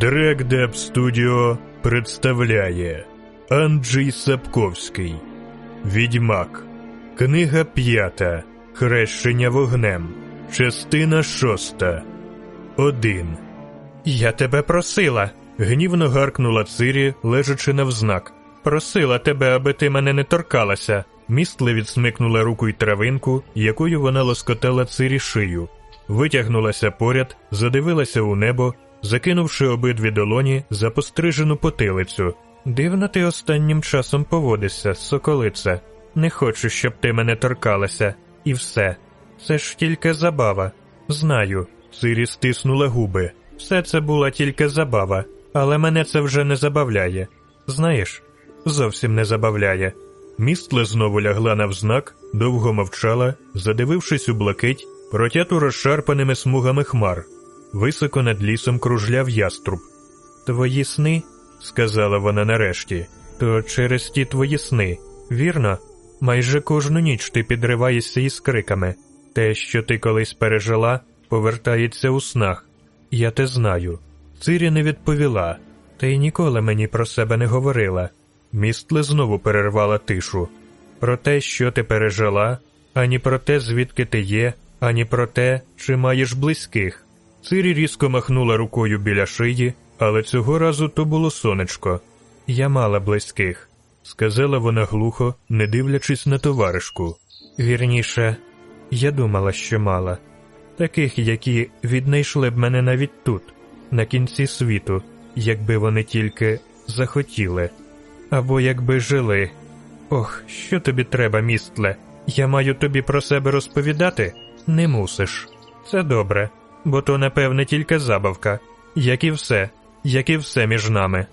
Дрекдеп Студіо представляє Анджей Сапковський Відьмак. Книга п'ята. Хрещення вогнем. Частина шоста. Один. Я тебе просила. гнівно гаркнула Цирі, лежачи навзнак. Просила тебе, аби ти мене не торкалася. Містле відсмикнула руку й травинку, якою вона лоскотала Цирі шию. Витягнулася поряд, задивилася у небо, закинувши обидві долоні за пострижену потилицю. Дивно ти останнім часом поводишся, соколице. Не хочу, щоб ти мене торкалася, і все. Це ж тільки забава. Знаю. Цирі стиснула губи. Все це була тільки забава, але мене це вже не забавляє. Знаєш, зовсім не забавляє. Містле знову лягла навзнак, довго мовчала, задивившись у блакить, протяту розшарпаними смугами хмар. Високо над лісом кружляв яструб. Твої сни, сказала вона нарешті, то через ті твої сни, вірно? Майже кожну ніч ти підриваєшся із криками. Те, що ти колись пережила, повертається у снах. Я те знаю. Цирі не відповіла, та й ніколи мені про себе не говорила. Містле знову перервала тишу. Про те, що ти пережила, ані про те, звідки ти є, ані про те, чи маєш близьких. Цирі різко махнула рукою біля шиї, але цього разу то було сонечко. Я мала близьких, сказала вона глухо, не дивлячись на товаришку. Вірніше, я думала, що мала. Таких, які віднайшли б мене навіть тут, на кінці світу, якби вони тільки захотіли, або якби жили. Ох, що тобі треба, містле? Я маю тобі про себе розповідати? Не мусиш. Це добре, бо то, напевне, тільки забавка, як і все, як і все між нами.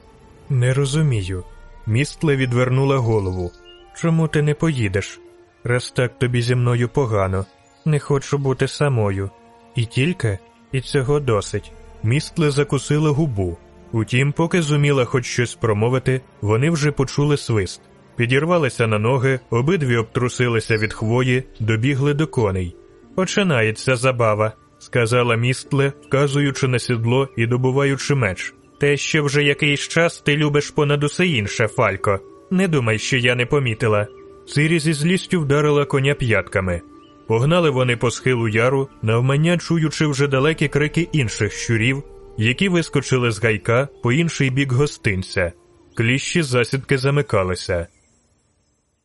Не розумію. Містле відвернула голову. Чому ти не поїдеш? Раз так тобі зі мною погано, не хочу бути самою. І тільки, і цього досить. Містле закусила губу. Утім, поки зуміла хоч щось промовити, вони вже почули свист. Підірвалися на ноги, обидві обтрусилися від хвої, добігли до коней. Починається забава, сказала містле, вказуючи на сідло і добуваючи меч. Те, що вже якийсь час ти любиш понад усе інше, Фалько. Не думай, що я не помітила. Цирі зі злістю вдарила коня п'ятками. Погнали вони по схилу яру, навмання чуючи вже далекі крики інших щурів, які вискочили з гайка по інший бік гостинця. Кліщі засідки замикалися.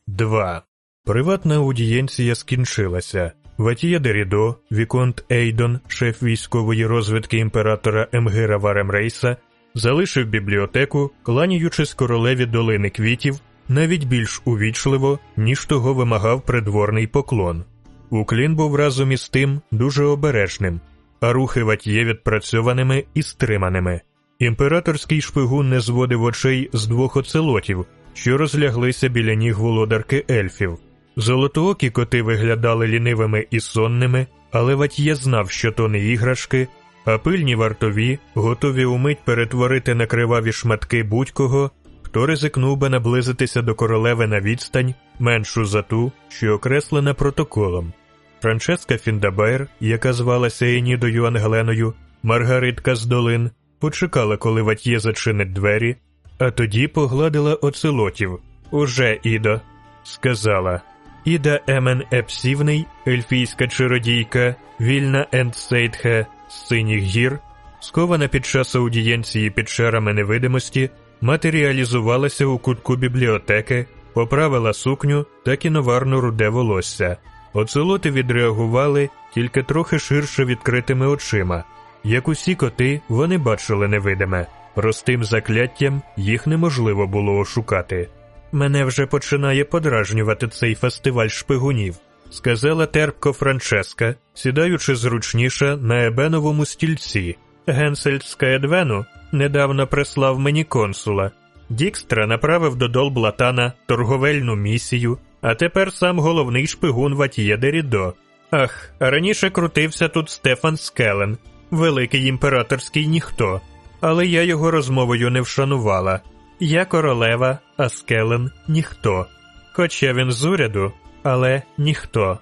2. Приватна аудієнція скінчилася. Ватія Дерідо, Віконт Ейдон, шеф військової розвідки імператора Емгира Варемрейса, залишив бібліотеку, кланяючись королеві долини квітів, навіть більш увічливо, ніж того вимагав придворний поклон. Уклін був разом із тим дуже обережним, а рухи ватьє відпрацьованими і стриманими. Імператорський шпигун не зводив очей з двох оцелотів, що розляглися біля ніг володарки ельфів. Золотоокі коти виглядали лінивими і сонними, але Ватьє знав, що то не іграшки, а пильні вартові готові умить перетворити на криваві шматки будь-кого, хто ризикнув би наблизитися до королеви на відстань, меншу за ту, що окреслена протоколом. Франческа Фіндабер, яка звалася Енідою Ангеленою, Маргаритка з долин, почекала, коли Ватьє зачинить двері, а тоді погладила оцелотів. Уже, Ідо, сказала. Іда Емен Епсівний, ельфійська чародійка, вільна Ендсейтхе з синіх гір, скована під час аудієнції під шарами невидимості, матеріалізувалася у кутку бібліотеки, поправила сукню та кіноварну руде волосся. Оцелоти відреагували тільки трохи ширше відкритими очима. Як усі коти, вони бачили невидиме, простим закляттям їх неможливо було ошукати. Мене вже починає подражнювати цей фестиваль шпигунів, сказала терпко Франческа, сідаючи зручніше на ебеновому стільці. Генсельська Едвену недавно прислав мені консула. Дікстра направив до Долблатана торговельну місію, а тепер сам головний шпигун Ватіє Дерідо. Ах, раніше крутився тут Стефан Скелен, великий імператорський ніхто, але я його розмовою не вшанувала. Я королева, а Скелен ніхто. Хоча він з уряду, але ніхто.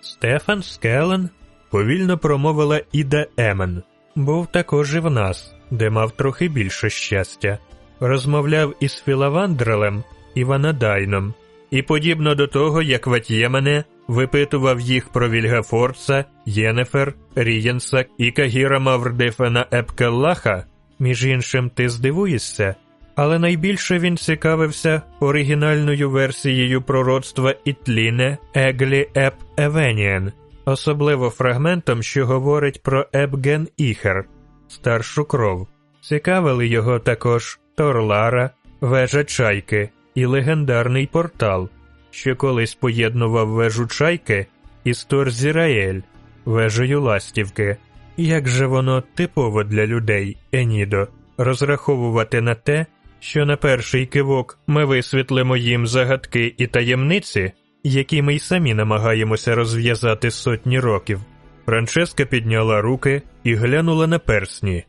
Стефан Скелен повільно промовила Іда Емен. Був також і в нас. де мав трохи більше щастя, розмовляв із Філавандрелем і Ванадайном, і, подібно до того, як Ваттьє мене випитував їх про Вільгафорца, Єнефер, Рієнса і Кагіра Маврдифена Епкеллаха, між іншим, ти здивуєшся, але найбільше він цікавився оригінальною версією пророцтва Ітліне Еглі Еп Евеніен, особливо фрагментом, що говорить про Ебген Іхер, старшу кров. Цікавили його також Торлара, вежа Чайки і легендарний портал, що колись поєднував вежу Чайки із Торзіраель, вежею Ластівки. Як же воно типово для людей, Енідо, розраховувати на те, що на перший кивок ми висвітлимо їм загадки і таємниці, які ми й самі намагаємося розв'язати сотні років. Франческа підняла руки і глянула на персні.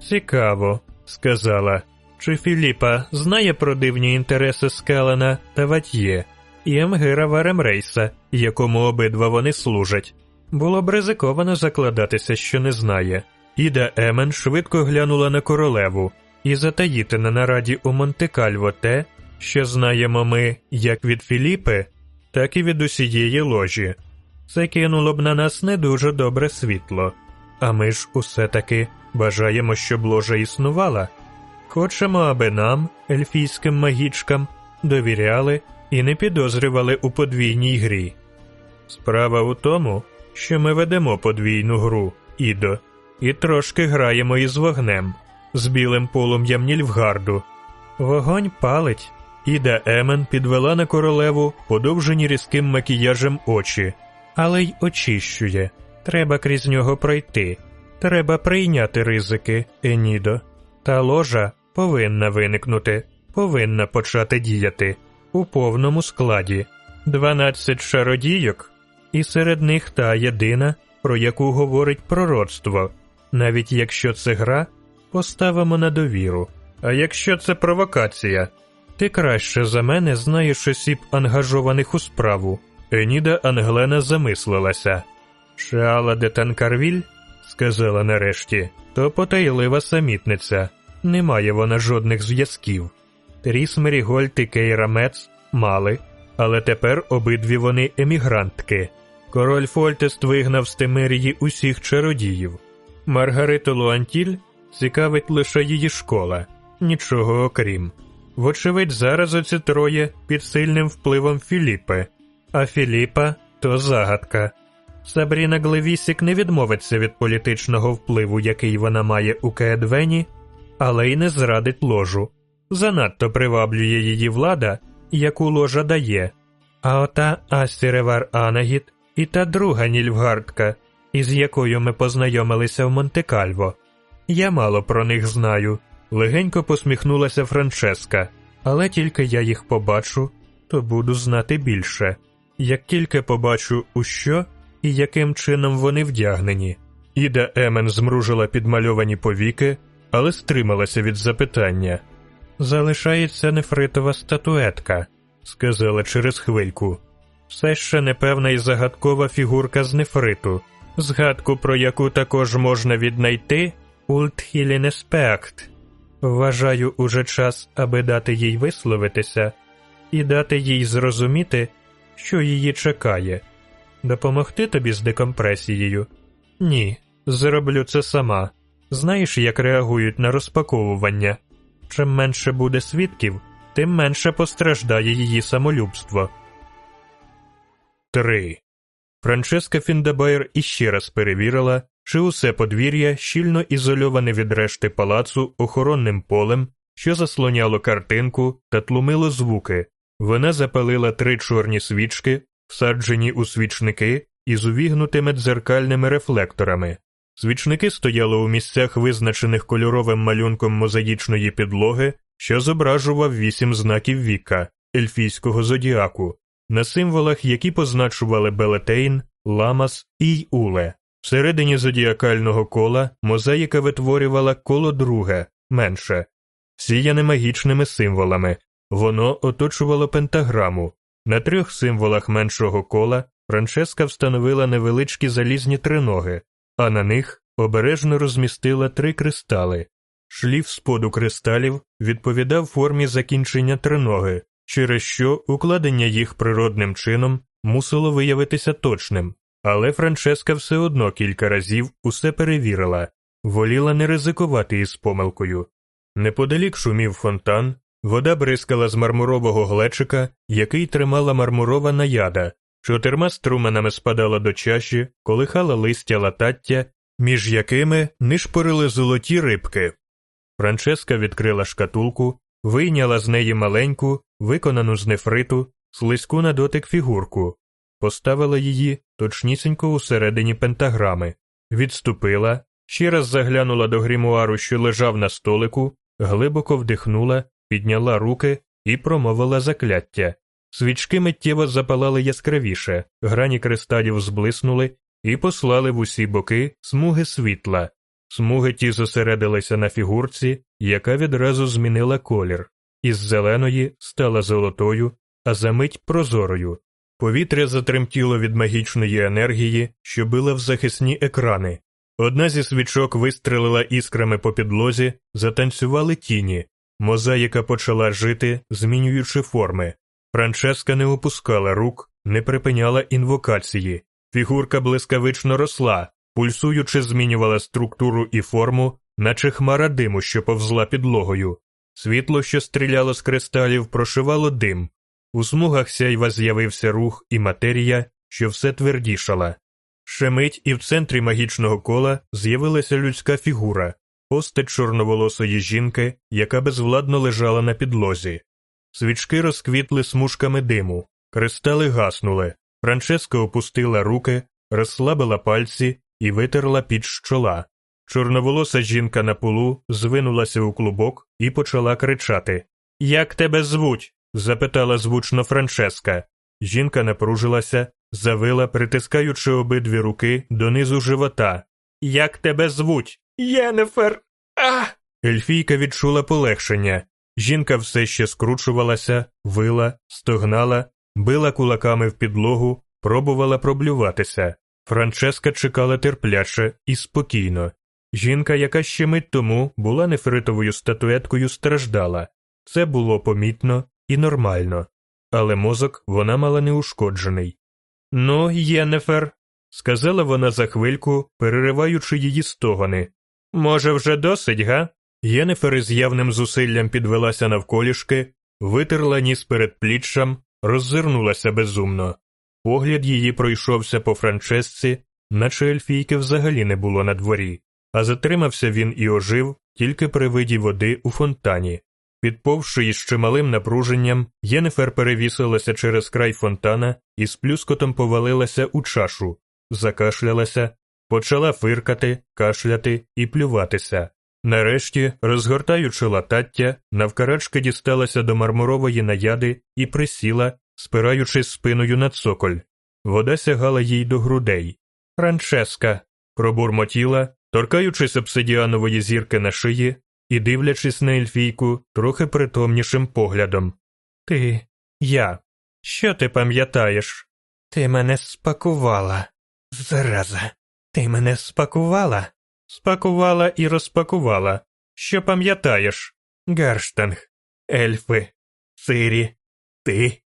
Цікаво, сказала. Чи Філіпа знає про дивні інтереси Скелена та Ватьє і Емгира Варемрейса, якому обидва вони служать? Було б ризиковано закладатися, що не знає. Іда Емен швидко глянула на королеву і затаїти на нараді у Монте-Кальво те, що знаємо ми як від Філіпи, так і від усієї ложі. Це кинуло б на нас не дуже добре світло, а ми ж усе таки бажаємо, щоб ложа існувала. Хочемо, аби нам, ельфійським магічкам, довіряли і не підозрювали у подвійній грі. Справа у тому, що ми ведемо подвійну гру, Ідо, і трошки граємо із вогнем, з білим полум'ям Нільфгарду. Вогонь палить. Іда Емен підвела на королеву подовжені різким макіяжем очі, але й очищує. Треба крізь нього пройти. Треба прийняти ризики, Енідо. Та ложа повинна виникнути, повинна почати діяти у повному складі. Дванадцять шародійок, і серед них та єдина, про яку говорить пророцтво. Навіть якщо це гра, поставимо на довіру. А якщо це провокація, ти краще за мене знаєш осіб, ангажованих у справу. Еніда Англена замислилася. Шеала де Танкарвіль, сказала нарешті, то потайлива самітниця. Немає вона жодних зв'язків. Тріс Мерігольд і Кейра Мец мали, але тепер обидві вони емігрантки. Король Фольтест вигнав з Темерії усіх чародіїв. Маргариту Луантіль цікавить лише її школа, нічого окрім. Вочевидь, зараз оці троє під сильним впливом Філіпи, а Філіпа то загадка. Сабріна Глевісік не відмовиться від політичного впливу, який вона має у Кеедвені, але й не зрадить ложу. Занадто приваблює її влада, яку ложа дає. А ота Ассіревар Анагіт і та друга Нільфгардка, із якою ми познайомилися в Монте-Кальво. Я мало про них знаю. Легенько посміхнулася Франческа, але тільки я їх побачу, то буду знати більше. Як тільки побачу, у що і яким чином вони вдягнені. Іда Емен змружила підмальовані повіки, але стрималася від запитання. Залишається нефритова статуетка, сказала через хвильку. Все ще непевна і загадкова фігурка з нефриту, згадку про яку також можна віднайти Ультхілінеспект. Вважаю, уже час, аби дати їй висловитися і дати їй зрозуміти, що її чекає. Допомогти тобі з декомпресією? Ні, зроблю це сама. Знаєш, як реагують на розпаковування? Чим менше буде свідків, тим менше постраждає її самолюбство. 3. Франческа Фіндебайр іще раз перевірила, чи усе подвір'я щільно ізольоване від решти палацу охоронним полем, що заслоняло картинку та тлумило звуки. Вона запалила три чорні свічки, всаджені у свічники із увігнутими дзеркальними рефлекторами. Свічники стояли у місцях, визначених кольоровим малюнком мозаїчної підлоги, що зображував вісім знаків віка, ельфійського зодіаку, на символах, які позначували Белетейн, Ламас і Уле. Всередині зодіакального кола мозаїка витворювала коло друге, менше, сіяне магічними символами, воно оточувало пентаграму. На трьох символах меншого кола Франческа встановила невеличкі залізні триноги, а на них обережно розмістила три кристали. шліф споду кристалів відповідав формі закінчення триноги, через що укладення їх природним чином мусило виявитися точним, але Франческа все одно кілька разів усе перевірила, воліла не ризикувати із помилкою. Неподалік шумів фонтан, вода бризкала з мармурового глечика, який тримала мармурована яда, чотирма струменами спадала до чаші, колихала листя латаття, між якими нишпорили золоті рибки. Франческа відкрила шкатулку, вийняла з неї маленьку, виконану з нефриту, слизьку на дотик фігурку, поставила її точнісінько усередині пентаграми, відступила, ще раз заглянула до грімуару, що лежав на столику, глибоко вдихнула, підняла руки і промовила закляття. Свічки миттєво запалали яскравіше, грані кристалів зблиснули і послали в усі боки смуги світла. Смуги ті зосередилися на фігурці, яка відразу змінила колір, із зеленої стала золотою, а за мить прозорою. Повітря затремтіло від магічної енергії, що била в захисні екрани. Одна зі свічок вистрелила іскрами по підлозі, затанцювали тіні, мозаїка почала жити, змінюючи форми. Франческа не опускала рук, не припиняла інвокації, фігурка блискавично росла, пульсуючи, змінювала структуру і форму, наче хмара диму, що повзла підлогою. Світло, що стріляло з кристалів, прошивало дим. У смугах сяйва з'явився рух і матерія, що все твердішала. Шемить і в центрі магічного кола з'явилася людська фігура, постать чорноволосої жінки, яка безвладно лежала на підлозі. Свічки розквітли смужками диму, кристали гаснули. Франческа опустила руки, розслабила пальці і витерла під чола. Чорноволоса жінка на полу звинулася у клубок і почала кричати Як тебе звуть? запитала звучно Франческа. Жінка напружилася, завила, притискаючи обидві руки донизу живота. Як тебе звуть? Єнефер. А. Ельфійка відчула полегшення. Жінка все ще скручувалася, вила, стогнала, била кулаками в підлогу, пробувала проблюватися. Франческа чекала терпляче і спокійно. Жінка, яка ще мить тому була нефритовою статуеткою, страждала. Це було помітно і нормально, але мозок вона мала неушкоджений. Ну, Єнефер, сказала вона за хвильку, перериваючи її стогони. Може, вже досить, га? Єнефер із явним зусиллям підвелася навколішки, витерла ніс перед пліччям, роззирнулася безумно. Погляд її пройшовся по Франчесці, наче ельфійки взагалі не було на дворі, а затримався він і ожив тільки при виді води у фонтані. Підповши із чималим напруженням, Єнефер перевісилася через край фонтана і з плюскотом повалилася у чашу, закашлялася, почала фиркати, кашляти і плюватися. Нарешті, розгортаючи латаття, навкарачки дісталася до мармурової наяди і присіла, спираючись спиною на цоколь. Вода сягала їй до грудей. Франческа, пробурмотіла, торкаючись обсидіанової зірки на шиї і дивлячись на ельфійку трохи притомнішим поглядом. Ти, я, що ти пам'ятаєш? Ти мене спакувала. Зараза, ти мене спакувала? Спакувала і розпакувала. Що пам'ятаєш? Гарштанг, ельфи, Цирі, ти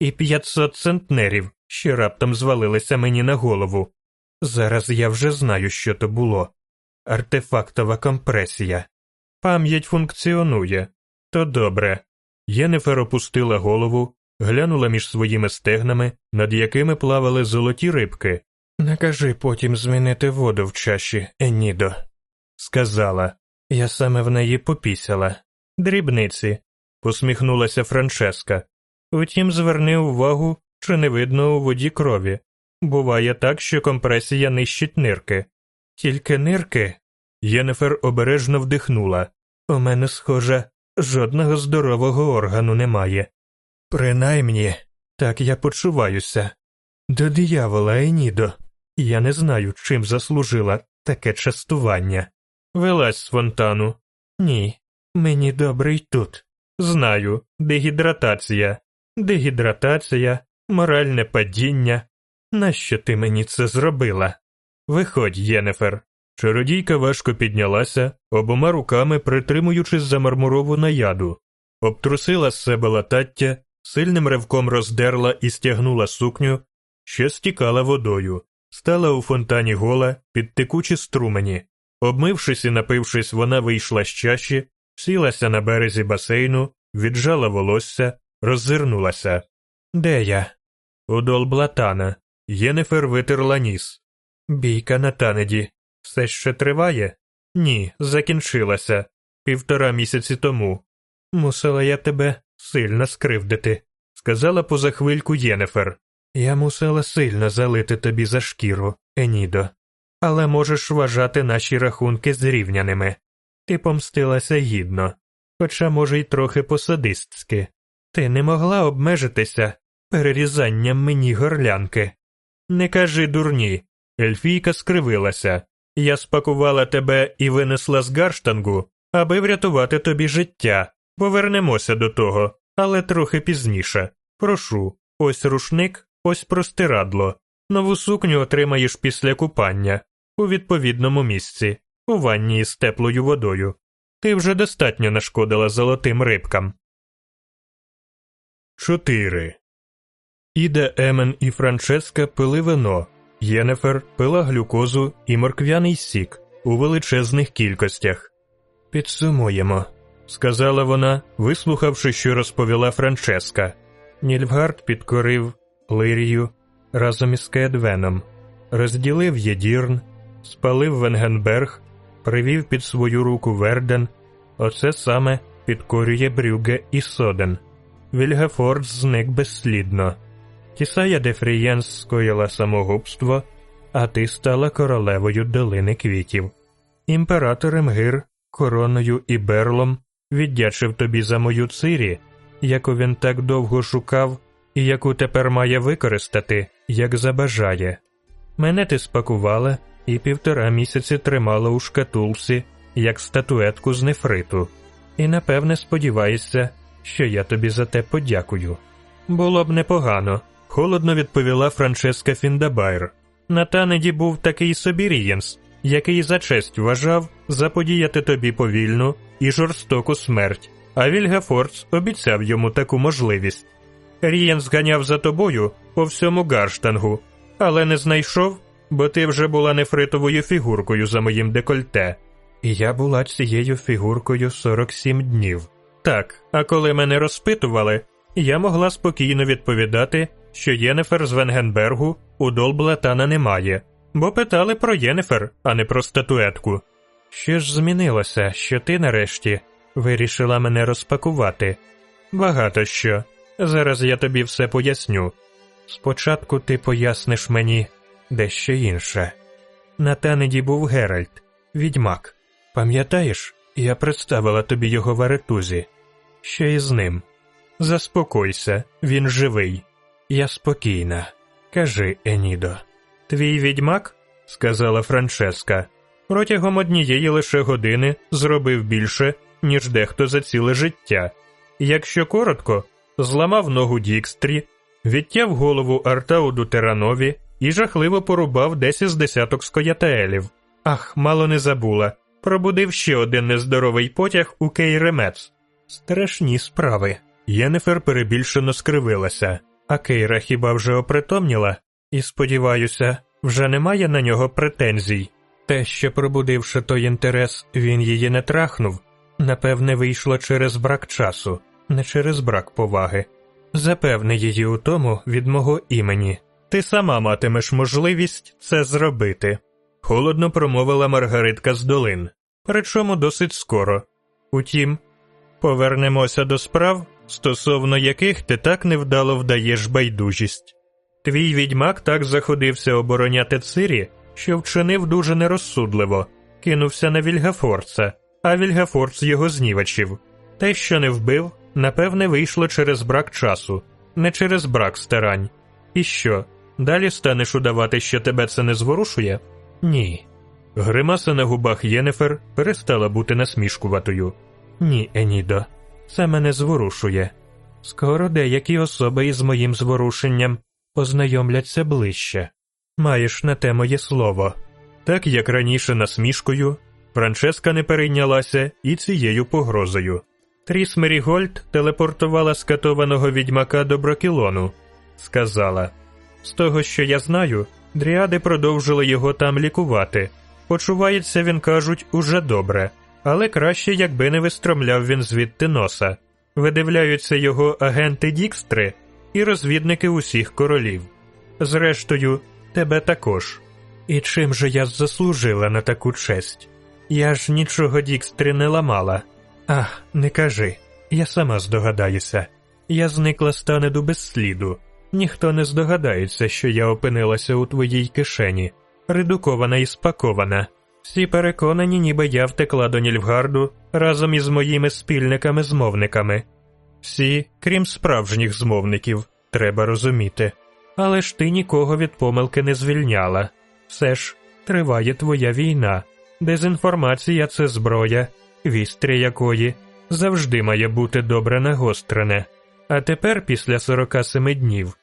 і п'ятсот центнерів, що раптом звалилися мені на голову. Зараз я вже знаю, що то було. Артефактова компресія. Пам'ять функціонує. То добре. Єнефер опустила голову, глянула між своїми стегнами, над якими плавали золоті рибки. Накажи потім змінити воду в чаші, Енідо. Сказала. Я саме в неї попісяла. Дрібниці, посміхнулася Франческа. Утім, зверни увагу, чи не видно у воді крові. Буває так, що компресія нищить нирки. Тільки нирки. Єнефер обережно вдихнула. У мене, схоже, жодного здорового органу немає. Принаймні, так я почуваюся. До диявола, Енідо. Я не знаю, чим заслужила таке частування. Вилазь з фонтану. Ні, мені добре й тут. Знаю, дегідратація, дегідратація, моральне падіння. Нащо ти мені це зробила? Виходь, Єнефер, Чародійка важко піднялася, обома руками притримуючись за мармурову наяду, обтрусила з себе латаття, сильним ривком роздерла і стягнула сукню, що стікала водою, стала у фонтані гола під текучі струмені. Обмившись і напившись, вона вийшла з чаші, сілася на березі басейну, віджала волосся, роззирнулася. Де я? У долблатана. Єнефер витерла ніс. Бійка на танеді. Все ще триває? Ні, закінчилася. Півтора місяці тому. Мусила я тебе сильно скривдити, сказала поза хвильку Єнефер. Я мусила сильно залити тобі за шкіру, Енідо, але можеш вважати наші рахунки зрівняними. Ти помстилася гідно, хоча, може, й трохи посадистськи. Ти не могла обмежитися перерізанням мені горлянки. Не кажи дурні. Ельфійка скривилася. Я спакувала тебе і винесла з гарштангу, аби врятувати тобі життя. Повернемося до того, але трохи пізніше. Прошу, ось рушник, ось простирадло. Нову сукню отримаєш після купання, у відповідному місці, у ванні з теплою водою. Ти вже достатньо нашкодила золотим рибкам. 4. Іда Емен і Франческа пили вино, Єнефер пила глюкозу і морквяний сік у величезних кількостях. Підсумуємо, сказала вона, вислухавши, що розповіла Франческа. Нільфгард підкорив Лирію разом із Кедвеном, розділив Єдірн, спалив Венгенберг, привів під свою руку Верден. Оце саме підкорює Брюге і Соден. Вільгефорд зник безслідно. Тісая де Фрієнс скоїла самогубство, а ти стала королевою долини квітів. Імператор Емгир короною і берлом віддячив тобі за мою цирі, яку він так довго шукав і яку тепер має використати, як забажає. Мене ти спакувала і півтора місяці тримала у шкатулці, як статуетку з нефриту, і напевне сподіваєшся, що я тобі за те подякую. Було б непогано, холодно відповіла Франческа Фіндабайр. На Танеді був такий собі Рієнс, який за честь вважав заподіяти тобі повільну і жорстоку смерть, а Вільгафордс обіцяв йому таку можливість. Рієнс ганяв за тобою по всьому гарштангу, але не знайшов, бо ти вже була нефритовою фігуркою за моїм декольте. Я була цією фігуркою 47 днів. Так, а коли мене розпитували, я могла спокійно відповідати, що Єнефер з Венгенбергу у Долблатана немає, бо питали про Єнефер, а не про статуетку. Що ж змінилося, що ти нарешті вирішила мене розпакувати? Багато що. Зараз я тобі все поясню. Спочатку ти поясниш мені дещо інше. На танеді був Геральт, відьмак. Пам'ятаєш, я представила тобі його в аретузі. Що із ним? Заспокойся, він живий. Я спокійна. Кажи, Енідо. Твій відьмак, сказала Франческа, протягом однієї лише години зробив більше, ніж дехто за ціле життя. Якщо коротко, зламав ногу Дікстрі, відтяв голову Артауду Теранові і жахливо порубав десь із десяток скоятаелів. Ах, мало не забула. Пробудив ще один нездоровий потяг у Кейремец. Страшні справи. Єнефер перебільшено скривилася, а Кейра хіба вже опритомніла, і, сподіваюся, вже немає на нього претензій. Те, що пробудивши той інтерес, він її не трахнув, напевне, вийшло через брак часу, не через брак поваги. Запевни її у тому від мого імені. Ти сама матимеш можливість це зробити. Холодно промовила Маргаритка з долин, причому досить скоро. Утім, повернемося до справ, стосовно яких ти так невдало вдаєш байдужість. Твій відьмак так заходився обороняти цирі, що вчинив дуже нерозсудливо, кинувся на Вільгафорца, а Вільгафорц його знівачив. Те, що не вбив, напевне, вийшло через брак часу, не через брак старань. І що, далі станеш удавати, що тебе це не зворушує? Ні. Гримаса на губах Єнефер перестала бути насмішкуватою. Ні, Енідо, це мене зворушує. Скоро деякі особи із моїм зворушенням познайомляться ближче. Маєш на те моє слово. Так як раніше насмішкою, Франческа не перейнялася і цією погрозою. Тріс Мерігольд телепортувала скатованого відьмака до Брокілону, сказала. З того, що я знаю, дріади продовжили його там лікувати. Почувається, він кажуть, уже добре, але краще, якби не вистромляв він звідти носа. Видивляються його агенти Дікстри і розвідники усіх королів. Зрештою, тебе також. І чим же я заслужила на таку честь? Я ж нічого Дікстри не ламала. Ах, не кажи, я сама здогадаюся. Я зникла з Танеду без сліду. Ніхто не здогадається, що я опинилася у твоїй кишені, редукована і спакована. Всі переконані, ніби я втекла до Нільфгарду разом із моїми спільниками-змовниками. Всі, крім справжніх змовників, треба розуміти. Але ж ти нікого від помилки не звільняла. Все ж триває твоя війна. Дезінформація це зброя, вістря якої завжди має бути добре нагострене. А тепер, після 47 днів,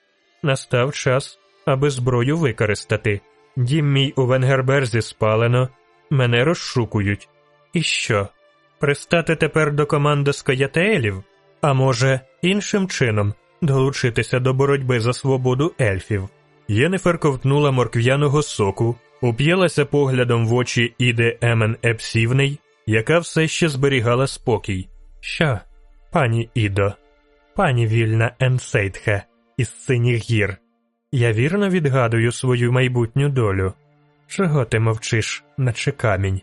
настав час, аби зброю використати. Дім мій у Венгерберзі спалено, мене розшукують. І що? Пристати тепер до команди скоятеелів? А може, іншим чином долучитися до боротьби за свободу ельфів? Єнефер ковтнула моркв'яного соку, уп'ялася поглядом в очі Іде Емен Епсівний, яка все ще зберігала спокій. Що, пані Ідо, пані вільна Енсейтхе із синіх гір, я вірно відгадую свою майбутню долю. Чого ти мовчиш, наче камінь?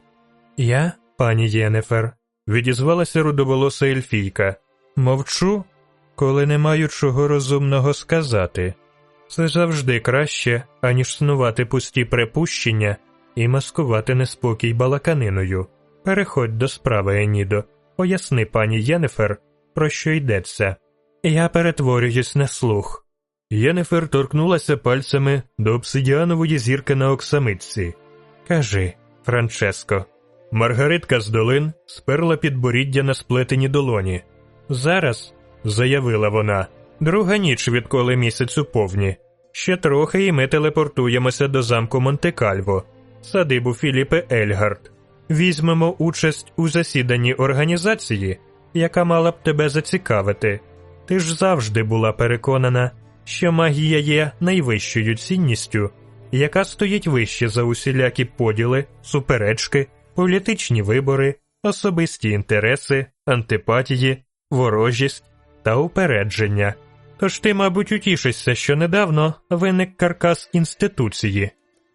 Я, пані Єнефер, відізвалася рудоволоса ельфійка. Мовчу, коли не маю чого розумного сказати. Це завжди краще, аніж снувати пусті припущення і маскувати неспокій балаканиною. Переходь до справи, Енідо, поясни пані Єнефер, про що йдеться. Я перетворююсь на слух. Єнефер торкнулася пальцями до обсидіанової зірки на оксамитці. Кажи, Франческо. Маргаритка з долин сперла підборіддя на сплетені долоні. Зараз, заявила вона, друга ніч відколи місяцю повні. Ще трохи і ми телепортуємося до замку Монте-Кальво, садибу Філіпе Ельгард. Візьмемо участь у засіданні організації, яка мала б тебе зацікавити. Ти ж завжди була переконана, що магія є найвищою цінністю, яка стоїть вище за усілякі поділи, суперечки, політичні вибори, особисті інтереси, антипатії, ворожість та упередження. Тож ти, мабуть, утішишся, що недавно виник каркас інституції,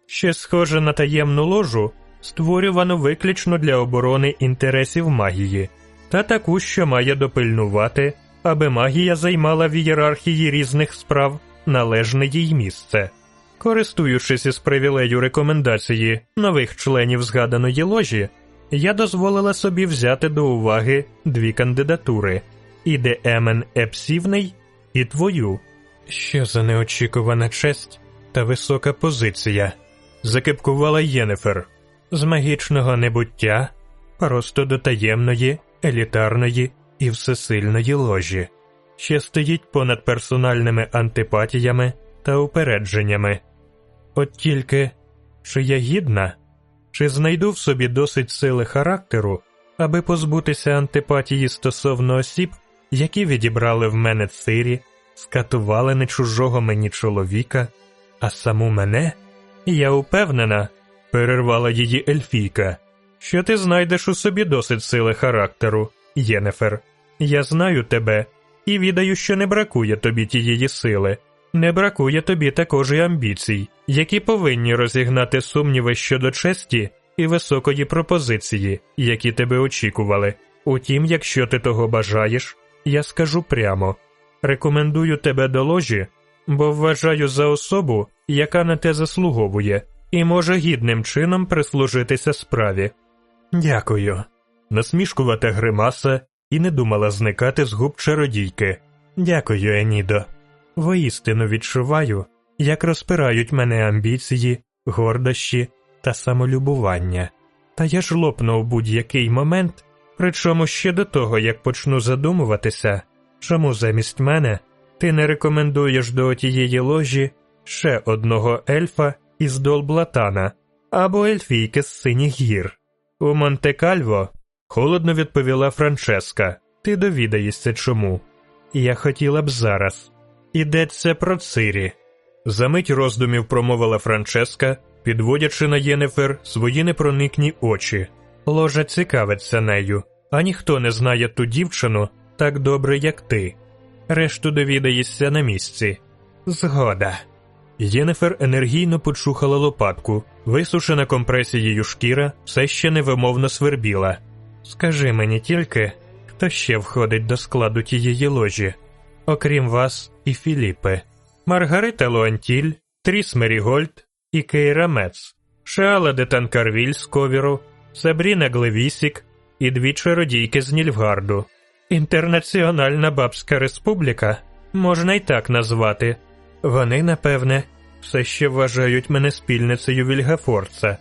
ще схоже на таємну ложу, створювану виключно для оборони інтересів магії, та таку, що має допильнувати, аби магія займала в ієрархії різних справ належне їй місце. Користуючись із привілею рекомендації нових членів згаданої ложі, я дозволила собі взяти до уваги дві кандидатури іде Емен Епсівний і твою. Що за неочікувана честь та висока позиція, закипкувала Єнефер з магічного небуття просто до таємної, елітарної і всесильної ложі, що стоїть понад персональними антипатіями та упередженнями. От тільки чи я гідна, чи знайду в собі досить сили характеру, аби позбутися антипатії стосовно осіб, які відібрали в мене цирі, скатували не чужого мені чоловіка, а саму мене? Я упевнена, перервала її Ельфійка, що ти знайдеш у собі досить сили характеру, Єнефер. Я знаю тебе і відаю, що не бракує тобі тієї сили. Не бракує тобі також і амбіцій, які повинні розігнати сумніви щодо честі і високої пропозиції, які тебе очікували. Утім, якщо ти того бажаєш, я скажу прямо рекомендую тебе до ложі, бо вважаю за особу, яка на те заслуговує, і може гідним чином прислужитися справі. Дякую. Насмішкувата гримаса і не думала зникати з губ чародійки. Дякую, Енідо. Воістину відчуваю, як розпирають мене амбіції, гордощі та самолюбування. Та я ж лопну у будь-який момент, причому ще до того, як почну задумуватися, чому замість мене ти не рекомендуєш до тієї ложі ще одного ельфа із Долблатана, або ельфійки з синіх гір. У Монте-Кальво, холодно відповіла Франческа. Ти довідаєшся чому. Я хотіла б зараз. Ідеться про Цирі. Замить роздумів промовила Франческа, підводячи на Єнефер свої непроникні очі. Ложа цікавиться нею, а ніхто не знає ту дівчину так добре, як ти. Решту довідаєшся на місці. Згода. Єнефер енергійно почухала лопатку, висушена компресією шкіра все ще невимовно свербіла. Скажи мені тільки, хто ще входить до складу тієї ложі, окрім вас і Філіпи, Маргарита Луантіль, Тріс Мерігольд і Кейра Мец, Шеала де Танкарвіль з Ковіру, Сабріна Глевісік і дві чародійки з Нільфгарду. Інтернаціональна Бабська Республіка можна й так назвати. Вони, напевне, все ще вважають мене спільницею Вільгафорца.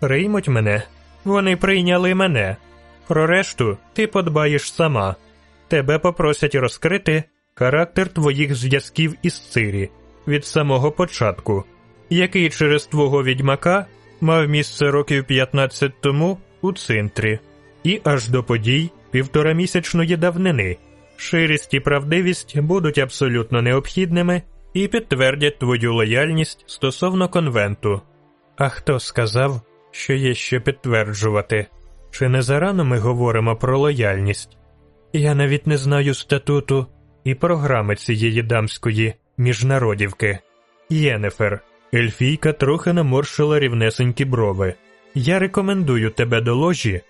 Приймуть мене, вони прийняли мене. Про решту ти подбаєш сама. Тебе попросять розкрити характер твоїх зв'язків із Цирі від самого початку, який через твого відьмака мав місце років 15 тому у центрі, і аж до подій півторамісячної давнини. Ширість і правдивість будуть абсолютно необхідними і підтвердять твою лояльність стосовно конвенту. А хто сказав, що є що підтверджувати? Чи не зарано ми говоримо про лояльність? Я навіть не знаю статуту і програми цієї дамської міжнародівки. Єнефер, Ельфійка трохи наморщила рівнесенькі брови. Я рекомендую тебе до ложі,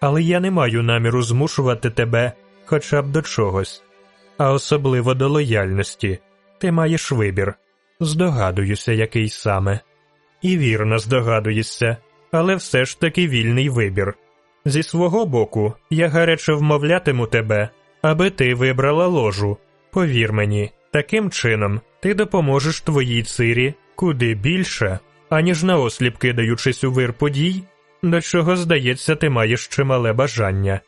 але я не маю наміру змушувати тебе хоча б до чогось, а особливо до лояльності. Ти маєш вибір. Здогадуюся, який саме. І вірно здогадуєшся, але все ж таки вільний вибір. Зі свого боку, я гаряче вмовлятиму тебе, аби ти вибрала ложу. Повір мені, таким чином ти допоможеш твоїй цирі куди більше, аніж наосліп кидаючись у вир подій, до чого, здається, ти маєш чимале бажання.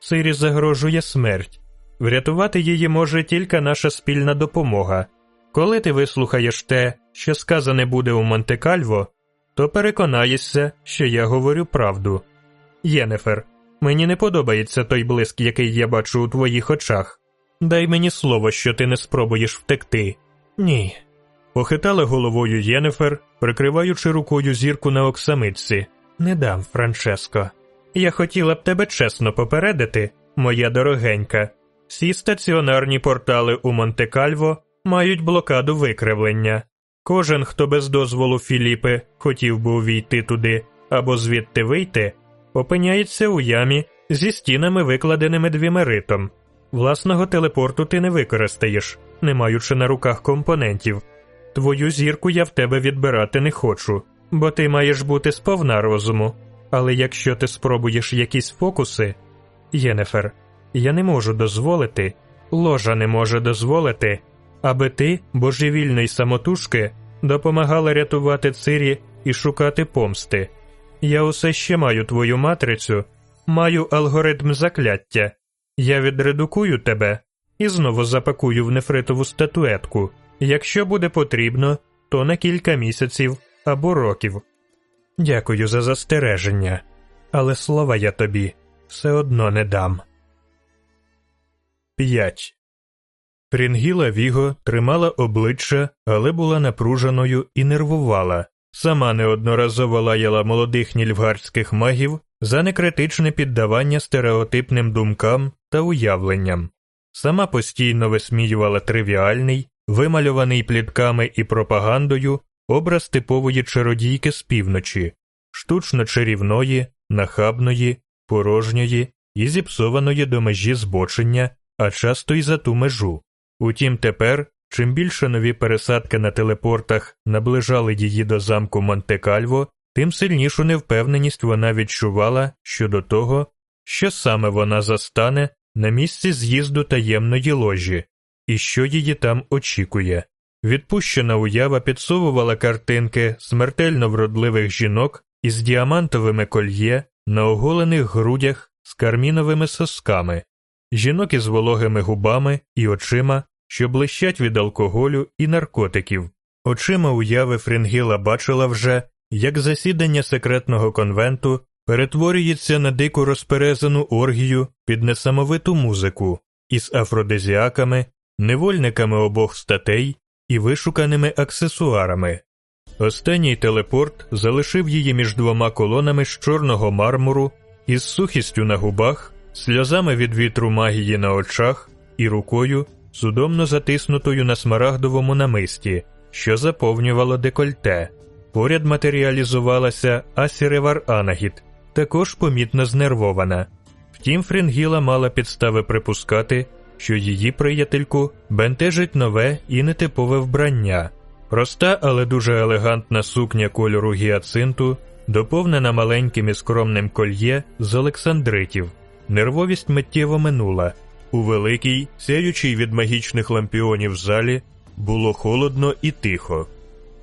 Цирі загрожує смерть. Врятувати її може тільки наша спільна допомога. Коли ти вислухаєш те, що сказане буде у Монте-Кальво, то переконаєшся, що я говорю правду. Єнефер, мені не подобається той блиск, який я бачу у твоїх очах. Дай мені слово, що ти не спробуєш втекти. Ні. Похитала головою Єнефер, прикриваючи рукою зірку на оксамитці. Не дам, Франческо. Я хотіла б тебе чесно попередити, моя дорогенька. Всі стаціонарні портали у Монте-Кальво мають блокаду викривлення. Кожен, хто без дозволу Філіпи хотів би увійти туди або звідти вийти, опиняється у ямі зі стінами, викладеними двімеритом. Власного телепорту ти не використаєш, не маючи на руках компонентів. Твою зірку я в тебе відбирати не хочу, бо ти маєш бути сповна розуму. Але якщо ти спробуєш якісь фокуси, Єнефер, я не можу дозволити, ложа не може дозволити, аби ти, божевільної самотужки, допомагала рятувати цирі і шукати помсти. Я усе ще маю твою матрицю, маю алгоритм закляття. Я відредукую тебе і знову запакую в нефритову статуетку. Якщо буде потрібно, то на кілька місяців або років. Дякую за застереження, але слова я тобі все одно не дам. 5. Фрінгіла Віго тримала обличчя, але була напруженою і нервувала. Сама неодноразово лаяла молодих нільфгардських магів за некритичне піддавання стереотипним думкам та уявленням. Сама постійно висміювала тривіальний, вимальований плітками і пропагандою образ типової чародійки з півночі, штучно чарівної, нахабної, порожньої і зіпсованої до межі збочення, а часто й за ту межу. Утім, тепер, чим більше нові пересадки на телепортах наближали її до замку Монте-Кальво, тим сильнішу невпевненість вона відчувала щодо того, що саме вона застане на місці з'їзду таємної ложі, і що її там очікує. Відпущена уява підсовувала картинки смертельно вродливих жінок із діамантовими кольє на оголених грудях з карміновими сосками, жінок із вологими губами і очима, що блищать від алкоголю і наркотиків. Очима уяви Фрінгіла бачила вже, як засідання секретного конвенту перетворюється на дику розперезану оргію під несамовиту музику із афродизіаками, невольниками обох статей і вишуканими аксесуарами. Останній телепорт залишив її між двома колонами з чорного мармуру із сухістю на губах, сльозами від вітру магії на очах і рукою, судомно затиснутою на смарагдовому намисті, що заповнювало декольте. Поряд матеріалізувалася Асіревар Анагіт, також помітно знервована. Втім, Френгіла мала підстави припускати, що її приятельку бентежить нове і нетипове вбрання. Проста, але дуже елегантна сукня кольору гіацинту, доповнена маленьким і скромним кольє з Олександритів. Нервовість миттєво минула. У великій, сяючій від магічних лампіонів залі, було холодно і тихо.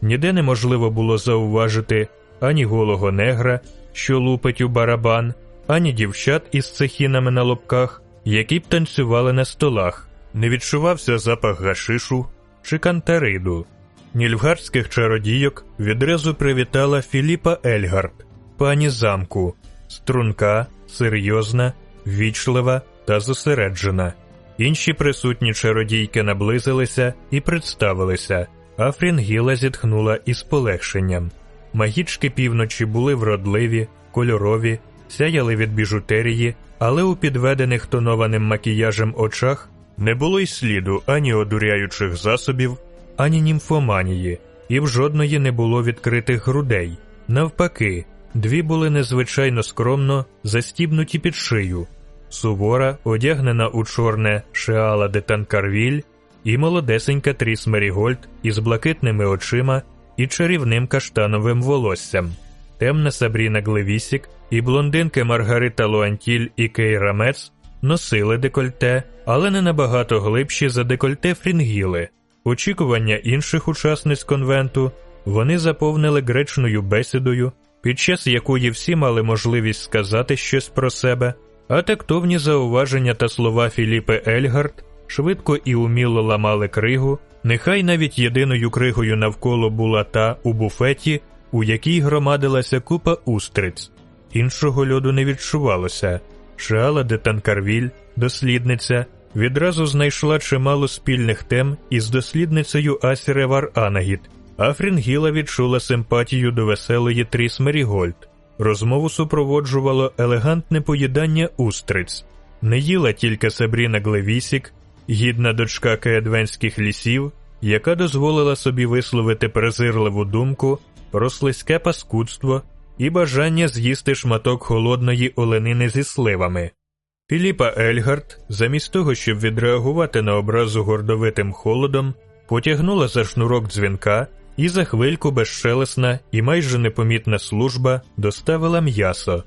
Ніде неможливо було зауважити ані голого негра, що лупить у барабан, ані дівчат із цехінами на лобках, які б танцювали на столах, не відчувався запах гашишу чи кантариду. Нільфгарських чародійок відразу привітала Філіпа Ельгард, пані замку, струнка, серйозна, вічлива та зосереджена. Інші присутні чародійки наблизилися і представилися, а Фрінгіла зітхнула із полегшенням. Магічки півночі були вродливі, кольорові, сяяли від біжутерії, але у підведених тонованим макіяжем очах не було й сліду ані одуряючих засобів, ані німфоманії, і в жодної не було відкритих грудей. Навпаки, дві були незвичайно скромно застібнуті під шию. Сувора, одягнена у чорне Шеала де Танкарвіль, і молодесенька Тріс Мерігольд із блакитними очима і чарівним каштановим волоссям, темна Сабріна Глевісік і блондинки Маргарита Луантіль і Кейра Мец носили декольте, але не набагато глибші за декольте Фрінгіли. Очікування інших учасниць конвенту вони заповнили гречною бесідою, під час якої всі мали можливість сказати щось про себе, а тактовні зауваження та слова Філіпи Ельгард швидко і уміло ламали кригу, нехай навіть єдиною кригою навколо була та у буфеті, у якій громадилася купа устриць. Іншого льоду не відчувалося. Шаала де Танкарвіль, дослідниця, відразу знайшла чимало спільних тем із дослідницею Асіре вар Анагід, а Фрінгіла відчула симпатію до веселої Тріс Мерігольд. Розмову супроводжувало елегантне поїдання устриць. Не їла тільки Сабріна Глевісік, гідна дочка кеедвенських лісів, яка дозволила собі висловити презирливу думку про слизьке паскудство і бажання з'їсти шматок холодної оленини зі сливами. Філіпа Ельгард, замість того, щоб відреагувати на образу гордовитим холодом, потягнула за шнурок дзвінка, і за хвильку безшелесна і майже непомітна служба доставила м'ясо.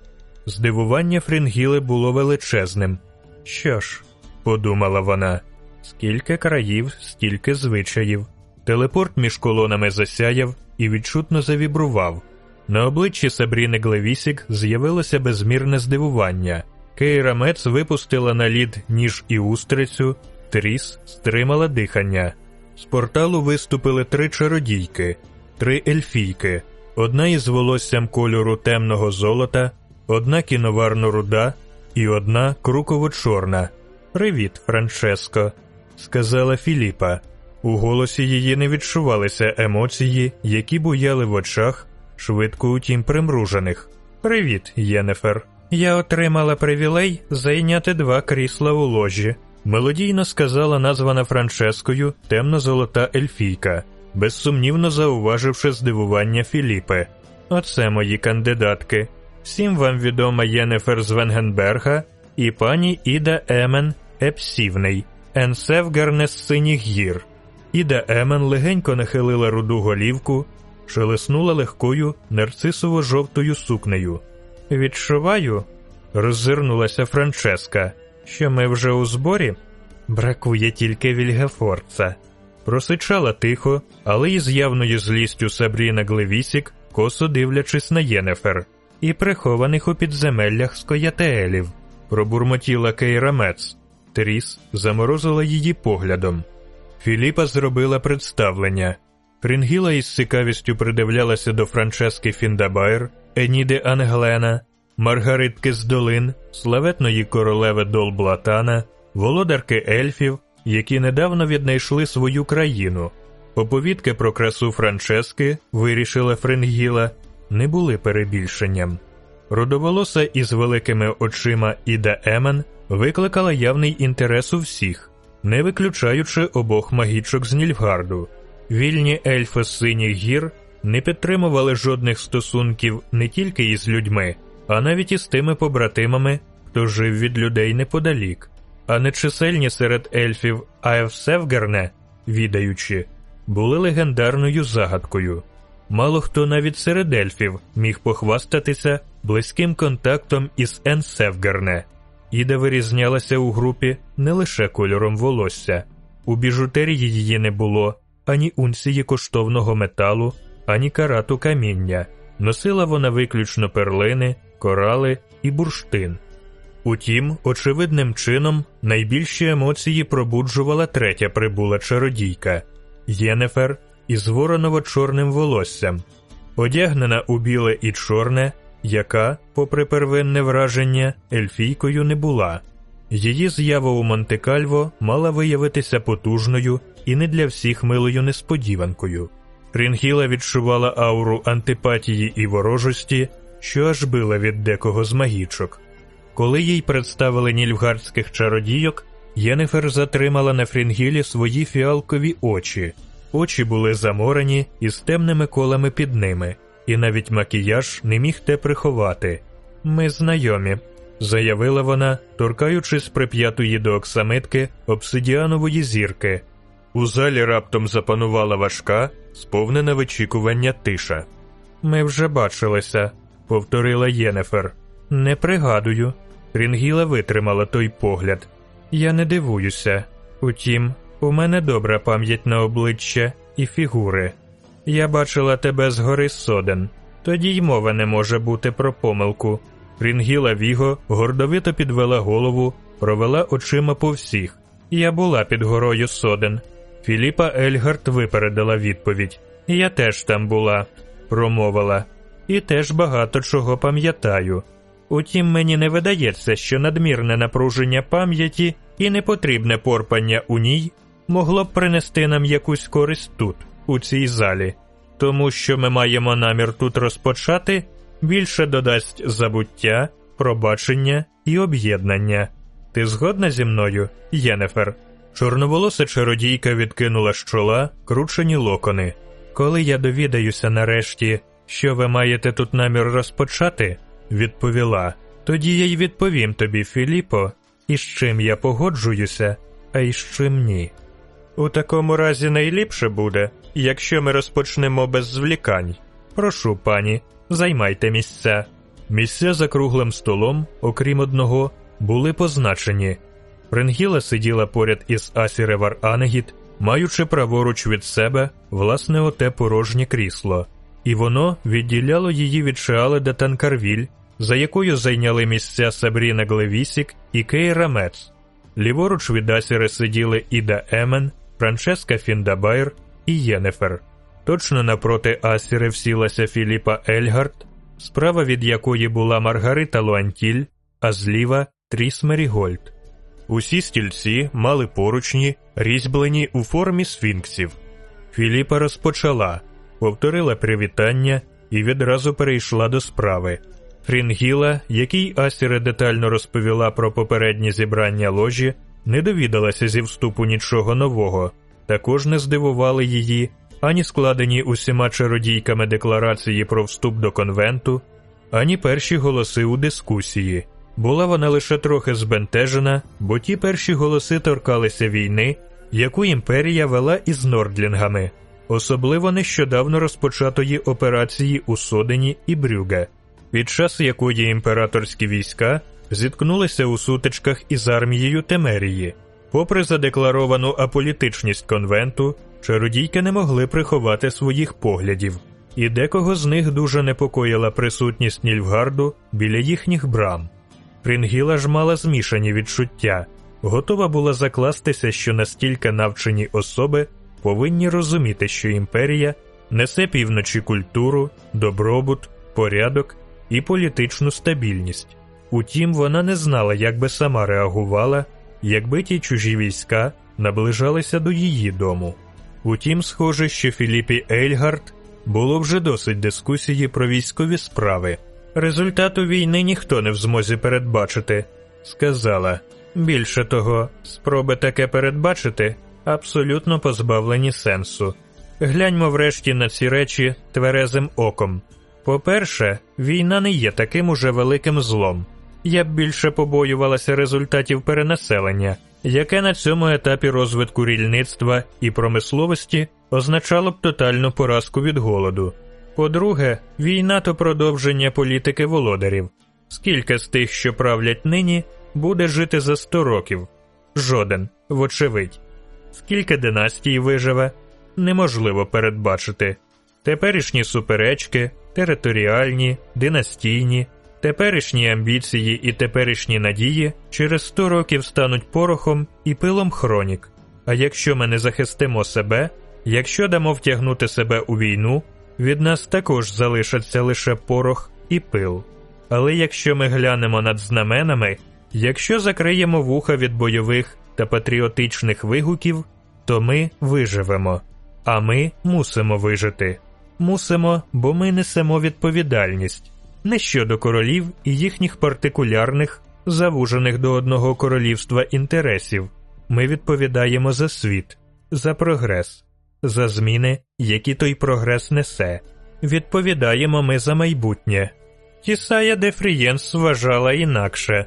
Здивування Фрінгіли було величезним. Що ж, подумала вона, скільки країв, стільки звичаїв. Телепорт між колонами засяяв і відчутно завібрував. На обличчі Сабріни Глевісік з'явилося безмірне здивування. Кейра Мец випустила на лід ніж і устрицю, тріс стримала дихання. З порталу виступили три чародійки, три ельфійки, одна із волоссям кольору темного золота, одна кіноварно руда і одна круково-чорна. Привіт, Франческо, сказала Філіпа. У голосі її не відчувалися емоції, які буяли в очах, швидко утім примружених. Привіт, Єнефер. Я отримала привілей зайняти два крісла у ложі, мелодійно сказала названа Франческою темно-золота ельфійка, безсумнівно зауваживши здивування Філіпи. Оце мої кандидатки. Всім вам відома Єнефер з Венгенберга і пані Іда Емен Епсівний, Енсевгарне з синіх гір. Іда Емен легенько нахилила руду голівку, шелеснула легкою нарцисово-жовтою сукнею. Відчуваю, роззирнулася Франческа, що ми вже у зборі. Бракує тільки Вільгефорца. Просичала тихо, але із явною злістю Сабріна Глевісік, косо дивлячись на Єнефер, і прихованих у підземеллях скоятеелів. Пробурмотіла Кейра Мец. Тріс заморозила її поглядом. Філіпа зробила представлення. Фрінгіла із цікавістю придивлялася до Франчески Фіндабайр, Еніди Англена, Маргаритки з долин, славетної королеви Долблатана, володарки ельфів, які недавно віднайшли свою країну. Оповідки про красу Франчески, вирішила Фрингіла, не були перебільшенням. Родоволоса із великими очима Іда Емен викликала явний інтерес у всіх, не виключаючи обох магічок з Нільфгарду. Вільні ельфи з синіх гір не підтримували жодних стосунків не тільки із людьми, а навіть із тими побратимами, хто жив від людей неподалік, а нечисельні серед ельфів Аевсевгерне, відаючи, були легендарною загадкою. Мало хто навіть серед ельфів міг похвастатися близьким контактом із Енсевгерне. Іда вирізнялася у групі не лише кольором волосся, у біжутерії її не було ані унції коштовного металу, ані карату каміння. Носила вона виключно перлини, корали і бурштин. Утім, очевидним чином найбільші емоції пробуджувала третя прибула чародійка Єнефер із вороново-чорним волоссям, одягнена у біле і чорне, яка, попри первинне враження, ельфійкою не була. Її з'ява у Монте-Кальво мала виявитися потужною і не для всіх милою несподіванкою. Рінгіла відчувала ауру антипатії і ворожості, що аж била від декого з магічок. Коли їй представили нільфгардських чародійок, Єнефер затримала на Фрінгілі свої фіалкові очі. Очі були заморені із темними колами під ними, і навіть макіяж не міг те приховати. Ми знайомі, заявила вона, торкаючись прип'ятої до оксамитки обсидіанової зірки. У залі раптом запанувала важка, сповнена вичікування тиша. Ми вже бачилися, повторила Єнефер. Не пригадую. Рінгіла витримала той погляд. Я не дивуюся. Утім, у мене добра пам'ять на обличчя і фігури. Я бачила тебе згори соден, тоді й мова не може бути про помилку. Рінгіла Віго гордовито підвела голову, провела очима по всіх. Я була під горою соден. Філіпа Ельгард випередила відповідь. Я теж там була, промовила, і теж багато чого пам'ятаю. Утім, мені не видається, що надмірне напруження пам'яті і непотрібне порпання у ній могло б принести нам якусь користь тут, у цій залі, тому що ми маємо намір тут розпочати, більше додасть забуття, пробачення і об'єднання. Ти згодна зі мною, Єнефер? Чорноволоса чародійка відкинула з чола кручені локони. Коли я довідаюся нарешті, що ви маєте тут намір розпочати, відповіла, тоді я й відповім тобі, Філіпо, і з чим я погоджуюся, а й з чим ні. У такому разі найліпше буде, якщо ми розпочнемо без звлікань. Прошу, пані, займайте місця. Місця за круглим столом, окрім одного, були позначені. Ренгіла сиділа поряд із Асіревар Анегіт, маючи праворуч від себе власне оте порожнє крісло, і воно відділяло її від Шеаледа Танкарвіль, за якою зайняли місця Сабріна Глевісік і Кейра Мец. Ліворуч від Асіри сиділи Іда Емен, Франческа Фіндабайр і Єнефер. Точно напроти Асіри всілася Філіпа Ельгард, справа від якої була Маргарита Луантіль, а зліва Тріс Мерігольд. Усі стільці мали поручні, різьблені у формі сфінксів. Філіпа розпочала, повторила привітання і відразу перейшла до справи. Фрінгіла, який Асіре детально розповіла про попереднє зібрання ложі, не довідалася зі вступу нічого нового, також не здивували її ані складені усіма чародійками декларації про вступ до конвенту, ані перші голоси у дискусії. Була вона лише трохи збентежена, бо ті перші голоси торкалися війни, яку імперія вела із Нордлінгами, особливо нещодавно розпочатої операції у Содені і Брюге, під час якої імператорські війська зіткнулися у сутичках із армією Темерії. Попри задекларовану аполітичність конвенту, чародійки не могли приховати своїх поглядів, і декого з них дуже непокоїла присутність Нільфгарду біля їхніх брам. Рінгіла ж мала змішані відчуття, готова була закластися, що настільки навчені особи повинні розуміти, що імперія несе півночі культуру, добробут, порядок і політичну стабільність. Утім, вона не знала, як би сама реагувала, якби ті чужі війська наближалися до її дому. Утім, схоже, що Філіпі Ельгард було вже досить дискусії про військові справи. Результату війни ніхто не в змозі передбачити, сказала. Більше того, спроби таке передбачити абсолютно позбавлені сенсу. Гляньмо врешті на ці речі тверезим оком. По-перше, війна не є таким уже великим злом. Я б більше побоювалася результатів перенаселення, яке на цьому етапі розвитку рільництва і промисловості означало б тотальну поразку від голоду. По-друге, війна то продовження політики володарів. Скільки з тих, що правлять нині, буде жити за сто років? Жоден, вочевидь. Скільки династій виживе, неможливо передбачити. Теперішні суперечки, територіальні, династійні, теперішні амбіції і теперішні надії через сто років стануть порохом і пилом хронік. А якщо ми не захистимо себе, якщо дамо втягнути себе у війну, від нас також залишаться лише порох і пил. Але якщо ми глянемо над знаменами, якщо закриємо вуха від бойових та патріотичних вигуків, то ми виживемо, а ми мусимо вижити. Мусимо, бо ми несемо відповідальність не щодо королів і їхніх партикулярних, завужених до одного королівства інтересів. Ми відповідаємо за світ, за прогрес, за зміни, які той прогрес несе. Відповідаємо ми за майбутнє. Тісая де Фрієнс вважала інакше,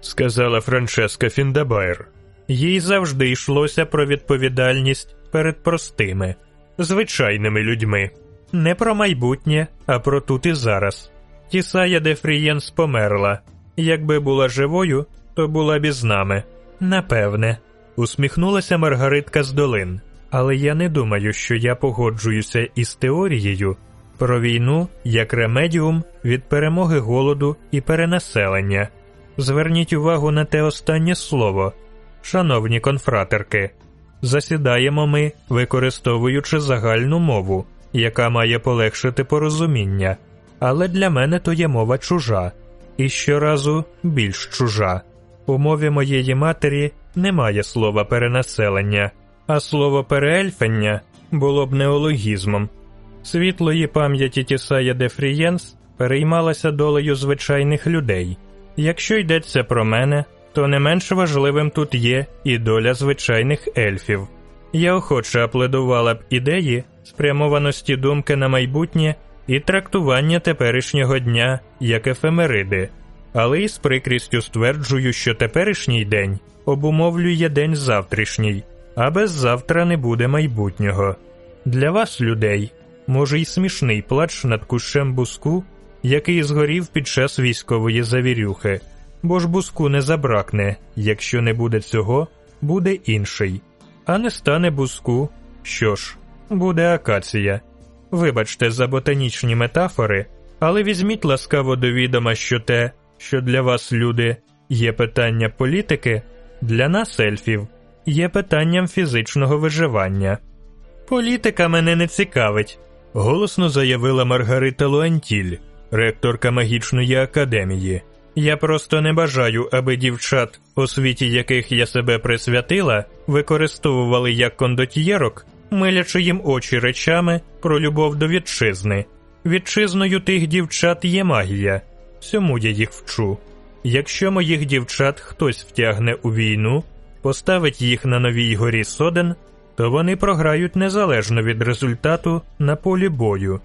сказала Франческа Фіндабайр. Їй завжди йшлося про відповідальність перед простими, звичайними людьми, не про майбутнє, а про тут і зараз. Тісая де Фрієнс померла. Якби була живою, то була б із нами. Напевне, усміхнулася Маргаритка з долин. Але я не думаю, що я погоджуюся із теорією про війну як ремедіум від перемоги голоду і перенаселення. Зверніть увагу на те останнє слово, шановні конфратерки. Засідаємо ми, використовуючи загальну мову, яка має полегшити порозуміння, але для мене то є мова чужа, і щоразу більш чужа. У мові моєї матері немає слова перенаселення, а слово переельфення було б неологізмом. Світлої пам'яті Тісая де Фрієнс переймалася долею звичайних людей. Якщо йдеться про мене, то не менш важливим тут є і доля звичайних ельфів. Я охоче аплодувала б ідеї спрямованості думки на майбутнє і трактування теперішнього дня як ефемериди, але й з прикрістю стверджую, що теперішній день обумовлює день завтрашній, а без завтра не буде майбутнього. Для вас, людей, може й смішний плач над кущем буску, який згорів під час військової завірюхи, бо ж буску не забракне, якщо не буде цього, буде інший, а не стане буску, що ж, буде акація. Вибачте за ботанічні метафори, але візьміть ласкаво до відома, що те, що для вас, люди, є питання політики, для нас, ельфів, є питанням фізичного виживання. Політика мене не цікавить, голосно заявила Маргарита Луантіль, ректорка магічної академії. Я просто не бажаю, аби дівчат, освіті яких я себе присвятила, використовували як кондотьєрок милячи їм очі речами про любов до вітчизни. Вітчизною тих дівчат є магія, всьому я їх вчу. Якщо моїх дівчат хтось втягне у війну, поставить їх на новій горі соден, то вони програють незалежно від результату на полі бою.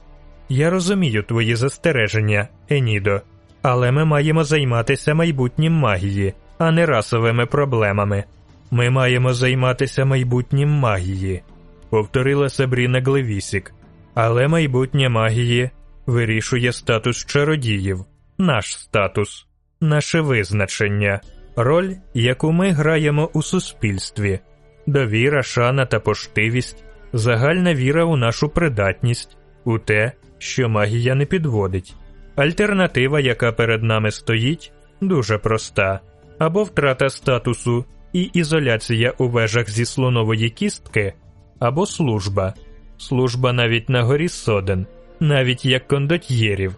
Я розумію твої застереження, Енідо, але ми маємо займатися майбутнім магії, а не расовими проблемами. Ми маємо займатися майбутнім магії повторила Сабріна Глевісік, але майбутнє магії вирішує статус чародіїв, наш статус, наше визначення, роль, яку ми граємо у суспільстві, довіра, шана та поштивість, загальна віра у нашу придатність, у те, що магія не підводить. Альтернатива, яка перед нами стоїть, дуже проста. Або втрата статусу і ізоляція у вежах зі слонової кістки або служба, служба навіть на горі соден, навіть як кондотьєрів,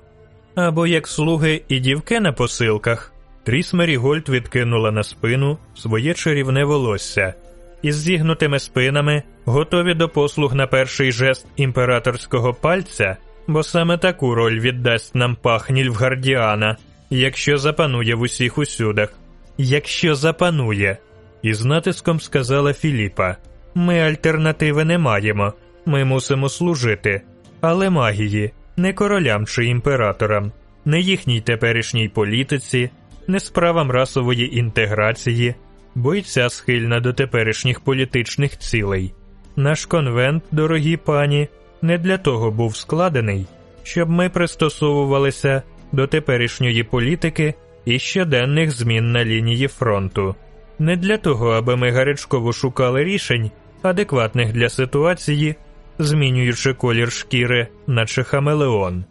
або як слуги і дівки на посилках. Тріс Мерігольд відкинула на спину своє чарівне волосся. Із зігнутими спинами, готові до послуг на перший жест імператорського пальця, бо саме таку роль віддасть нам пахніль в Гардіана, якщо запанує в усіх усюдах, якщо запанує. І з натиском сказала Філіпа: Ми альтернативи не маємо, ми мусимо служити, але магії, не королям чи імператорам, не їхній теперішній політиці, не справам расової інтеграції, бо й ця схильна до теперішніх політичних цілей. Наш конвент, дорогі пані, не для того був складений, щоб ми пристосовувалися до теперішньої політики і щоденних змін на лінії фронту, не для того, аби ми гарячково шукали рішень, адекватних для ситуації, змінюючи колір шкіри, наче хамелеон.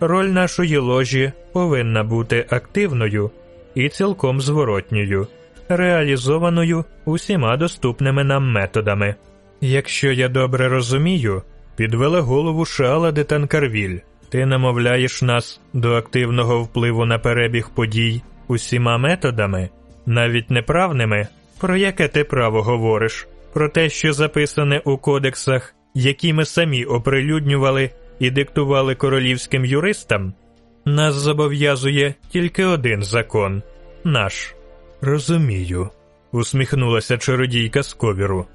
Роль нашої ложі повинна бути активною і цілком зворотньою, реалізованою усіма доступними нам методами. Якщо я добре розумію, підвела голову Шаала де Танкарвіль, ти намовляєш нас до активного впливу на перебіг подій усіма методами, навіть неправними, про яке ти право говориш, про те, що записане у кодексах, які ми самі оприлюднювали і диктували королівським юристам, нас зобов'язує тільки один закон наш. Розумію, усміхнулася чародійка Сковіру.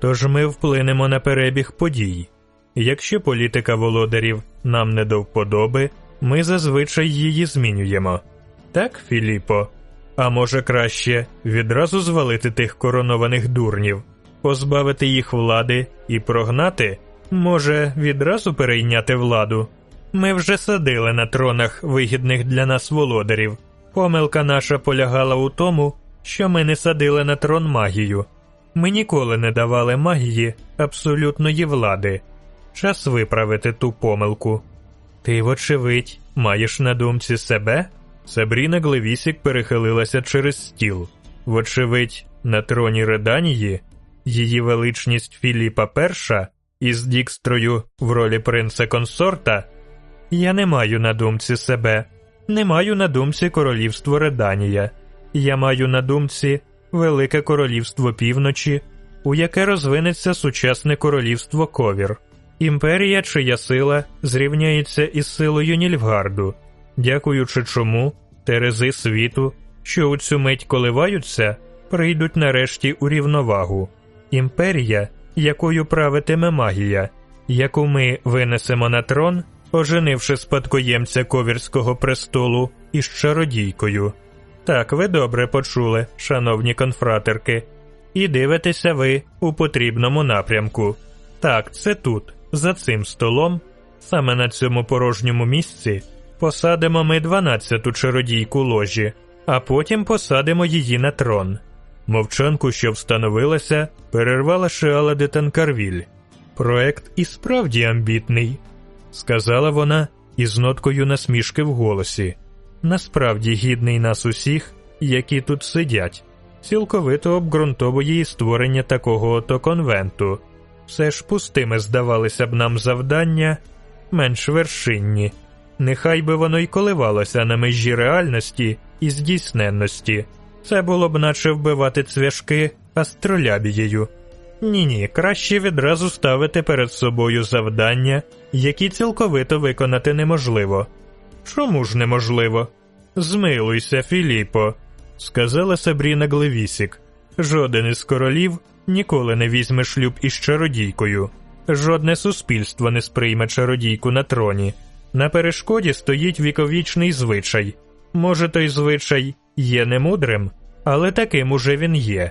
Тож ми вплинемо на перебіг подій. Якщо політика володарів нам не до вподоби, ми зазвичай її змінюємо. Так, Філіпо? А може краще відразу звалити тих коронованих дурнів, позбавити їх влади і прогнати? Може, відразу перейняти владу? Ми вже садили на тронах вигідних для нас володарів. Помилка наша полягала у тому, що ми не садили на трон магію. Ми ніколи не давали магії абсолютної влади. Час виправити ту помилку. Ти, вочевидь, маєш на думці себе? Сабріна Глевісік перехилилася через стіл. Вочевидь, на троні Реданії, її величність Філіпа І із Дікстрою в ролі принца консорта. Я не маю на думці себе, не маю на думці королівство Реданія. Я маю на думці Велике Королівство Півночі, у яке розвинеться сучасне королівство Ковір, імперія, чия сила зрівняється із силою Нільфгарду, дякуючи чому терези світу, що у цю мить коливаються, прийдуть нарешті у рівновагу. Імперія, якою правитиме магія, яку ми винесемо на трон, оженивши спадкоємця ковірського престолу із чародійкою. Так, ви добре почули, шановні конфратерки, і дивитеся ви у потрібному напрямку. Так, це тут, за цим столом, саме на цьому порожньому місці, посадимо ми дванадцяту чародійку ложі, а потім посадимо її на трон. Мовчанку, що встановилася, перервала Шеала де Танкарвіль. Проект і справді амбітний, сказала вона із ноткою насмішки в голосі насправді гідний нас усіх, які тут сидять, цілковито обґрунтовує і створення такого ото конвенту. Все ж пустими здавалися б нам завдання, менш вершинні. Нехай би воно й коливалося на межі реальності і здійсненності. Це було б наче вбивати цвяшки астролябією. Ні ні, краще відразу ставити перед собою завдання, які цілковито виконати неможливо. Чому ж неможливо? Змилуйся, Філіпо, сказала Сабріна Глевісік. Жоден із королів ніколи не візьме шлюб із чародійкою, жодне суспільство не сприйме чародійку на троні. На перешкоді стоїть віковічний звичай. Може, той звичай є немудрим, але таким уже він є.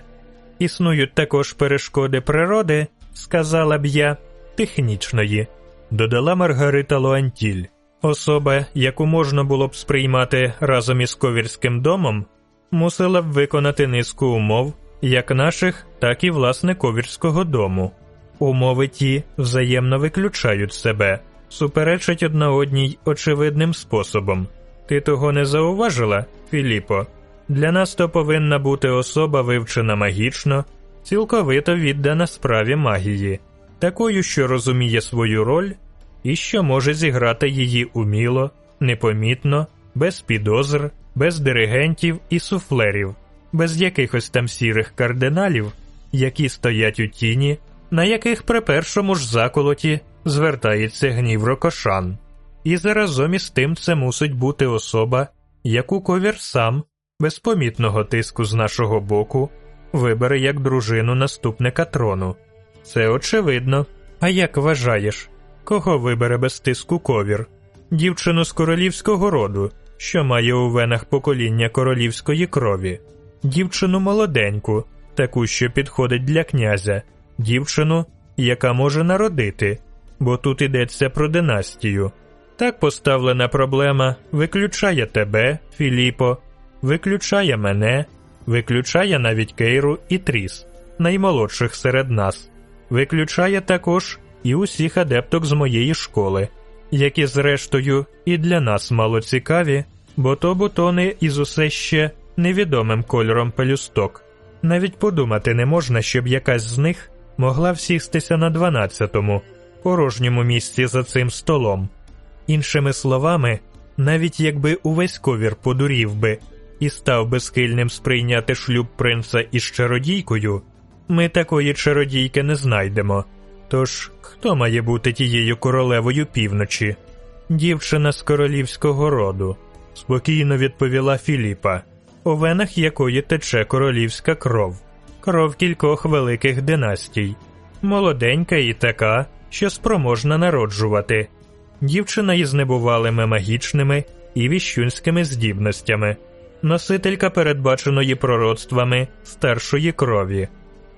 Існують також перешкоди природи, сказала б я, технічної, додала Маргарита Луантіль. Особа, яку можна було б сприймати разом із ковірським домом, мусила б виконати низку умов як наших, так і власне ковірського дому. Умови ті взаємно виключають себе, суперечать одна одній очевидним способом. Ти того не зауважила, Філіпо? Для нас то повинна бути особа, вивчена магічно, цілковито віддана справі магії. такою, що розуміє свою роль і що може зіграти її уміло, непомітно, без підозр, без диригентів і суфлерів, без якихось там сірих кардиналів, які стоять у тіні, на яких при першому ж заколоті звертається гнів рокошан. І заразом із тим це мусить бути особа, яку ковір сам, без помітного тиску з нашого боку, вибере як дружину наступника трону. Це очевидно. А як вважаєш, кого вибере без тиску ковір? Дівчину з королівського роду, що має у венах покоління королівської крові, дівчину молоденьку, таку, що підходить для князя, дівчину, яка може народити, бо тут йдеться про династію. Так поставлена проблема виключає тебе, Філіпо, виключає мене, виключає навіть Кейру і Тріс, наймолодших серед нас, виключає також і усіх адепток з моєї школи, які, зрештою, і для нас мало цікаві, бо то бутони із усе ще невідомим кольором пелюсток. Навіть подумати не можна, щоб якась з них могла всістися на дванадцятому, порожньому місці за цим столом. Іншими словами, навіть якби увесь ковір подурів би і став би схильним сприйняти шлюб принца із чародійкою, ми такої чародійки не знайдемо. Тож хто має бути тією королевою півночі? Дівчина з королівського роду, спокійно відповіла Філіпа, у венах якої тече королівська кров, кров кількох великих династій, молоденька і така, що спроможна народжувати, дівчина із небувалими магічними і віщунськими здібностями, носителька передбаченої пророцтвами старшої крові.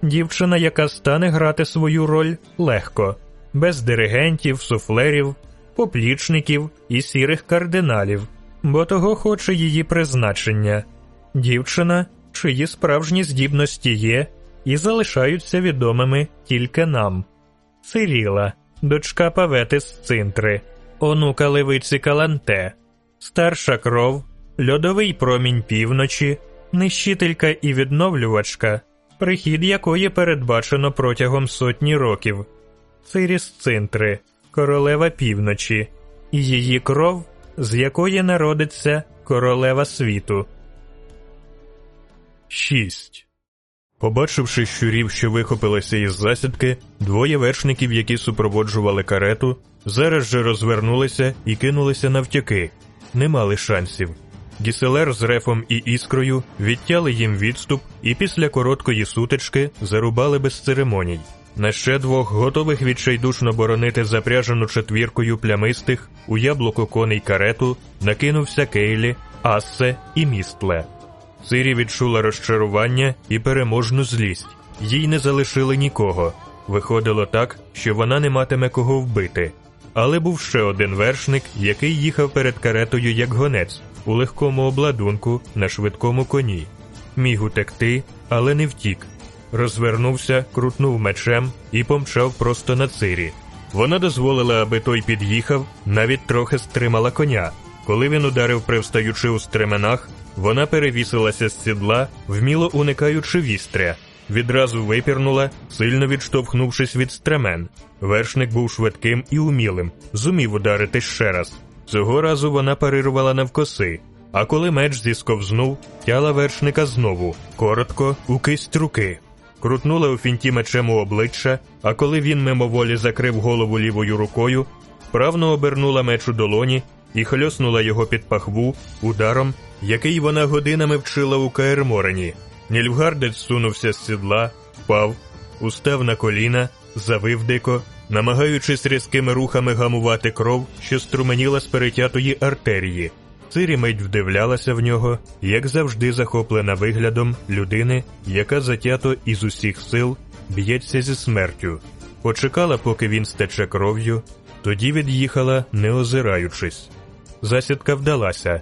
Дівчина, яка стане грати свою роль легко, без диригентів, суфлерів, поплічників і сірих кардиналів, бо того хоче її призначення, дівчина, чиї справжні здібності є і залишаються відомими тільки нам. Циріла, дочка Павети з Цинтри, онука левиці Каланте, старша кров, льодовий промінь півночі, нищителька і відновлювачка прихід якої передбачено протягом сотні років. Циріс Цинтри, королева півночі, і її кров, з якої народиться королева світу. 6. Побачивши щурів, що вихопилися із засідки, двоє вершників, які супроводжували карету, зараз же розвернулися і кинулися навтяки. Не мали шансів. Діселер з рефом і іскрою відтяли їм відступ і після короткої сутички зарубали без церемоній. На ще двох готових відчайдушно боронити запряжену четвіркою плямистих у яблуко коней карету накинувся Кейлі, Ассе і містле. Сирі відчула розчарування і переможну злість. Їй не залишили нікого. Виходило так, що вона не матиме кого вбити. Але був ще один вершник, який їхав перед каретою як гонець у легкому обладунку на швидкому коні. Міг утекти, але не втік. Розвернувся, крутнув мечем і помчав просто на цирі. Вона дозволила, аби той під'їхав, навіть трохи стримала коня. Коли він ударив, привстаючи у стременах, вона перевісилася з сідла, вміло уникаючи вістря. Відразу випірнула, сильно відштовхнувшись від стремен. Вершник був швидким і умілим, зумів ударити ще раз. Цього разу вона парирувала навкоси, а коли меч зісковзнув, тяла вершника знову, коротко, у кисть руки. Крутнула у фінті мечем у обличчя, а коли він мимоволі закрив голову лівою рукою, вправно обернула меч у долоні і хльоснула його під пахву ударом, який вона годинами вчила у Каерморені. Нільфгардець сунувся з сідла, впав, устав на коліна, завив дико намагаючись різкими рухами гамувати кров, що струменіла з перетятої артерії. Цирі мить вдивлялася в нього, як завжди захоплена виглядом людини, яка затято із усіх сил б'ється зі смертю. Почекала, поки він стече кров'ю, тоді від'їхала, не озираючись. Засідка вдалася.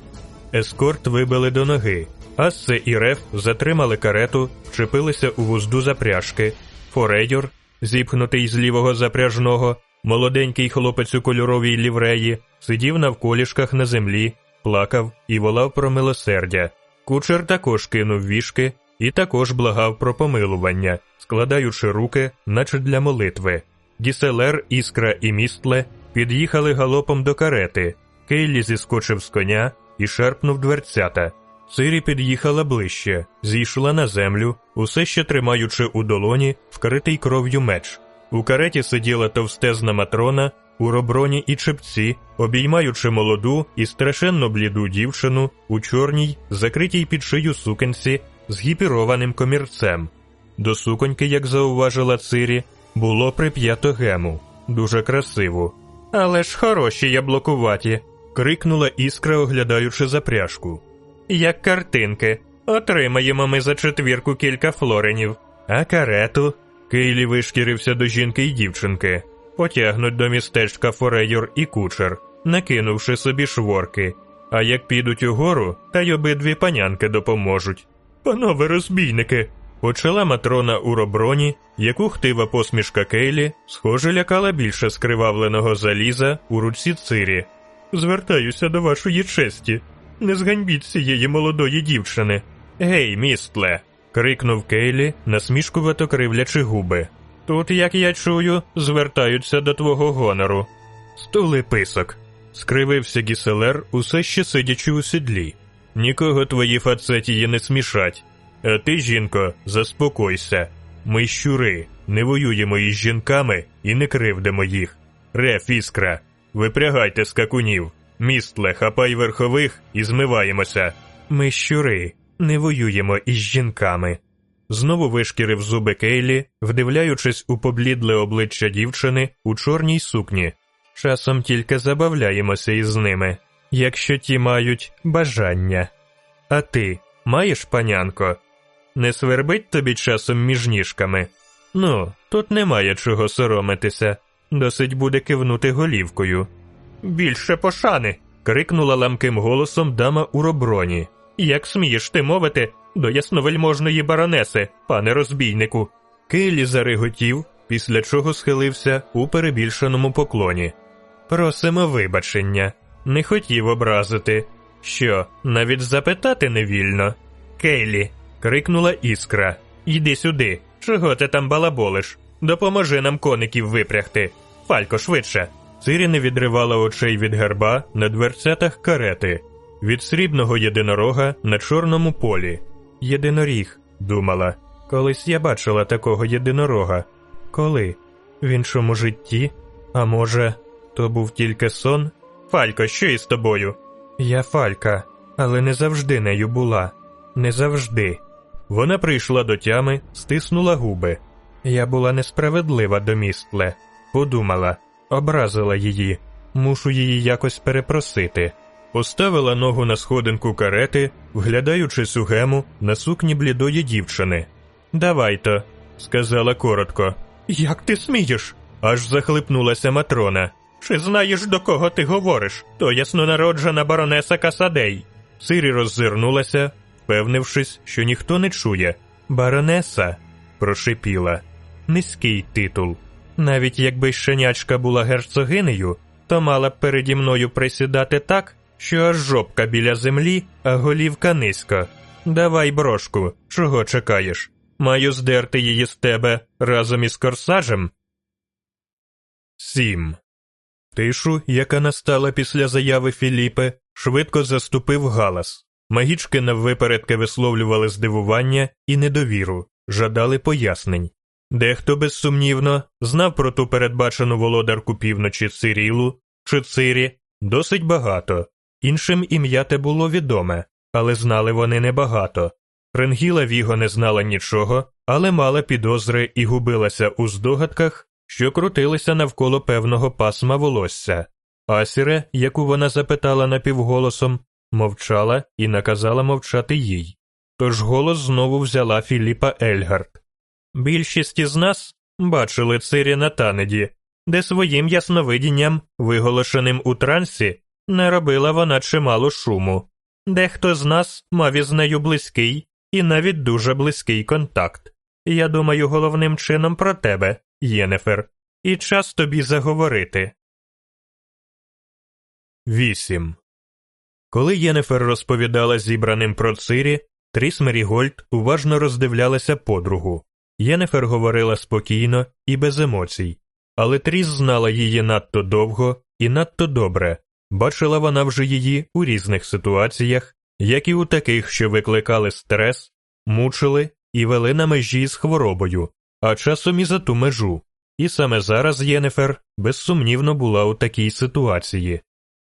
Ескорт вибили до ноги. Ассе і Реф затримали карету, вчепилися у вузду запряжки. Форейдер зіпхнутий з лівого запряжного, молоденький хлопець у кольоровій лівреї, сидів на вколішках на землі, плакав і волав про милосердя. Кучер також кинув вішки і також благав про помилування, складаючи руки, наче для молитви. Діселер, Іскра і Містле під'їхали галопом до карети. Кейлі зіскочив з коня і шарпнув дверцята. Цирі під'їхала ближче, зійшла на землю, усе ще тримаючи у долоні вкритий кров'ю меч. У кареті сиділа товстезна матрона у роброні і чепці, обіймаючи молоду і страшенно бліду дівчину у чорній, закритій під шию сукенці з гіпірованим комірцем. До суконьки, як зауважила Цирі, було прип'ято гему, дуже красиву. Але ж хороші яблукуваті. Крикнула іскра, оглядаючи запряжку. Як картинки. Отримаємо ми за четвірку кілька флоренів. А карету. Кейлі вишкірився до жінки й дівчинки, потягнуть до містечка Форейор і кучер, накинувши собі шворки. А як підуть угору, та й обидві панянки допоможуть. Панове розбійники, почала матрона у роброні, яку хтива посмішка Кейлі, схоже, лякала більше скривавленого заліза у руці цирі. Звертаюся до вашої честі. Не зганьбіть цієї молодої дівчини. Гей, містле. крикнув Кейлі, насмішкувато кривлячи губи. Тут, як я чую, звертаються до твого гонору. Стули писок. скривився гіселер, усе ще сидячи у сідлі. Нікого твої фацетії не смішать. А ти, жінко, заспокойся. Ми щури, не воюємо із жінками і не кривдимо їх. Реф, іскра, випрягайте скакунів. Містле, хапай верхових і змиваємося. Ми щури, не воюємо із жінками. Знову вишкірив зуби Кейлі, вдивляючись у поблідле обличчя дівчини у чорній сукні. Часом тільки забавляємося із ними, якщо ті мають бажання. А ти маєш, панянко? Не свербить тобі часом між ніжками? Ну, тут немає чого соромитися, досить буде кивнути голівкою. Більше пошани. крикнула ламким голосом дама у роброні. Як смієш ти мовити до ясновельможної баронеси, пане розбійнику? Кейлі зареготів, після чого схилився у перебільшеному поклоні. Просимо вибачення, не хотів образити. Що, навіть запитати не вільно? Кейлі, крикнула іскра. Йди сюди. Чого ти там балаболиш? Допоможи нам коників випрягти. Фалько, швидше. Цирі не відривала очей від герба на дверцятах карети, від срібного єдинорога на чорному полі. Єдиноріг, думала. Колись я бачила такого єдинорога. Коли? В іншому житті? А може, то був тільки сон? Фалько, що із тобою? Я Фалька, але не завжди нею була. Не завжди. Вона прийшла до тями, стиснула губи. Я була несправедлива до містле, подумала образила її, мушу її якось перепросити. Поставила ногу на сходинку карети, вглядаючись у гему на сукні блідої дівчини. Давай то, сказала коротко. Як ти смієш? аж захлипнулася матрона. Чи знаєш, до кого ти говориш? То яснонароджена баронеса Касадей. Сирі роззирнулася, впевнившись, що ніхто не чує. Баронеса, прошипіла. Низький титул. Навіть якби щенячка була герцогинею, то мала б переді мною присідати так, що аж жопка біля землі, а голівка низько. Давай брошку, чого чекаєш? Маю здерти її з тебе разом із корсажем. Сім. Тишу, яка настала після заяви Філіпе, швидко заступив галас. Магічки наввипередки висловлювали здивування і недовіру, жадали пояснень. Дехто безсумнівно знав про ту передбачену володарку півночі Цирілу чи Цирі досить багато, іншим ім'я те було відоме, але знали вони небагато. Ренгіла Віго не знала нічого, але мала підозри і губилася у здогадках, що крутилися навколо певного пасма волосся. Асіре, яку вона запитала напівголосом, мовчала і наказала мовчати їй. Тож голос знову взяла Філіпа Ельгард. Більшість із нас бачили цирі на танеді, де своїм ясновидінням, виголошеним у трансі, не робила вона чимало шуму. Дехто з нас мав із нею близький і навіть дуже близький контакт. Я думаю, головним чином про тебе, Єнефер, і час тобі заговорити. 8. Коли Єнефер розповідала зібраним про цирі, Тріс Мерігольд уважно роздивлялася подругу. Єнефер говорила спокійно і без емоцій, але Тріс знала її надто довго і надто добре. Бачила вона вже її у різних ситуаціях, як і у таких, що викликали стрес, мучили і вели на межі з хворобою, а часом і за ту межу. І саме зараз Єнефер безсумнівно була у такій ситуації.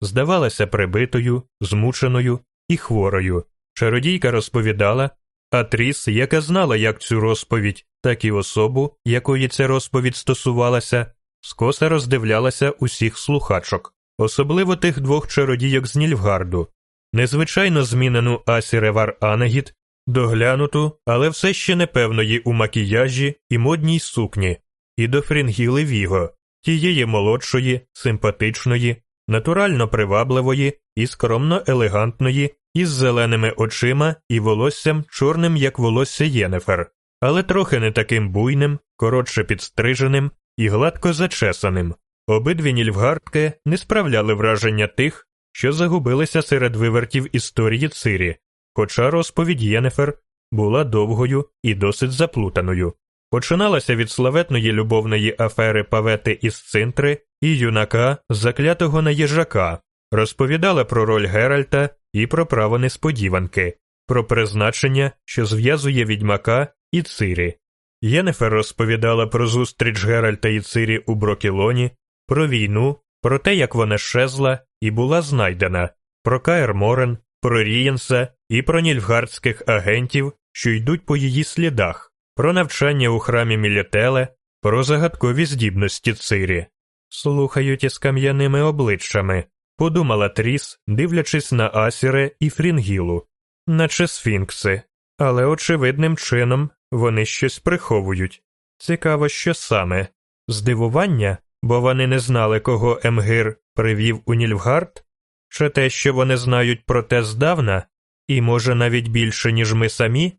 Здавалася прибитою, змученою і хворою. Чародійка розповідала, а Тріс, яка знала як цю розповідь, так і особу, якої ця розповідь стосувалася, скоса роздивлялася усіх слухачок, особливо тих двох чародійок з Нільфгарду, незвичайно змінену Асіревар Анагіт, доглянуту, але все ще непевної у макіяжі і модній сукні, і до Фрінгіли Віго, тієї молодшої, симпатичної, натурально привабливої і скромно елегантної, із зеленими очима і волоссям чорним, як волосся Єнефер, але трохи не таким буйним, коротше підстриженим і гладко зачесаним. Обидві нільфгардки не справляли враження тих, що загубилися серед вивертів історії Цирі, хоча розповідь Єнефер була довгою і досить заплутаною. Починалася від славетної любовної афери Павети із Цинтри і юнака, заклятого на їжака, розповідала про роль Геральта і про право несподіванки, про призначення, що зв'язує відьмака і Цирі. Єнефер розповідала про зустріч Геральта і Цирі у Брокілоні, про війну, про те, як вона щезла і була знайдена, про Каер Морен, про Рієнса і про нільфгардських агентів, що йдуть по її слідах, про навчання у храмі Мілітеле, про загадкові здібності Цирі. Слухають із кам'яними обличчями, подумала Тріс, дивлячись на Асіре і Фрінгілу, наче сфінкси, але очевидним чином вони щось приховують. Цікаво, що саме. Здивування, бо вони не знали, кого Емгир привів у Нільфгард, чи те, що вони знають про те здавна, і, може, навіть більше, ніж ми самі.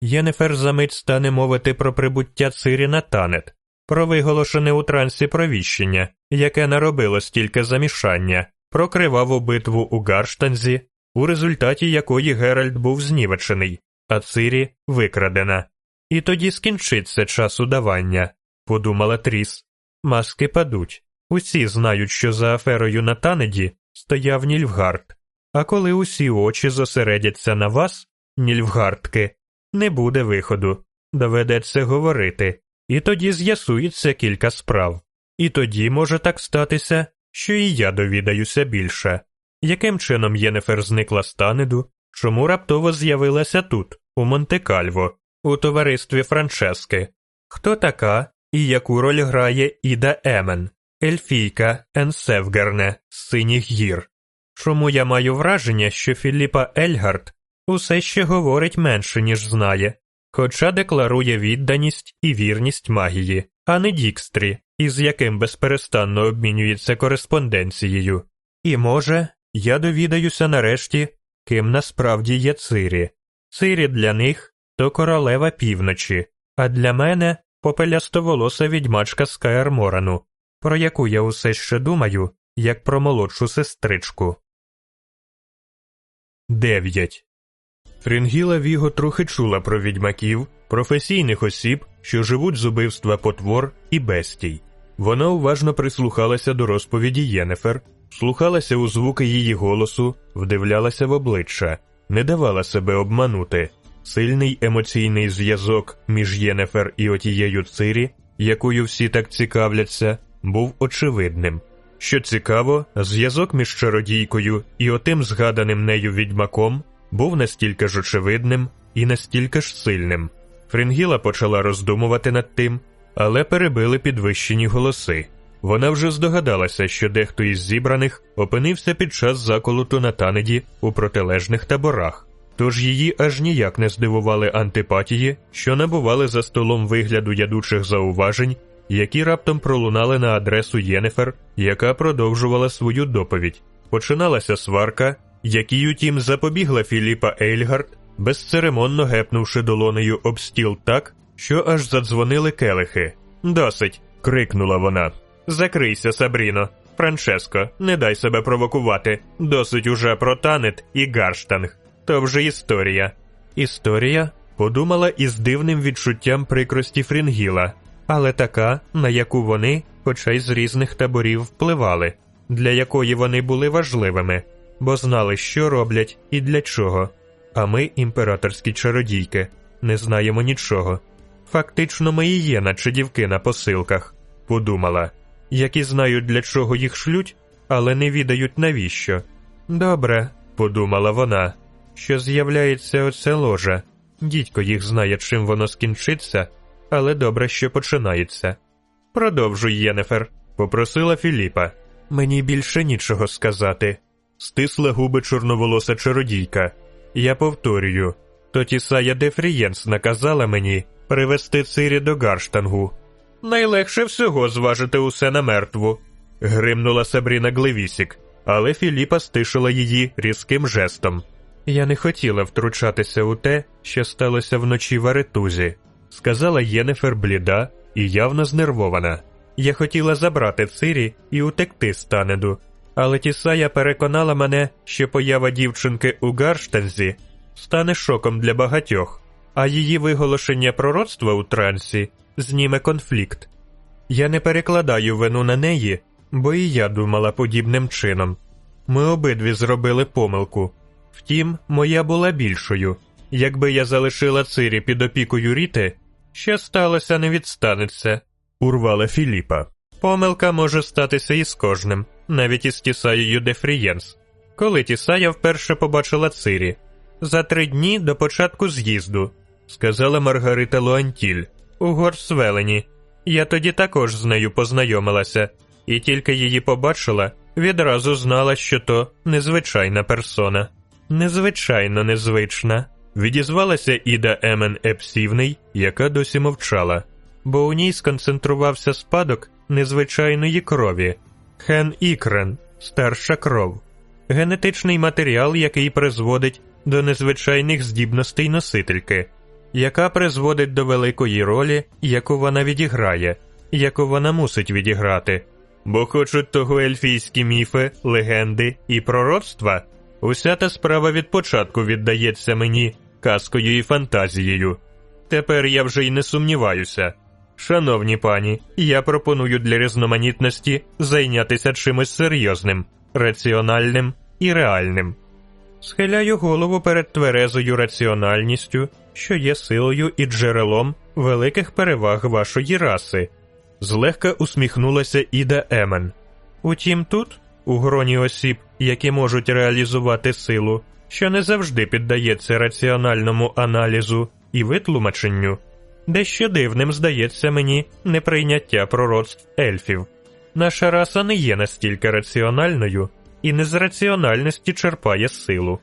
Єнефер за мить стане мовити про прибуття Цирі на танет, про виголошене у трансі провіщення, яке наробило стільки замішання, про криваву битву у Гарштанзі, у результаті якої Геральт був знівечений, а Цирі викрадена. І тоді скінчиться час удавання, подумала Тріс. Маски падуть. Усі знають, що за аферою на танеді стояв Нільфгард. А коли усі очі зосередяться на вас, Нільфгардки, не буде виходу, доведеться говорити, і тоді з'ясується кілька справ. І тоді може так статися, що і я довідаюся більше, яким чином Єнефер зникла з танеду, чому раптово з'явилася тут, у Монте-Кальво, у товаристві Франчески, хто така і яку роль грає Іда Емен, Ельфійка Ен Севгерне з синіх гір. Чому я маю враження, що Філіпа Ельгард усе ще говорить менше, ніж знає, хоча декларує відданість і вірність магії, а не Дікстрі, із яким безперестанно обмінюється кореспонденцією. І може, я довідаюся нарешті, ким насправді є Цирі. Цирі для них то королева півночі, а для мене попелястоволоса відьмачка з Каерморану, про яку я усе ще думаю, як про молодшу сестричку. 9. Фрінгіла Віго трохи чула про відьмаків, професійних осіб, що живуть з убивства потвор і бестій. Вона уважно прислухалася до розповіді Єнефер, слухалася у звуки її голосу, вдивлялася в обличчя, не давала себе обманути. Сильний емоційний зв'язок між Єнефер і отією Цирі, якою всі так цікавляться, був очевидним. Що цікаво, зв'язок між чародійкою і отим згаданим нею відьмаком був настільки ж очевидним і настільки ж сильним. Фрінгіла почала роздумувати над тим, але перебили підвищені голоси. Вона вже здогадалася, що дехто із зібраних опинився під час заколоту на танеді у протилежних таборах, тож її аж ніяк не здивували антипатії, що набували за столом вигляду ядучих зауважень, які раптом пролунали на адресу Єнефер, яка продовжувала свою доповідь. Починалася сварка, якій, утім, запобігла Філіпа Ейльгард, безцеремонно гепнувши долонею об стіл так, що аж задзвонили келихи. Досить. крикнула вона. Закрийся, Сабріно. Франческо, не дай себе провокувати. Досить уже про танет і гарштанг. То вже історія. Історія? подумала із дивним відчуттям прикрості Фрінгіла. але така, на яку вони, хоча й з різних таборів, впливали, для якої вони були важливими, бо знали, що роблять і для чого. А ми, імператорські чародійки, не знаємо нічого. Фактично, ми і є, наче дівки на посилках, подумала, які знають, для чого їх шлють, але не відають навіщо. Добре, подумала вона, що з'являється оце ложа. Дідько їх знає, чим воно скінчиться, але добре, що починається. Продовжуй, Єнефер, попросила Філіпа. Мені більше нічого сказати. Стисла губи чорноволоса чародійка. Я повторюю, то Тісая де Фрієнс наказала мені привести цирі до Гарштангу. Найлегше всього зважити усе на мертву, гримнула Сабріна Глевісік, але Філіпа стишила її різким жестом. Я не хотіла втручатися у те, що сталося вночі в Аретузі, сказала Єнефер бліда і явно знервована. Я хотіла забрати Цирі і утекти з Танеду, але Тісая переконала мене, що поява дівчинки у Гарштанзі стане шоком для багатьох, а її виголошення пророцтва у трансі зніме конфлікт. Я не перекладаю вину на неї, бо і я думала подібним чином. Ми обидві зробили помилку. Втім, моя була більшою. Якби я залишила Цирі під опікою Ріти, що сталося не відстанеться, урвала Філіпа. Помилка може статися і з кожним, навіть із Тісаєю де Фрієнс. Коли Тісая вперше побачила Цирі, за три дні до початку з'їзду, сказала Маргарита Луантіль, у Горсвелені. Я тоді також з нею познайомилася, і тільки її побачила, відразу знала, що то незвичайна персона. Незвичайно незвична, відізвалася Іда Емен Епсівний, яка досі мовчала, бо у ній сконцентрувався спадок незвичайної крові, хен ікрен, старша кров, генетичний матеріал, який призводить до незвичайних здібностей носительки, яка призводить до великої ролі, яку вона відіграє, яку вона мусить відіграти. Бо хочуть того ельфійські міфи, легенди і пророцтва. Уся та справа від початку віддається мені казкою і фантазією. Тепер я вже й не сумніваюся. Шановні пані, я пропоную для різноманітності зайнятися чимось серйозним, раціональним і реальним. Схиляю голову перед тверезою раціональністю, що є силою і джерелом великих переваг вашої раси. Злегка усміхнулася Іда Емен. Утім, тут, у гроні осіб, які можуть реалізувати силу, що не завжди піддається раціональному аналізу і витлумаченню, дещо дивним здається мені неприйняття пророцтв ельфів. Наша раса не є настільки раціональною і не з раціональності черпає силу,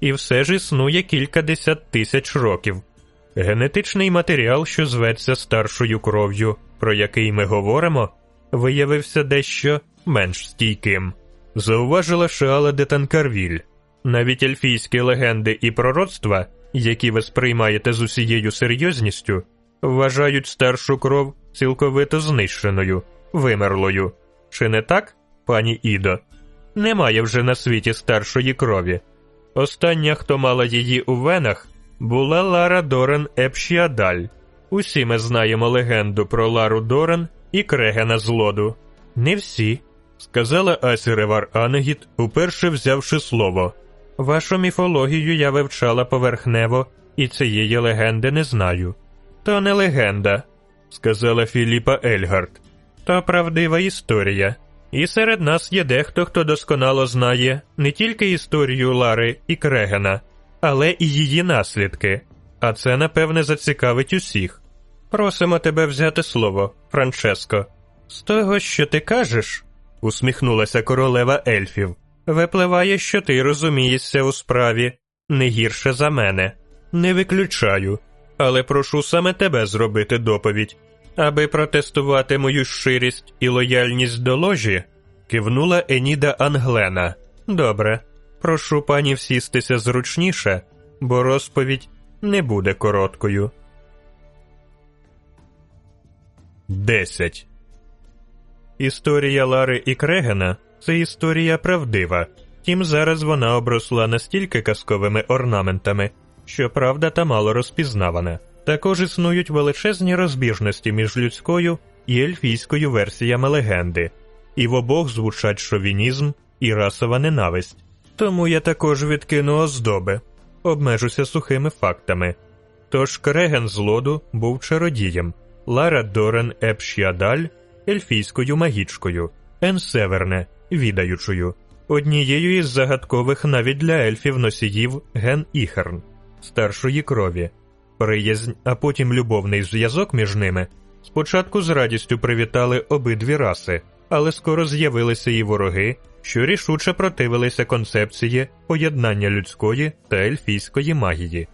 і все ж існує кількадесят тисяч років. Генетичний матеріал, що зветься старшою кров'ю, про який ми говоримо, виявився дещо менш стійким. Зауважила Шеала де Танкарвіль. Навіть ельфійські легенди і пророцтва, які ви сприймаєте з усією серйозністю, вважають старшу кров цілковито знищеною, вимерлою. Чи не так, пані Ідо? Немає вже на світі старшої крові. Остання, хто мала її у венах, була Лара Дорен Епшіадаль. Усі ми знаємо легенду про Лару Дорен і Крегена Злоду. Не всі, сказала Асіревар Анегіт, уперше взявши слово. Вашу міфологію я вивчала поверхнево, і цієї легенди не знаю. То не легенда, сказала Філіпа Ельгард. То правдива історія. І серед нас є дехто, хто досконало знає не тільки історію Лари і Крегена, але і її наслідки. А це, напевне, зацікавить усіх. Просимо тебе взяти слово, Франческо. З того, що ти кажеш, усміхнулася королева ельфів. Випливає, що ти розумієшся у справі не гірше за мене. Не виключаю, але прошу саме тебе зробити доповідь. Аби протестувати мою щирість і лояльність до ложі, кивнула Еніда Англена. Добре, прошу пані всістися зручніше, бо розповідь не буде короткою. 10. Історія Лари і Крегена це історія правдива, тім зараз вона обросла настільки казковими орнаментами, що правда та мало розпізнавана. Також існують величезні розбіжності між людською і ельфійською версіями легенди, і в обох звучать шовінізм і расова ненависть. Тому я також відкину оздоби, обмежуся сухими фактами. Тож Креген з лоду був чародієм, Лара Дорен Епшіадаль ельфійською магічкою, Ен Северне відаючою, однією із загадкових навіть для ельфів носіїв Ген Іхерн, старшої крові. Приязнь, а потім любовний зв'язок між ними спочатку з радістю привітали обидві раси, але скоро з'явилися і вороги, що рішуче противилися концепції поєднання людської та ельфійської магії.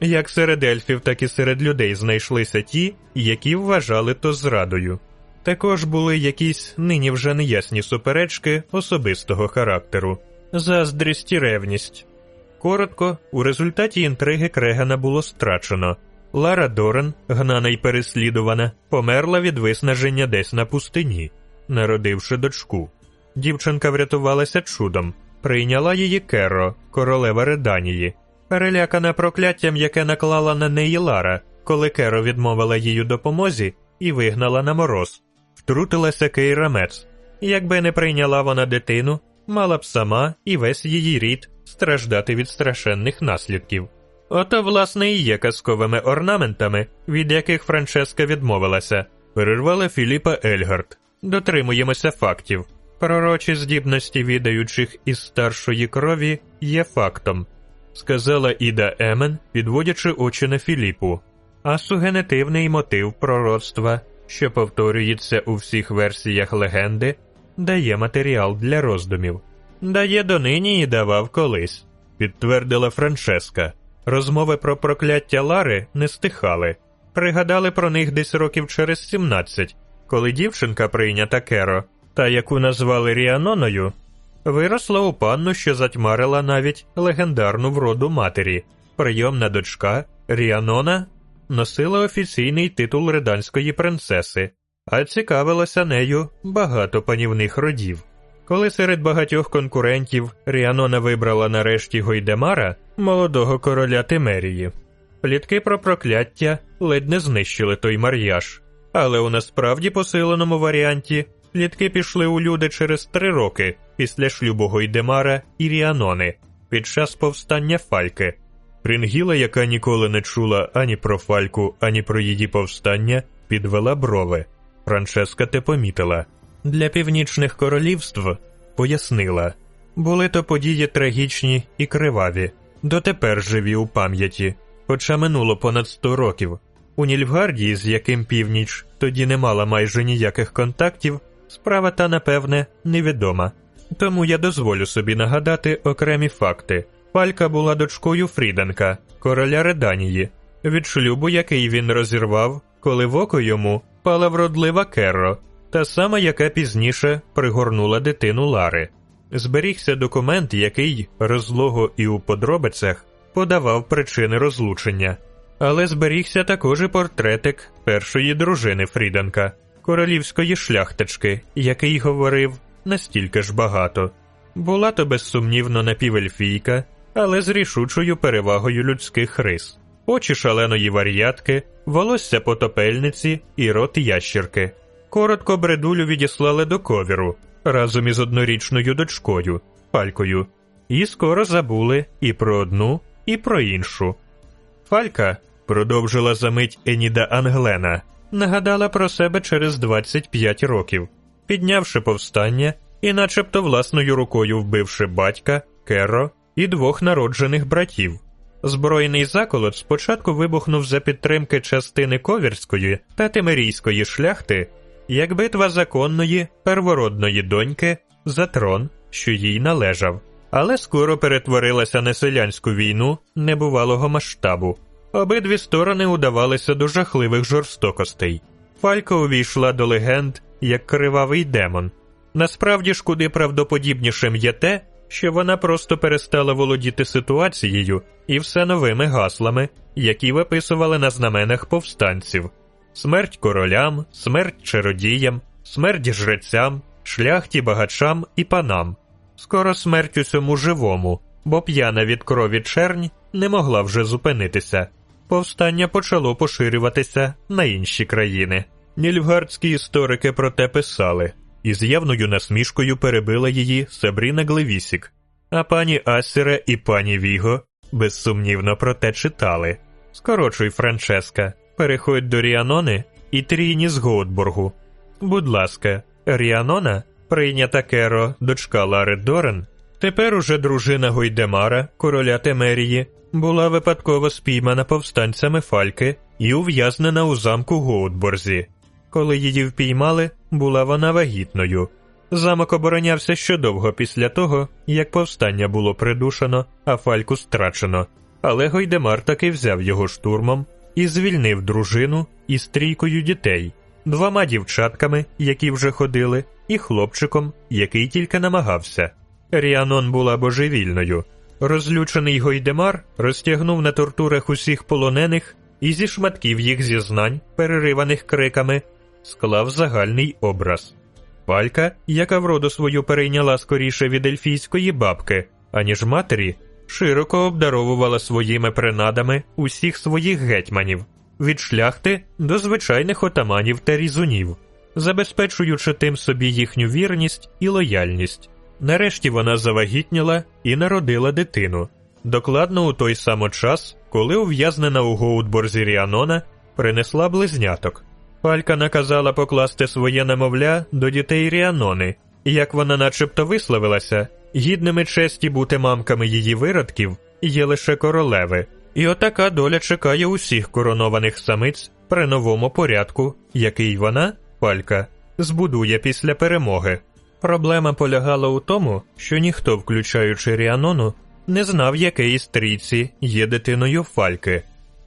Як серед ельфів, так і серед людей знайшлися ті, які вважали то зрадою. Також були якісь нині вже неясні суперечки особистого характеру, заздрість і ревність. Коротко, у результаті інтриги Крегана було страчено. Лара Дорен, гнана й переслідувана, померла від виснаження десь на пустині, народивши дочку. Дівчинка врятувалася чудом, прийняла її Керо, королева Реданії, перелякана прокляттям, яке наклала на неї Лара, коли Керо відмовила їй допомозі і вигнала на мороз. Втрутилася Кейра Мец. Якби не прийняла вона дитину, мала б сама і весь її рід страждати від страшенних наслідків. Ото, власне, і є казковими орнаментами, від яких Франческа відмовилася, перервала Філіпа Ельгард. Дотримуємося фактів. Пророчі здібності відаючих із старшої крові є фактом, сказала Іда Емен, підводячи очі на Філіпу. А сугенетивний мотив пророцтва, що повторюється у всіх версіях легенди, дає матеріал для роздумів. Дає донині і давав колись, підтвердила Франческа. Розмови про прокляття Лари не стихали, пригадали про них десь років через 17, коли дівчинка прийнята Керо, та яку назвали Ріаноною, виросла у панну, що затьмарила навіть легендарну вроду матері. Прийомна дочка Ріанона носила офіційний титул риданської принцеси, а цікавилося нею багато панівних родів. Коли серед багатьох конкурентів Ріанона вибрала нарешті Гойдемара, молодого короля Тимерії, плітки про прокляття ледь не знищили той мар'яж, але у насправді посиленому варіанті плітки пішли у люди через три роки після шлюбу Гойдемара і Ріанони під час повстання Фальки. Прингіла, яка ніколи не чула ані про Фальку, ані про її повстання, підвела брови. Франческа те помітила. Для північних королівств пояснила були то події трагічні і криваві, дотепер живі у пам'яті, хоча минуло понад сто років. У Нільфгардії, з яким північ тоді не мала майже ніяких контактів, справа та, напевне, невідома. Тому я дозволю собі нагадати окремі факти. Фалька була дочкою Фріденка, короля Реданії, від шлюбу, який він розірвав, коли в око йому пала вродлива Керро, та сама, яка пізніше пригорнула дитину Лари. Зберігся документ, який розлого і у подробицях подавав причини розлучення, але зберігся також і портретик першої дружини Фріденка, королівської шляхтички, який говорив настільки ж багато. Була то безсумнівно напівельфійка, але з рішучою перевагою людських рис, очі шаленої вар'ятки, волосся потопельниці і рот ящірки. Коротко бредулю відіслали до ковіру разом із однорічною дочкою, Фалькою, і скоро забули і про одну, і про іншу. Фалька продовжила за мить Еніда Англена, нагадала про себе через 25 років, піднявши повстання і, начебто, власною рукою вбивши батька, Керро і двох народжених братів. Збройний заколот спочатку вибухнув за підтримки частини ковірської та тимирійської шляхти як битва законної первородної доньки за трон, що їй належав, але скоро перетворилася на селянську війну небувалого масштабу. Обидві сторони удавалися до жахливих жорстокостей. Фалька увійшла до легенд як кривавий демон. Насправді ж куди правдоподібнішим є те, що вона просто перестала володіти ситуацією і все новими гаслами, які виписували на знаменах повстанців смерть королям, смерть чародіям, смерть жрецям, шляхті багачам і панам, скоро смерть усьому живому, бо п'яна від крові чернь не могла вже зупинитися. повстання почало поширюватися на інші країни. Нільфгардські історики про те писали, і з явною насмішкою перебила її Сабріна Глевісік, а пані Ассере і пані Віго безсумнівно про те читали. Скорочуй, Франческа, переходь до Ріанони і Тріні з Гоутбургу. Будь ласка, Ріанона, прийнята Керо, дочка Лари Дорен, тепер уже дружина Гойдемара, короля Темерії, була випадково спіймана повстанцями Фальки і ув'язнена у замку Гоутборзі. Коли її впіймали, була вона вагітною. Замок оборонявся ще довго після того, як повстання було придушено, а фальку страчено. Але Гойдемар таки взяв його штурмом і звільнив дружину із трійкою дітей, двома дівчатками, які вже ходили, і хлопчиком, який тільки намагався. Ріанон була божевільною. Розлючений Гойдемар розтягнув на тортурах усіх полонених і зі шматків їх зізнань, перериваних криками, склав загальний образ. Палька, яка вроду свою перейняла скоріше від ельфійської бабки, аніж матері, широко обдаровувала своїми принадами усіх своїх гетьманів, від шляхти до звичайних отаманів та різунів, забезпечуючи тим собі їхню вірність і лояльність. Нарешті вона завагітніла і народила дитину. Докладно у той самий час, коли ув'язнена у Гоутборзі Ріанона принесла близняток. Палька наказала покласти своє немовля до дітей Ріанони, як вона начебто висловилася, гідними честі бути мамками її виродків є лише королеви, і отака доля чекає усіх коронованих самиць при новому порядку, який вона, палька, збудує після перемоги. Проблема полягала у тому, що ніхто, включаючи Ріанону, не знав, який з трійці є дитиною Фальки,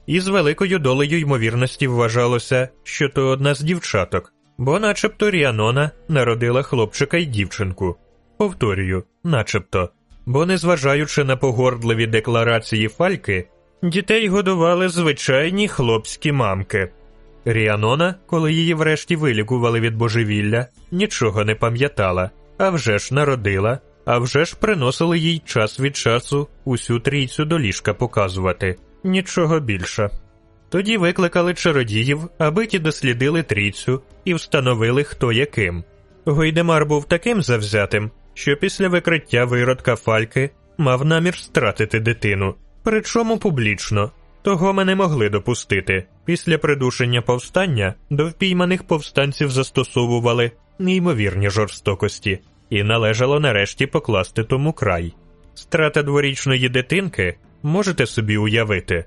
і з великою долею ймовірності вважалося, що то одна з дівчаток, бо, начебто, Ріанона народила хлопчика й дівчинку. Повторюю, начебто, бо, незважаючи на погордливі декларації Фальки, дітей годували звичайні хлопські мамки. Ріанона, коли її врешті вилікували від божевілля, нічого не пам'ятала, а вже ж народила, а вже ж приносили їй час від часу усю трійцю до ліжка показувати, нічого більше. Тоді викликали чародіїв, аби ті дослідили трійцю і встановили, хто яким. Гойдемар був таким завзятим, що після викриття виродка Фальки мав намір стратити дитину, причому публічно. Того ми не могли допустити. Після придушення повстання до впійманих повстанців застосовували неймовірні жорстокості, і належало нарешті покласти тому край. Страта дворічної дитинки можете собі уявити.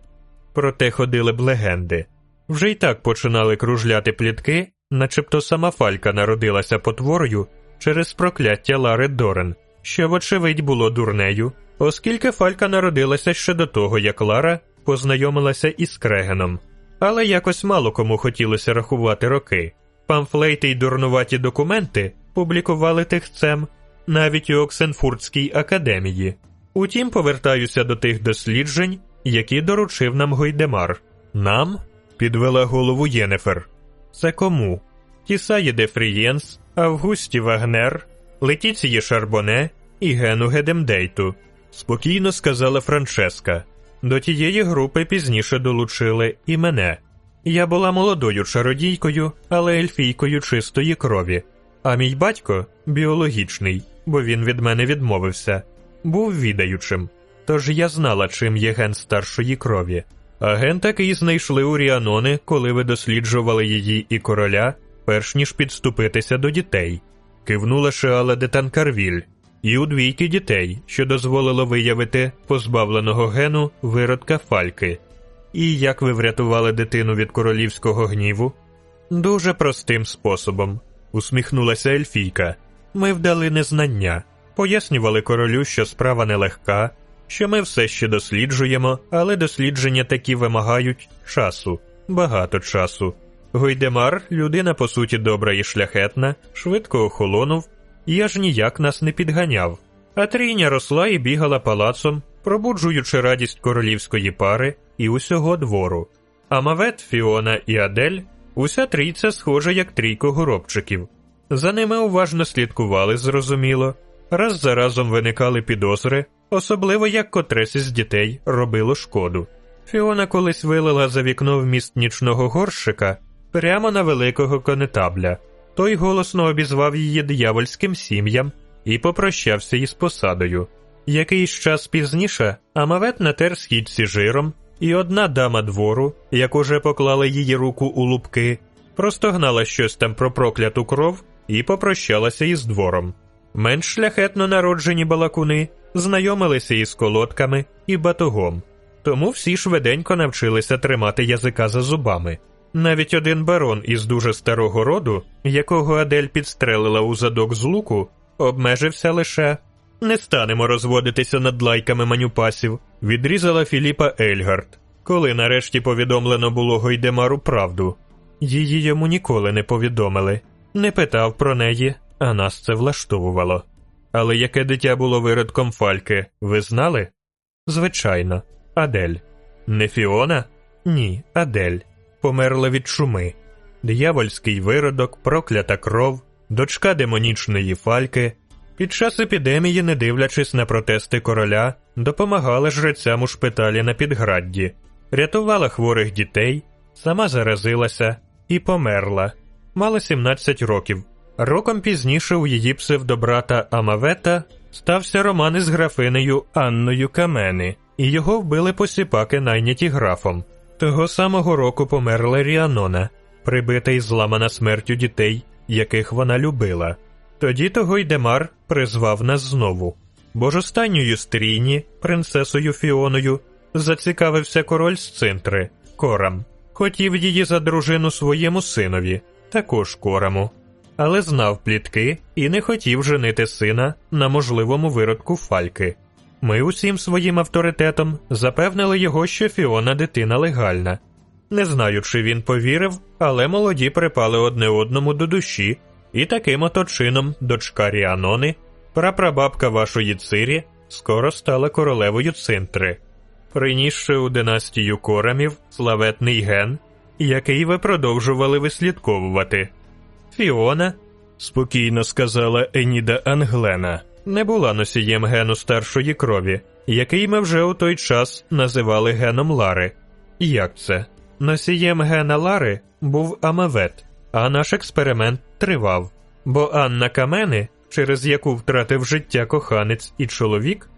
Проте ходили б легенди. Вже й так починали кружляти плітки, начебто сама Фалька народилася потворою через прокляття Лари Дорен, що, вочевидь, було дурнею, оскільки Фалька народилася ще до того, як Лара познайомилася із Крегеном. Але якось мало кому хотілося рахувати роки. Памфлейти й дурнуваті документи публікували тихцем навіть у Оксенфуртській академії. Утім, повертаюся до тих досліджень, які доручив нам Гойдемар. Нам підвела голову Єнефер. Це кому? Тісаї де Фрієнс, Августі Вагнер, Летіції Шарбоне і Гену Гедемдейту, спокійно сказала Франческа. До тієї групи пізніше долучили і мене. Я була молодою чародійкою, але ельфійкою чистої крові, а мій батько біологічний, бо він від мене відмовився, був відаючим. Тож я знала, чим є ген старшої крові. А ген такий знайшли у Ріанони, коли ви досліджували її і короля, перш ніж підступитися до дітей. Кивнула Шеала де Танкарвіль, і у двійки дітей, що дозволило виявити позбавленого гену виродка фальки. І як ви врятували дитину від королівського гніву? Дуже простим способом, усміхнулася Ельфійка. Ми вдали незнання, пояснювали королю, що справа нелегка, що ми все ще досліджуємо, але дослідження такі вимагають часу, багато часу. Гойдемар, людина по суті добра і шляхетна, швидко охолонув і аж ніяк нас не підганяв. А трійня росла і бігала палацом, пробуджуючи радість королівської пари і усього двору. А Мавет, Фіона і Адель уся трійця схожа як трійко горобчиків. За ними уважно слідкували, зрозуміло, раз за разом виникали підозри, особливо як котресь із дітей робило шкоду. Фіона колись вилила за вікно вміст нічного горщика прямо на великого конетабля. Той голосно обізвав її диявольським сім'ям і попрощався із посадою. Якийсь час пізніше Амавет натер східці жиром, і одна дама двору, як уже поклала її руку у лупки, простогнала щось там про прокляту кров і попрощалася із двором. Менш шляхетно народжені балакуни знайомилися із колодками і батогом, тому всі швиденько навчилися тримати язика за зубами. Навіть один барон із дуже старого роду, якого Адель підстрелила у задок з луку, обмежився лише не станемо розводитися над лайками манюпасів, відрізала Філіпа Ельгард, коли нарешті повідомлено було Гойдемару правду. Її йому ніколи не повідомили, не питав про неї, а нас це влаштовувало. Але яке дитя було виродком фальки, ви знали? Звичайно, Адель. Не Фіона? Ні, Адель. Померла від шуми. Диявольський виродок, проклята кров, дочка демонічної фальки. Під час епідемії, не дивлячись на протести короля, допомагала жрецям у шпиталі на підградді, рятувала хворих дітей, сама заразилася і померла. Мала 17 років. Роком пізніше у її псевдобрата Амавета стався роман із графинею Анною Камени, і його вбили посіпаки, найняті графом. Того самого року померла Ріанона, прибита і зламана смертю дітей, яких вона любила. Тоді того Йдемар призвав нас знову. Бо ж останньою стрійні, принцесою Фіоною, зацікавився король з цинтри, корам, хотів її за дружину своєму синові, також кораму, але знав плітки і не хотів женити сина на можливому виродку фальки. Ми усім своїм авторитетом запевнили його, що Фіона дитина легальна. Не знаю, чи він повірив, але молоді припали одне одному до душі, і таким ото чином дочка Ріанони, прапрабабка вашої цирі, скоро стала королевою цинтри, принісши у династію корамів славетний ген, який ви продовжували вислідковувати. Фіона, спокійно сказала Еніда Англена не була носієм гену старшої крові, який ми вже у той час називали геном Лари. Як це? Носієм гена Лари був Амавет, а наш експеримент тривав, бо Анна Камени, через яку втратив життя коханець і чоловік,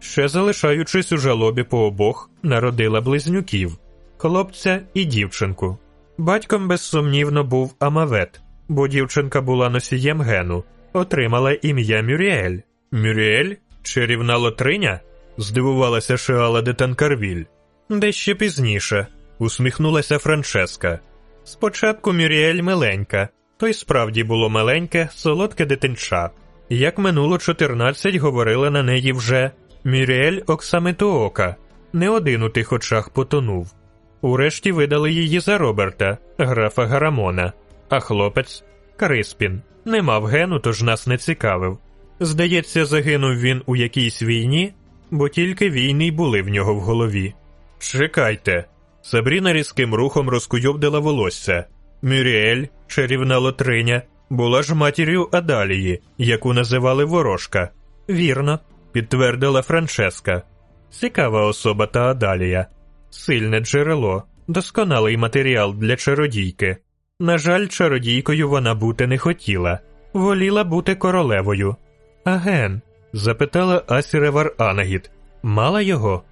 ще залишаючись у жалобі по обох, народила близнюків, хлопця і дівчинку. Батьком безсумнівно був Амавет, бо дівчинка була носієм гену, отримала ім'я Мюріель. Мюріель? Чарівна лотриня? здивувалася Шеала де Танкарвіль. Дещо пізніше, усміхнулася Франческа. Спочатку Мюріель миленька, то й справді було миленьке, солодке дитинча. Як минуло 14, говорили на неї вже Мюріель Оксамитоока. Не один у тих очах потонув. Урешті видали її за Роберта, графа Гарамона, а хлопець Криспін. Не мав гену, тож нас не цікавив. Здається, загинув він у якійсь війні, бо тільки війни й були в нього в голові. Чекайте. Сабріна різким рухом розкуйовдила волосся. Мюріель, чарівна лотриня, була ж матір'ю Адалії, яку називали ворожка. Вірно, підтвердила Франческа. Цікава особа та Адалія, сильне джерело, досконалий матеріал для чародійки. На жаль, чародійкою вона бути не хотіла, воліла бути королевою. Аген? запитала Асіревар Анагіт. Мала його?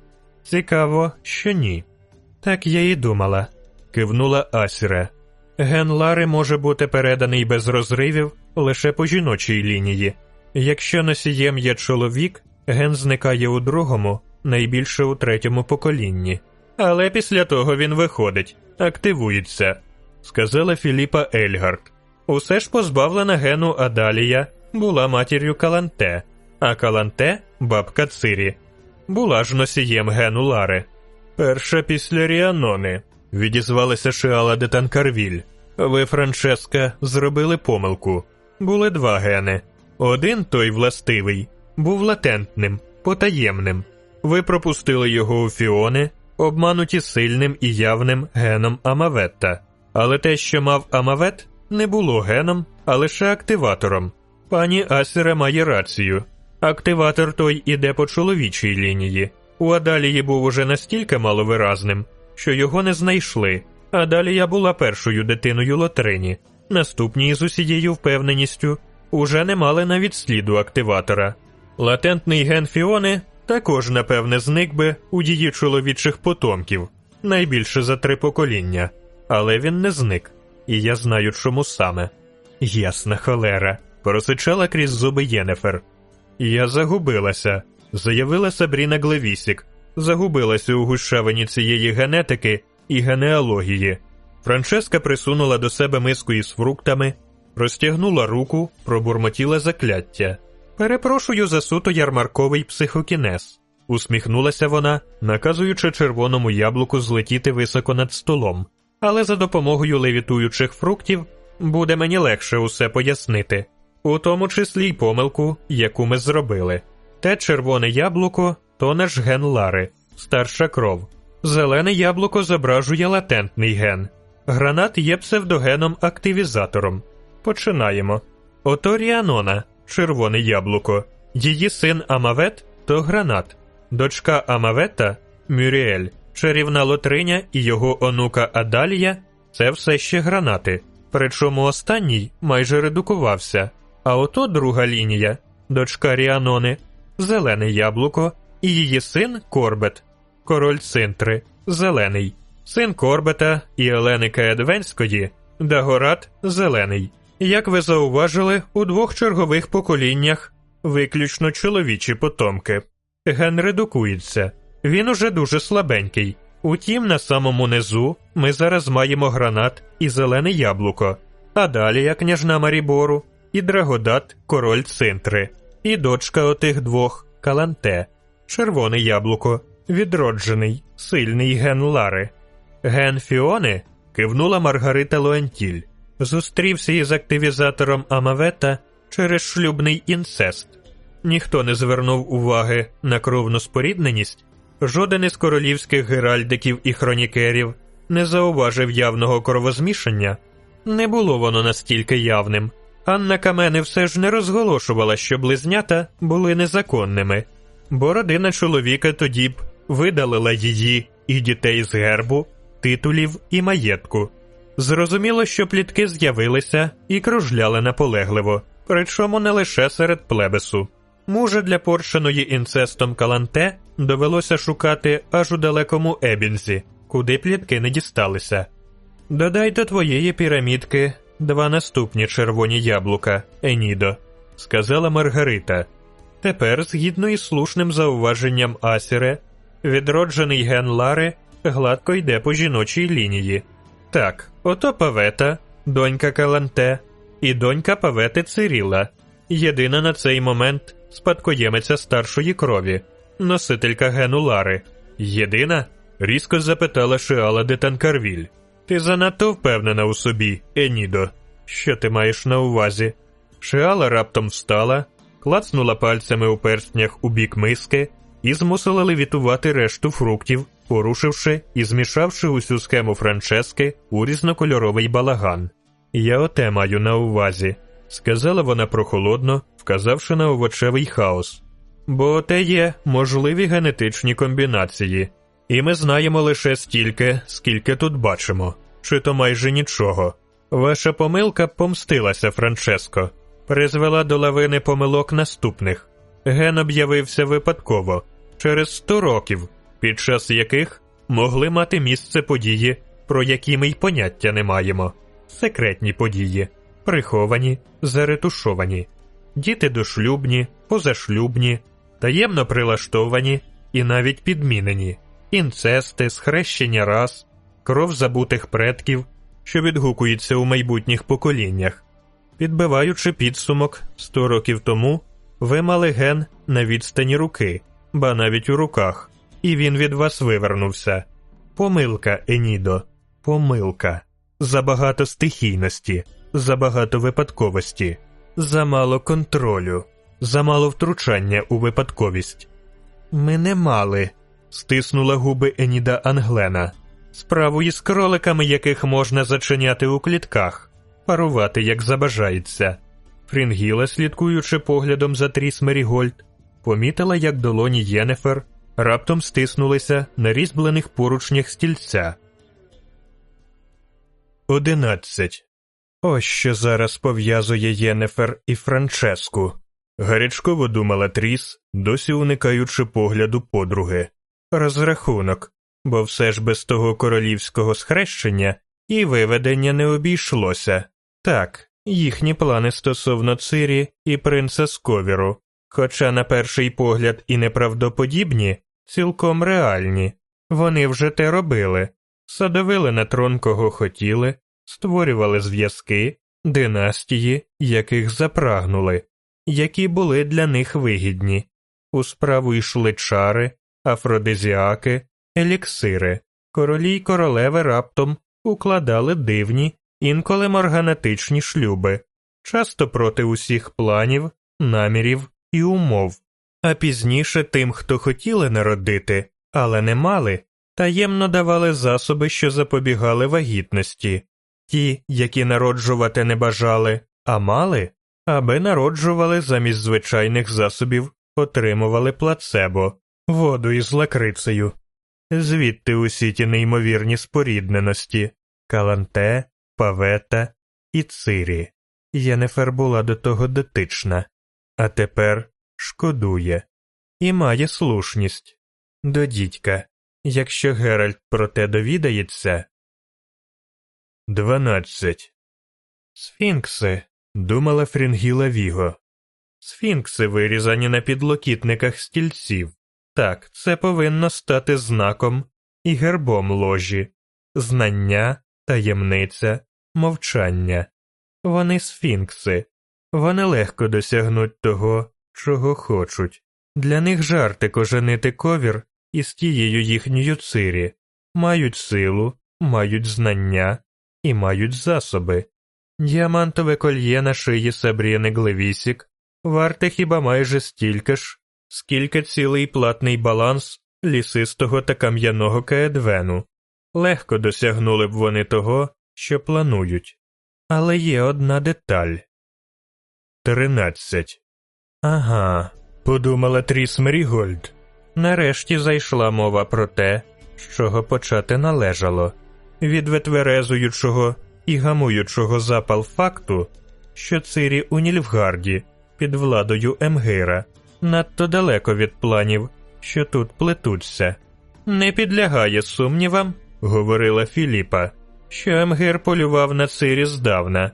Цікаво, що ні. Так я і думала, кивнула Асіре. Ген Лари може бути переданий без розривів лише по жіночій лінії. Якщо носієм є чоловік, ген зникає у другому, найбільше у третьому поколінні. Але після того він виходить, активується, сказала Філіпа Ельгард. Усе ж позбавлена гену Адалія була матір'ю Каланте, а Каланте бабка Цирі. Була ж носієм гену Лари. Перша після Ріанони, відізвалася Шиала де Танкарвіль. Ви, Франческа, зробили помилку. Були два гени. Один той властивий, був латентним, потаємним. Ви пропустили його у Фіони, обмануті сильним і явним геном Амаветта. Але те, що мав Амавет, не було геном, а лише активатором. Пані Асера має рацію. Активатор той іде по чоловічій лінії. У Адалії був уже настільки маловиразним, що його не знайшли. Адалія була першою дитиною Лотрині. Наступні з усією впевненістю уже не мали навіть сліду активатора. Латентний ген Фіони також, напевне, зник би у її чоловічих потомків, найбільше за три покоління, але він не зник, і я знаю, чому саме. Ясна холера, просичала крізь зуби Єнефер. Я загубилася, заявила Сабріна Глевісік, загубилася у гущавині цієї генетики і генеалогії. Франческа присунула до себе миску із фруктами, розтягнула руку, пробурмотіла закляття. Перепрошую за суто ярмарковий психокінез, усміхнулася вона, наказуючи червоному яблуку злетіти високо над столом. Але за допомогою левітуючих фруктів буде мені легше усе пояснити, у тому числі й помилку, яку ми зробили. Те червоне яблуко то наш ген Лари, старша кров. Зелене яблуко зображує латентний ген. Гранат є псевдогеном-активізатором. Починаємо. Ото Ріанона, червоне яблуко, її син Амавет то гранат, дочка Амавета Мюріель, чарівна лотриня і його онука Адалія це все ще гранати. Причому останній майже редукувався. А ото друга лінія, дочка Ріанони, зелене яблуко, і її син Корбет, король Цинтри, зелений, син Корбета і Елени Каедвенської, Дагорат зелений. Як ви зауважили, у двох чергових поколіннях виключно чоловічі потомки. Ген редукується, він уже дуже слабенький. Утім, на самому низу ми зараз маємо гранат і зелене яблуко, а далі як княжна Марібору, і Драгодат, король Цинтри, і дочка отих двох Каланте, червоне яблуко, відроджений, сильний ген Лари. Ген Фіони кивнула Маргарита Луентіль зустрівся із активізатором Амавета через шлюбний інцест. Ніхто не звернув уваги на кровну спорідненість, жоден із королівських геральдиків і хронікерів не зауважив явного кровозмішання. Не було воно настільки явним. Анна Камени все ж не розголошувала, що близнята були незаконними, бо родина чоловіка тоді б видалила її і дітей з гербу, титулів і маєтку. Зрозуміло, що плітки з'явилися і кружляли наполегливо, причому не лише серед плебесу. Мужа для поршеної інцестом Каланте довелося шукати аж у далекому Ебінзі, куди плітки не дісталися. Додай до твоєї пірамідки два наступні червоні яблука, Енідо, сказала Маргарита. Тепер, згідно із слушним зауваженням Асіре, відроджений ген Лари гладко йде по жіночій лінії. Так, ото Павета, донька Каланте, і донька Павети Циріла, єдина на цей момент спадкоємиця старшої крові, носителька гену Лари. Єдина? різко запитала Шиала де Танкарвіль. Ти занадто впевнена у собі, Енідо. Що ти маєш на увазі? Шиала раптом встала, клацнула пальцями у перстнях у бік миски і змусила левітувати решту фруктів порушивши і змішавши усю схему Франчески у різнокольоровий балаган. Я оте маю на увазі, сказала вона прохолодно, вказавши на овочевий хаос. Бо оте є можливі генетичні комбінації, і ми знаємо лише стільки, скільки тут бачимо, чи то майже нічого. Ваша помилка помстилася, Франческо, призвела до лавини помилок наступних. Ген об'явився випадково через сто років під час яких могли мати місце події, про які ми й поняття не маємо, секретні події, приховані, заретушовані, діти дошлюбні, позашлюбні, таємно прилаштовані і навіть підмінені, інцести, схрещення рас, кров забутих предків, що відгукуються у майбутніх поколіннях. Підбиваючи підсумок сто років тому, ви мали ген на відстані руки, ба навіть у руках і він від вас вивернувся. Помилка, Енідо, помилка. Забагато стихійності, забагато випадковості, замало контролю, замало втручання у випадковість. Ми не мали, стиснула губи Еніда Англена. Справу із кроликами, яких можна зачиняти у клітках, парувати як забажається. Фрінгіла, слідкуючи поглядом за тріс Мерігольд, помітила, як долоні Єнефер раптом стиснулися на різьблених поручнях стільця. Одинадцять. Ось що зараз пов'язує Єнефер і Франческу. Гарячково думала Тріс, досі уникаючи погляду подруги. Розрахунок, бо все ж без того королівського схрещення і виведення не обійшлося. Так, їхні плани стосовно Цирі і принца Сковіру, хоча на перший погляд і неправдоподібні, цілком реальні. Вони вже те робили, садовили на трон кого хотіли, створювали зв'язки, династії, яких запрагнули, які були для них вигідні. У справу йшли чари, афродизіаки, еліксири, королі й королеви раптом укладали дивні, інколи морганатичні шлюби, часто проти усіх планів, намірів і умов, а пізніше тим, хто хотіли народити, але не мали, таємно давали засоби, що запобігали вагітності, ті, які народжувати не бажали, а мали, аби народжували замість звичайних засобів, отримували плацебо, воду із лакрицею. Звідти усі ті неймовірні спорідненості Каланте, Павета і Цирі. Єнефер була до того дотична, а тепер шкодує і має слушність до дідька, якщо Геральт про те довідається. Дванадцять. Сфінкси, думала Фрінгіла Віго. Сфінкси вирізані на підлокітниках стільців. Так, це повинно стати знаком і гербом ложі, знання, таємниця, мовчання. Вони сфінкси, вони легко досягнуть того, чого хочуть. Для них жарти коженити ковір із тією їхньою цирі, мають силу, мають знання і мають засоби. Діамантове кольє на шиї Сабріни Глевісік варте хіба майже стільки ж, скільки цілий платний баланс лісистого та кам'яного каедвену. Легко досягнули б вони того, що планують. Але є одна деталь. Тринадцять. Ага, подумала Тріс Мерігольд. Нарешті зайшла мова про те, з чого почати належало, від витверезуючого і гамуючого запал факту, що Цирі у Нільфгарді під владою Емгира надто далеко від планів, що тут плетуться. Не підлягає сумнівам, говорила Філіпа, що Емгир полював на Цирі здавна.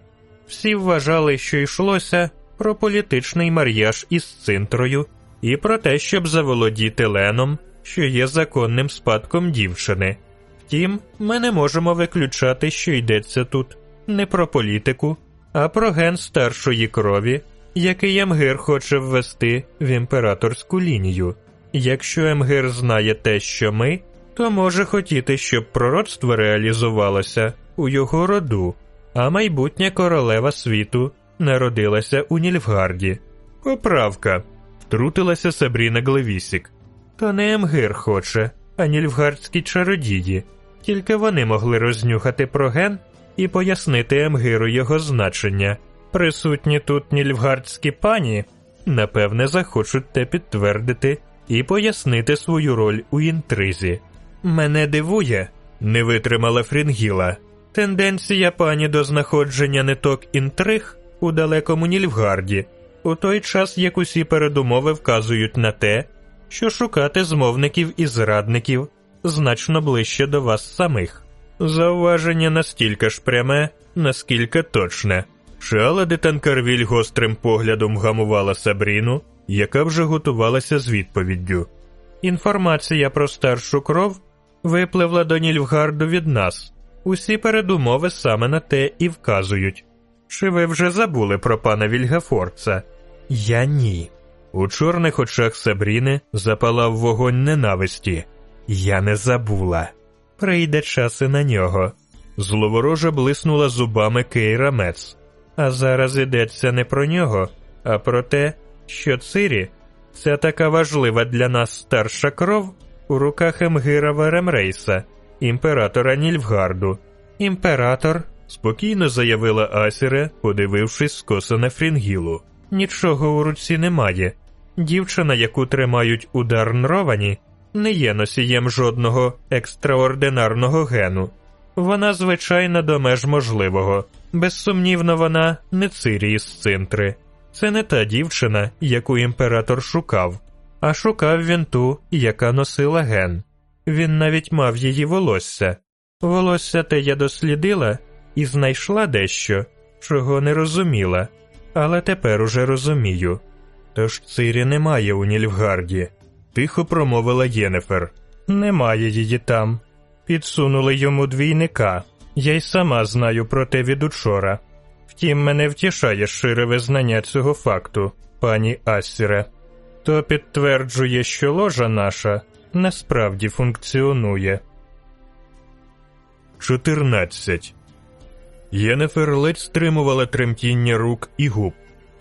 Всі вважали, що йшлося про політичний мар'яж із цинтрою і про те, щоб заволодіти Леном, що є законним спадком дівчини. Втім, ми не можемо виключати, що йдеться тут не про політику, а про ген старшої крові, який Емгир хоче ввести в імператорську лінію. Якщо Емгир знає те, що ми, то може хотіти, щоб пророцтво реалізувалося у його роду, а майбутня королева світу народилася у Нільфгарді. Поправка. Втрутилася Сабріна Глевісік. То не Емгир хоче, а нільфгардські чародії. Тільки вони могли рознюхати про ген і пояснити Емгиру його значення. Присутні тут нільфгардські пані, напевне, захочуть те підтвердити і пояснити свою роль у інтризі. Мене дивує, не витримала Фрінгіла. Тенденція пані до знаходження ниток інтриг у далекому Нільфгарді, у той час як усі передумови вказують на те, що шукати змовників і зрадників значно ближче до вас самих. Зауваження настільки ж пряме, наскільки точне. Шиала де Танкарвіль гострим поглядом гамувала Сабріну, яка вже готувалася з відповіддю. Інформація про старшу кров випливла до Нільфгарду від нас. Усі передумови саме на те і вказують. Чи ви вже забули про пана Вільгафорца? Я ні. У чорних очах Сабріни запалав вогонь ненависті. Я не забула. Прийде час і на нього. Зловорожа блиснула зубами Кейра Мец. А зараз йдеться не про нього, а про те, що Цирі це така важлива для нас старша кров у руках Емгира Веремрейса, імператора Нільфгарду. Імператор, спокійно заявила Асіре, подивившись скоса на Фрінгілу. Нічого у руці немає. Дівчина, яку тримають у Дарнровані, не є носієм жодного екстраординарного гену. Вона звичайна до меж можливого. Безсумнівно, вона не Цирії з цинтри. Це не та дівчина, яку імператор шукав, а шукав він ту, яка носила ген. Він навіть мав її волосся. Волосся те я дослідила і знайшла дещо, чого не розуміла, але тепер уже розумію. Тож Цирі немає у Нільфгарді, тихо промовила Єнефер. Немає її там. Підсунули йому двійника. Я й сама знаю про те від учора. Втім, мене втішає шире визнання цього факту, пані Ассіре. То підтверджує, що ложа наша насправді функціонує. 14. Єнефер ледь стримувала тремтіння рук і губ.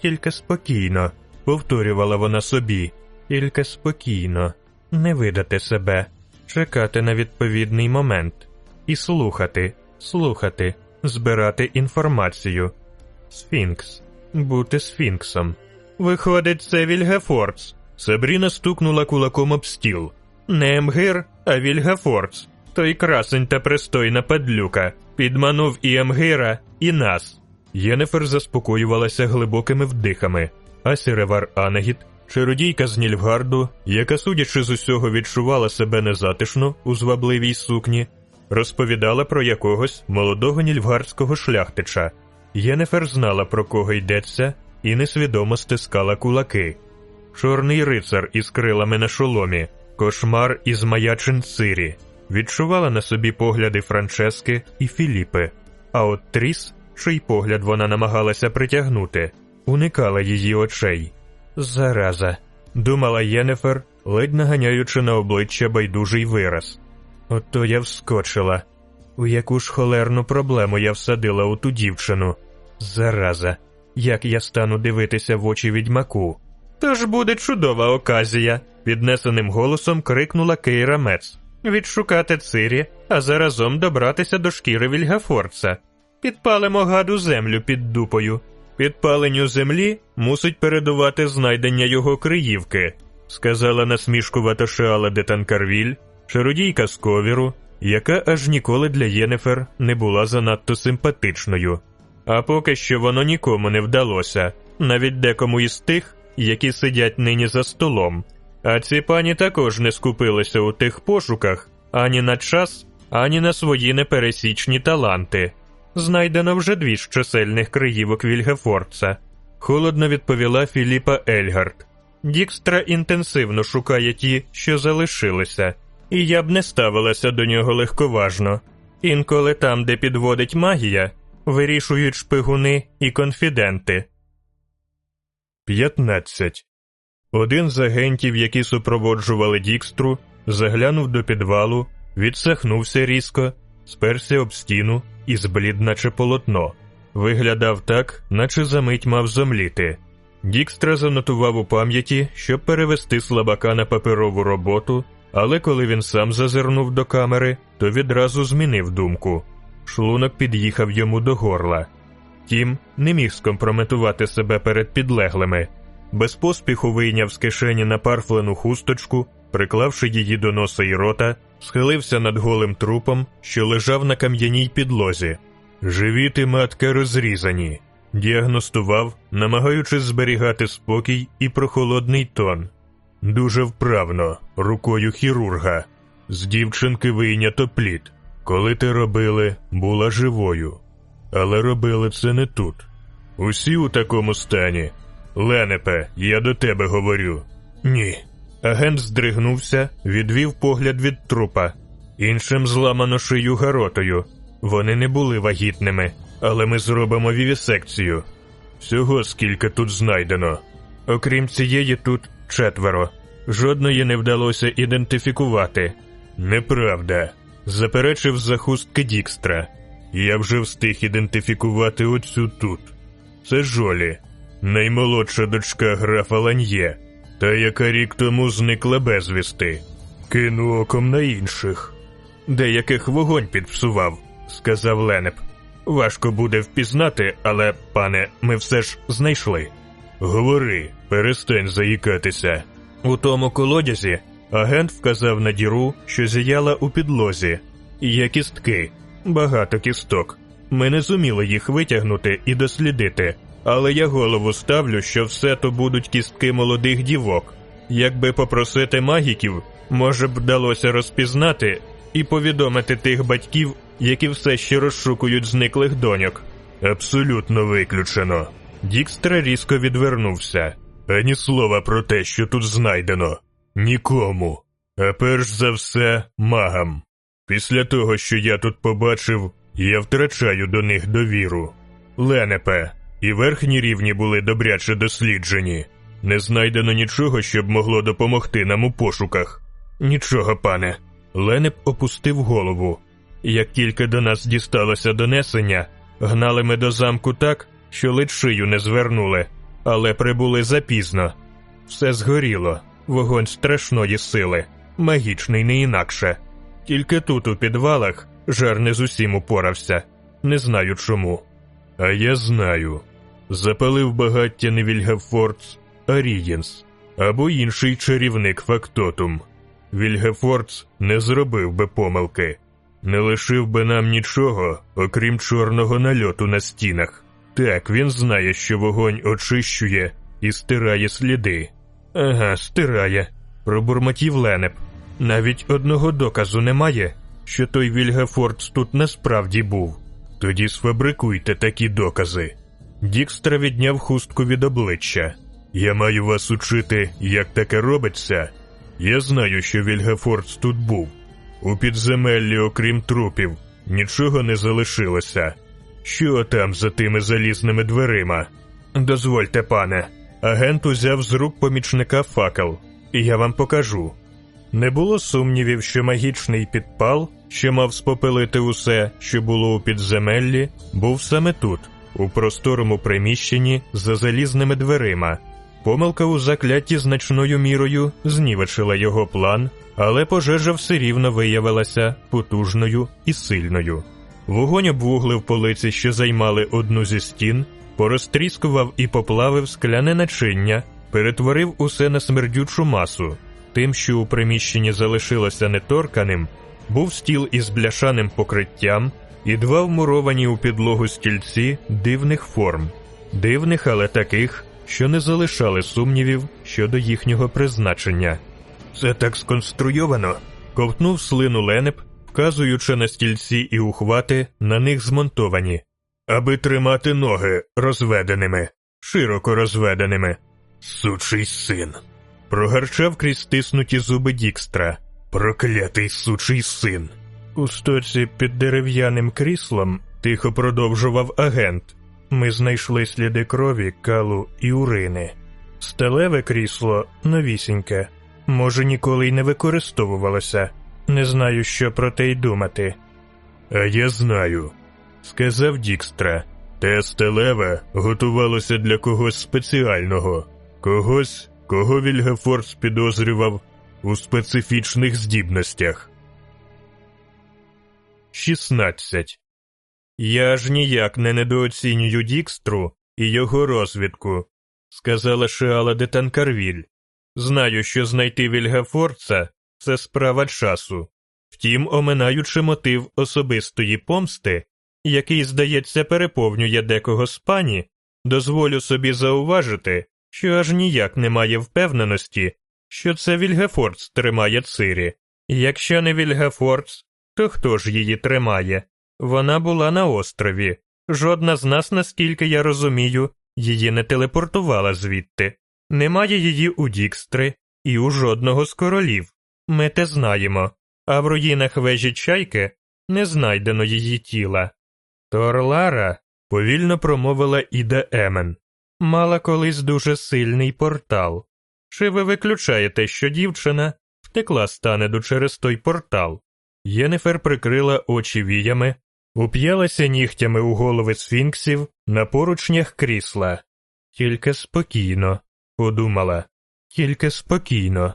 Тільки спокійно, повторювала вона собі, тільки спокійно, не видати себе, чекати на відповідний момент і слухати, слухати, збирати інформацію. Сфінкс, бути сфінксом. Виходить, це Вільгефордс. Сабріна стукнула кулаком об стіл. Не Емгир, а Вільгефордс. Той красень та пристойна падлюка. Підманув і Емгира, і нас. Єнефер заспокоювалася глибокими вдихами, а Сіревар Анагіт, чародійка з Нільфгарду, яка, судячи з усього, відчувала себе незатишно у звабливій сукні, розповідала про якогось молодого нільфгардського шляхтича. Єнефер знала, про кого йдеться, і несвідомо стискала кулаки. Чорний рицар із крилами на шоломі, кошмар із маячин Цирі, відчувала на собі погляди Франчески і Філіпи, а от Тріс, чий погляд вона намагалася притягнути, уникала її очей. Зараза, думала Єнефер, ледь наганяючи на обличчя байдужий вираз. Ото я вскочила. У яку ж холерну проблему я всадила у ту дівчину. Зараза, як я стану дивитися в очі відьмаку. Тож буде чудова оказія, піднесеним голосом крикнула Кейра Мец. Відшукати цирі, а заразом добратися до шкіри Вільгафорца. Підпалимо гаду землю під дупою. Підпаленню землі мусить передувати знайдення його криївки, сказала насмішкувата Шеала де Танкарвіль, чародійка з ковіру, яка аж ніколи для Єнефер не була занадто симпатичною. А поки що воно нікому не вдалося, навіть декому із тих, які сидять нині за столом. А ці пані також не скупилися у тих пошуках ані на час, ані на свої непересічні таланти. Знайдено вже дві з чисельних криївок Вільгефорца, холодно відповіла Філіпа Ельгард. Дікстра інтенсивно шукає ті, що залишилися, і я б не ставилася до нього легковажно. Інколи там, де підводить магія, вирішують шпигуни і конфіденти. 15. Один з агентів, які супроводжували Дікстру, заглянув до підвалу, відсахнувся різко, сперся об стіну і зблід, наче полотно. Виглядав так, наче за мить мав зомліти. Дікстра занотував у пам'яті, щоб перевести слабака на паперову роботу, але коли він сам зазирнув до камери, то відразу змінив думку. Шлунок під'їхав йому до горла. Тім не міг скомпрометувати себе перед підлеглими. Без поспіху вийняв з кишені напарфлену хусточку, приклавши її до носа і рота, схилився над голим трупом, що лежав на кам'яній підлозі. Живіти матка розрізані, діагностував, намагаючись зберігати спокій і прохолодний тон. Дуже вправно, рукою хірурга. З дівчинки вийнято плід. Коли те робили, була живою. Але робили це не тут. Усі у такому стані. Ленепе, я до тебе говорю. Ні. Агент здригнувся, відвів погляд від трупа. Іншим зламано шию гаротою. Вони не були вагітними, але ми зробимо вівісекцію. Всього скільки тут знайдено. Окрім цієї, тут четверо. Жодної не вдалося ідентифікувати. Неправда, заперечив захустки Дікстра. Я вже встиг ідентифікувати оцю тут. Це Жолі, наймолодша дочка графа Ланьє, та яка рік тому зникла безвісти. Кину оком на інших. Деяких вогонь підпсував, сказав Ленеп. Важко буде впізнати, але, пане, ми все ж знайшли. Говори, перестань заїкатися. У тому колодязі Агент вказав на діру, що зіяла у підлозі. Є кістки, багато кісток. Ми не зуміли їх витягнути і дослідити, але я голову ставлю, що все то будуть кістки молодих дівок. Якби попросити магіків, може б вдалося розпізнати і повідомити тих батьків, які все ще розшукують зниклих доньок. Абсолютно виключено. Дікстра різко відвернувся. Ані слова про те, що тут знайдено. Нікому. А перш за все, магам. Після того, що я тут побачив, я втрачаю до них довіру. Ленепе, і верхні рівні були добряче досліджені. Не знайдено нічого, щоб могло допомогти нам у пошуках. Нічого, пане. Ленеп опустив голову. Як тільки до нас дісталося донесення, гнали ми до замку так, що ледь не звернули, але прибули запізно. Все згоріло, вогонь страшної сили, магічний не інакше. Тільки тут, у підвалах, жар не з усім упорався. Не знаю чому. А я знаю. Запалив багаття не Вільгефордс, а Рієнс, або інший чарівник Фактотум. Вільгефордс не зробив би помилки, не лишив би нам нічого, окрім чорного нальоту на стінах. Так, він знає, що вогонь очищує і стирає сліди. Ага, стирає, пробурмотів Ленеп. Навіть одного доказу немає, що той Вільгефордс тут насправді був. Тоді сфабрикуйте такі докази. Дікстра відняв хустку від обличчя. Я маю вас учити, як таке робиться. Я знаю, що Вільгефордс тут був. У підземеллі, окрім трупів, нічого не залишилося. Що там за тими залізними дверима? Дозвольте, пане. Агент узяв з рук помічника факел, і я вам покажу. Не було сумнівів, що магічний підпал, що мав спопилити усе, що було у підземеллі, був саме тут, у просторому приміщенні за залізними дверима. Помилка у закляті значною мірою знівечила його план, але пожежа все рівно виявилася потужною і сильною. Вогонь обвуглив полиці, що займали одну зі стін, порозтріскував і поплавив скляне начиння, перетворив усе на смердючу масу. Тим, що у приміщенні залишилося неторканим, був стіл із бляшаним покриттям і два вмуровані у підлогу стільці дивних форм, дивних, але таких, що не залишали сумнівів щодо їхнього призначення. Це так сконструйовано, ковтнув слину Ленеп, вказуючи на стільці і ухвати, на них змонтовані, аби тримати ноги розведеними, широко розведеними. Сучий син. Прогарчав крізь стиснуті зуби Дікстра. Проклятий сучий син. У стоці під дерев'яним кріслом тихо продовжував агент. Ми знайшли сліди крові, калу і урини. Сталеве крісло новісіньке, може, ніколи й не використовувалося. Не знаю, що про те й думати. А я знаю, сказав Дікстра. Те сталеве готувалося для когось спеціального, когось, кого Вільгефордс підозрював у специфічних здібностях. 16. Я ж ніяк не недооцінюю Дікстру і його розвідку, сказала Шеала де Танкарвіль. Знаю, що знайти Вільгафорца це справа часу. Втім, оминаючи мотив особистої помсти, який, здається, переповнює декого з пані, дозволю собі зауважити, що аж ніяк немає впевненості, що це Вільгафорц тримає цирі. Якщо не Вільгафорц, то хто ж її тримає? Вона була на острові. Жодна з нас, наскільки я розумію, її не телепортувала звідти. Немає її у Дікстри і у жодного з королів. Ми те знаємо, а в руїнах вежі чайки не знайдено її тіла. Торлара повільно промовила Іда Емен. Мала колись дуже сильний портал. Чи ви виключаєте, що дівчина втекла з Танеду через той портал? Єнефер прикрила очі віями, уп'ялася нігтями у голови сфінксів на поручнях крісла. Тільки спокійно, подумала, тільки спокійно.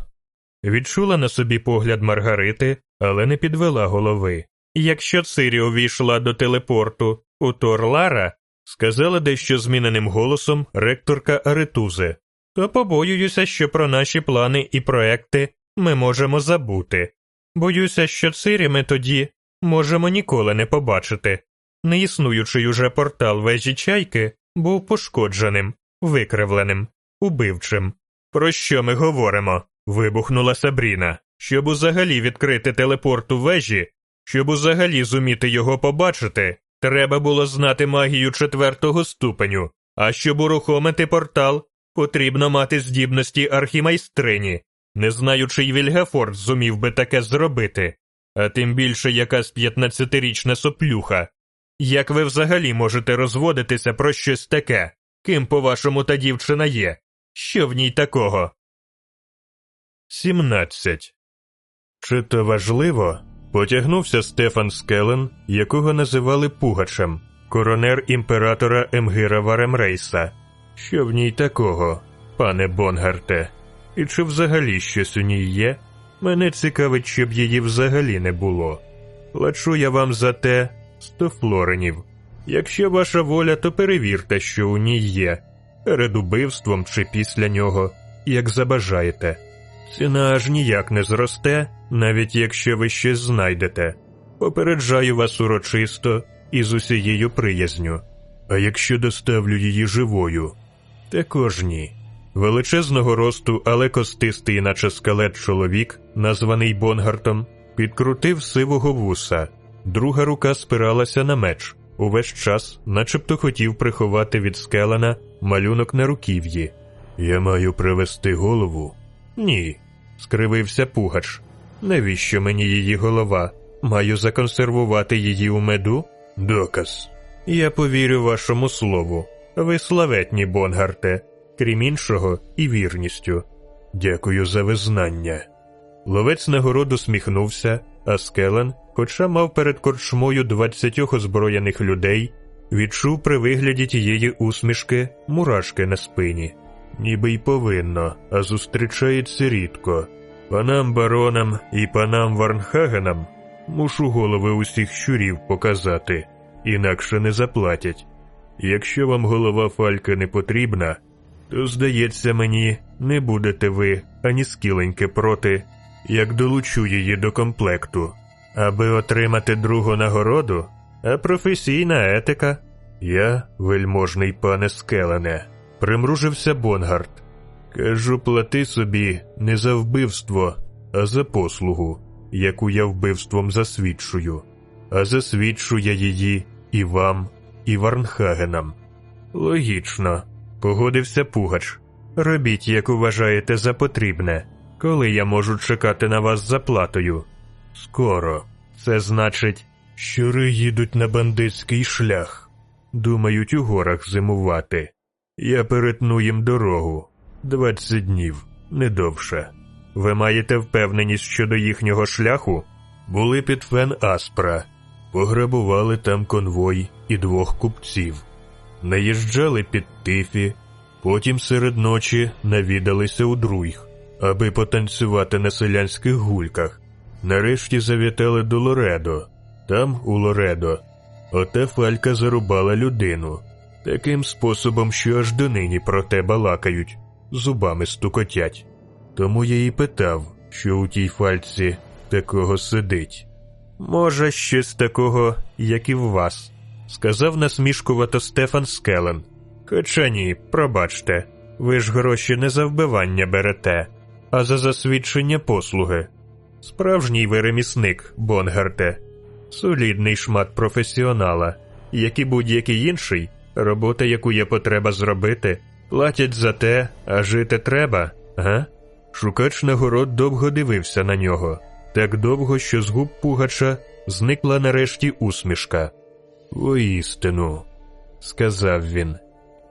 Відчула на собі погляд Маргарити, але не підвела голови. Якщо Цирі увійшла до телепорту у Торлара, сказала дещо зміненим голосом ректорка Аретузе, то побоююся, що про наші плани і проекти ми можемо забути. Боюся, що Цирі ми тоді можемо ніколи не побачити. Неіснуючий уже портал вежі чайки був пошкодженим, викривленим, убивчим. Про що ми говоримо? вибухнула Сабріна. Щоб узагалі відкрити телепорт у вежі, щоб узагалі зуміти його побачити, треба було знати магію четвертого ступеню, а щоб урухомити портал, потрібно мати здібності архімайстрині. Не знаю, чий Вільгафорд зумів би таке зробити, а тим більше якась п'ятнадцятирічна соплюха. Як ви взагалі можете розводитися про щось таке? Ким, по-вашому, та дівчина є? Що в ній такого? 17. Чи то важливо? Потягнувся Стефан Скелен, якого називали Пугачем, коронер імператора Емгира Варемрейса. Що в ній такого, пане Бонгарте? І чи взагалі щось у ній є? Мене цікавить, щоб її взагалі не було. Плачу я вам за те сто флоренів. Якщо ваша воля, то перевірте, що у ній є, перед убивством чи після нього, як забажаєте. Ціна аж ніяк не зросте, навіть якщо ви щось знайдете. Попереджаю вас урочисто і з усією приязню. А якщо доставлю її живою, також ні. Величезного росту, але костистий, наче скелет чоловік, названий Бонгартом, підкрутив сивого вуса, друга рука спиралася на меч, увесь час, начебто хотів приховати від скелена малюнок на руків'ї. Я маю привести голову. Ні, скривився Пугач. Навіщо мені її голова? Маю законсервувати її у меду? Доказ. Я повірю вашому слову. Ви славетні, Бонгарте, крім іншого, і вірністю. Дякую за визнання. Ловець нагороду сміхнувся, а Скелен, хоча мав перед корчмою двадцятьох озброєних людей, відчув при вигляді тієї усмішки мурашки на спині ніби й повинно, а зустрічається рідко. Панам баронам і панам Варнхагенам мушу голови усіх щурів показати, інакше не заплатять. Якщо вам голова Фальки не потрібна, то, здається мені, не будете ви ані скіленьки проти, як долучу її до комплекту, аби отримати другу нагороду, а професійна етика. Я, вельможний пане Скелене примружився Бонгард. Кажу, плати собі не за вбивство, а за послугу, яку я вбивством засвідчую, а засвідчу я її і вам, і Варнхагенам. Логічно, погодився Пугач. Робіть, як вважаєте за потрібне, коли я можу чекати на вас заплатою. Скоро. Це значить, щури їдуть на бандитський шлях, думають у горах зимувати. Я перетну їм дорогу двадцять днів, не довше. Ви маєте впевненість щодо їхнього шляху? Були під фен Аспра, пограбували там конвой і двох купців, наїжджали під тифі, потім серед ночі навідалися у друйг, аби потанцювати на селянських гульках. Нарешті завітали до Лоредо. Там, у Лоредо, оте фалька зарубала людину таким способом, що аж донині про те балакають, зубами стукотять. Тому я і питав, що у тій фальці такого сидить. Може, щось такого, як і в вас, сказав насмішкувато Стефан Скелен. Хоча ні, пробачте, ви ж гроші не за вбивання берете, а за засвідчення послуги. Справжній ви ремісник, Бонгарте, солідний шмат професіонала, як і будь-який інший, Робота, яку є потреба зробити, платять за те, а жити треба, га? Шукач нагород довго дивився на нього, так довго, що з губ Пугача зникла нарешті усмішка. Воістину, сказав він,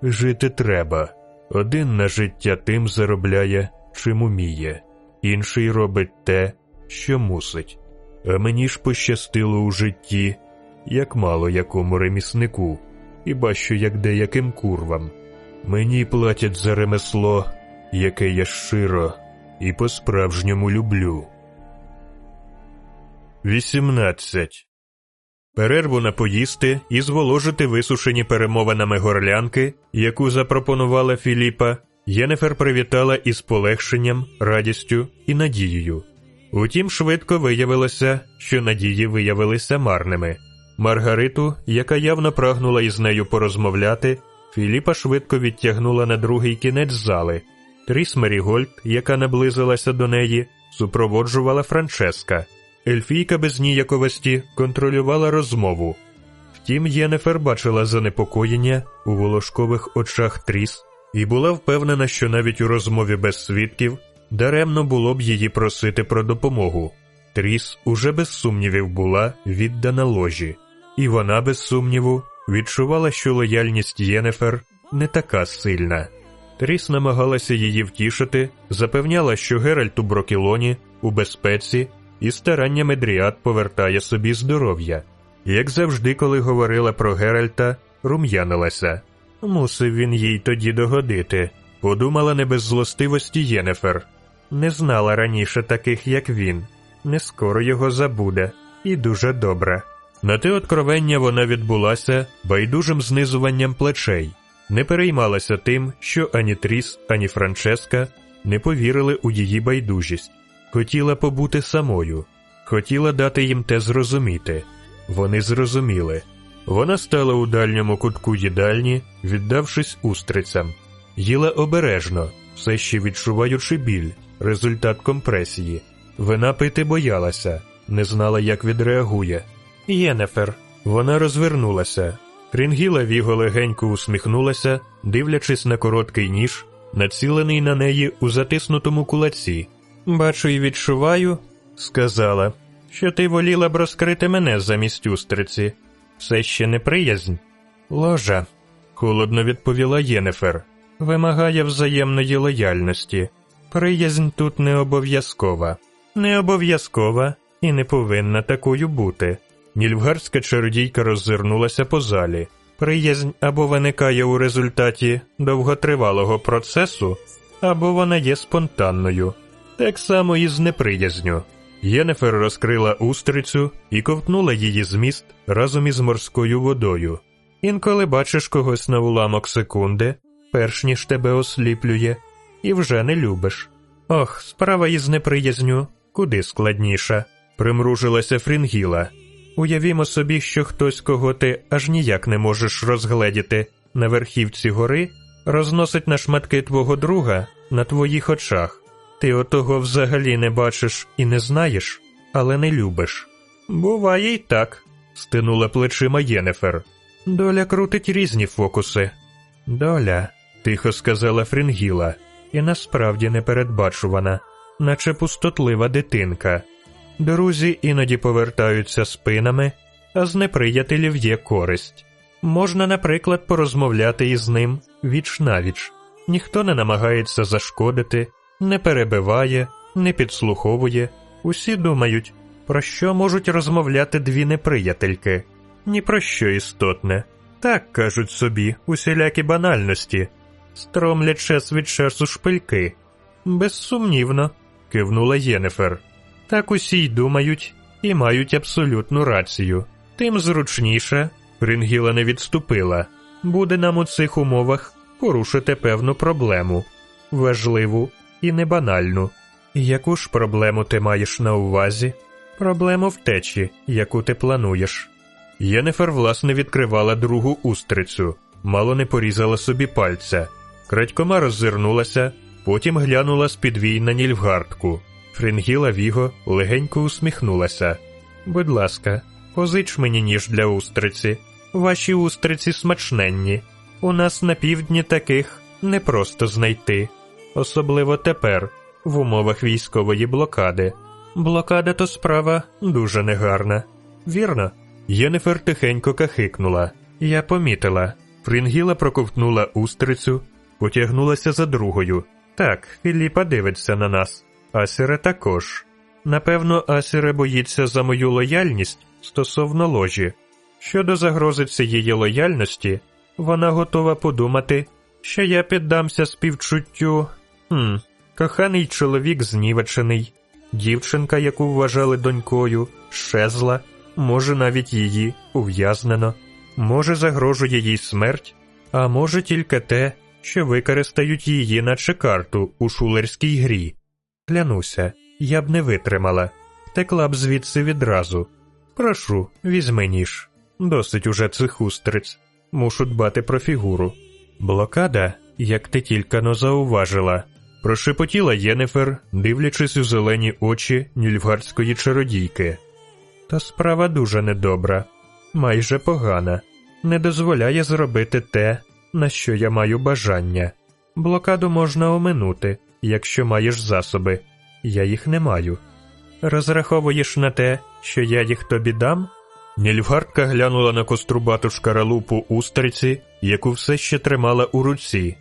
жити треба. Один на життя тим заробляє, чим уміє, інший робить те, що мусить. А мені ж пощастило у житті, як мало якому реміснику хіба що як деяким курвам. Мені платять за ремесло, яке я щиро і по-справжньому люблю. 18. Перерву на поїсти і зволожити висушені перемовинами горлянки, яку запропонувала Філіпа, Єнефер привітала із полегшенням, радістю і надією. Утім, швидко виявилося, що надії виявилися марними. Маргариту, яка явно прагнула із нею порозмовляти, Філіпа швидко відтягнула на другий кінець зали. Тріс Мерігольд, яка наблизилася до неї, супроводжувала Франческа. Ельфійка без ніяковості контролювала розмову. Втім, Єнефер бачила занепокоєння у волошкових очах Тріс і була впевнена, що навіть у розмові без свідків даремно було б її просити про допомогу. Тріс уже без сумнівів була віддана ложі, і вона, без сумніву, відчувала, що лояльність Єнефер не така сильна. Тріс намагалася її втішити, запевняла, що Геральт у Брокілоні у безпеці і стараннями дріад повертає собі здоров'я. Як завжди, коли говорила про Геральта, рум'янилася. Мусив він їй тоді догодити, подумала не без злостивості Єнефер. Не знала раніше таких, як він, не скоро його забуде, і дуже добре. На те откровення вона відбулася байдужим знизуванням плечей, не переймалася тим, що ані Тріс, ані Франческа не повірили у її байдужість, хотіла побути самою, хотіла дати їм те зрозуміти. Вони зрозуміли. Вона стала у дальньому кутку їдальні, віддавшись устрицям, їла обережно, все ще відчуваючи біль, результат компресії. Вина пити боялася, не знала, як відреагує. Єнефер. Вона розвернулася. Фрінгіла Віго легенько усміхнулася, дивлячись на короткий ніж, націлений на неї у затиснутому кулаці. Бачу і відчуваю, сказала, що ти воліла б розкрити мене замість устриці. Все ще неприязнь. Ложа, холодно відповіла Єнефер. Вимагає взаємної лояльності. Приязнь тут не обов'язкова. Не обов'язкова і не повинна такою бути. Нільфгарська чародійка роззирнулася по залі. Приязнь або виникає у результаті довготривалого процесу, або вона є спонтанною. Так само і з неприязню. Єнефер розкрила устрицю і ковтнула її зміст разом із морською водою. Інколи бачиш когось на уламок секунди, перш ніж тебе осліплює, і вже не любиш. Ох, справа із неприязню куди складніша, примружилася Фрінгіла. Уявімо собі, що хтось, кого ти аж ніяк не можеш розгледіти на верхівці гори, розносить на шматки твого друга на твоїх очах. Ти отого взагалі не бачиш і не знаєш, але не любиш. Буває й так, стинула плечима Єнефер. Доля крутить різні фокуси. Доля, тихо сказала Фрінгіла, і насправді непередбачувана, наче пустотлива дитинка. Друзі іноді повертаються спинами, а з неприятелів є користь. Можна, наприклад, порозмовляти із ним віч навіч. Ніхто не намагається зашкодити, не перебиває, не підслуховує. Усі думають, про що можуть розмовляти дві неприятельки. Ні про що істотне. Так кажуть собі усілякі банальності, стромлять час від часу шпильки. Безсумнівно, кивнула Єнефер. Так усі й думають і мають абсолютну рацію. Тим зручніше, Рінгіла не відступила, буде нам у цих умовах порушити певну проблему, важливу і небанальну. Яку ж проблему ти маєш на увазі? Проблему втечі, яку ти плануєш. Єнефер власне відкривала другу устрицю, мало не порізала собі пальця. Крадькома роззирнулася, потім глянула з підвій на нільфгардку. Фрінгіла Віго легенько усміхнулася. Будь ласка, позич мені ніж для устриці. Ваші устриці смачненні. У нас на півдні таких непросто знайти, особливо тепер, в умовах військової блокади. Блокада то справа дуже негарна. Вірно? Єнефер тихенько кахикнула. Я помітила. Фрінгіла проковтнула устрицю, потягнулася за другою. Так, Філіпа дивиться на нас. Асіре також. Напевно, Асіре боїться за мою лояльність стосовно ложі. Щодо загрози цієї лояльності, вона готова подумати, що я піддамся співчуттю. Хм, коханий чоловік знівечений, дівчинка, яку вважали донькою, щезла, може навіть її ув'язнено, може загрожує їй смерть, а може тільки те, що використають її наче карту у шулерській грі. Клянуся, я б не витримала, текла б звідси відразу. Прошу, візьми ніж. Досить уже цих устриць. Мушу дбати про фігуру. Блокада, як ти тільки но зауважила, прошепотіла Єнефер, дивлячись у зелені очі нільфгардської чародійки. Та справа дуже недобра, майже погана, не дозволяє зробити те, на що я маю бажання. Блокаду можна оминути, якщо маєш засоби. Я їх не маю. Розраховуєш на те, що я їх тобі дам? Нільфгардка глянула на кострубату шкаралупу устриці, яку все ще тримала у руці.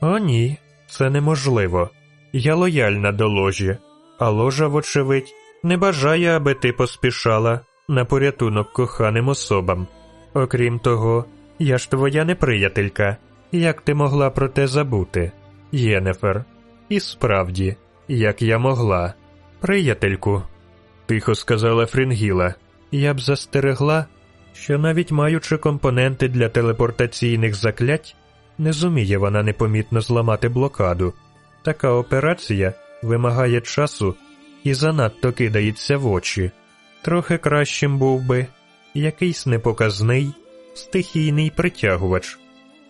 О, ні, це неможливо. Я лояльна до ложі, а ложа, вочевидь, не бажає, аби ти поспішала на порятунок коханим особам. Окрім того, я ж твоя неприятелька. Як ти могла про те забути, Єнефер? І справді, як я могла. Приятельку, тихо сказала Фрінгіла, я б застерегла, що навіть маючи компоненти для телепортаційних заклять, не зуміє вона непомітно зламати блокаду. Така операція вимагає часу і занадто кидається в очі. Трохи кращим був би якийсь непоказний, стихійний притягувач.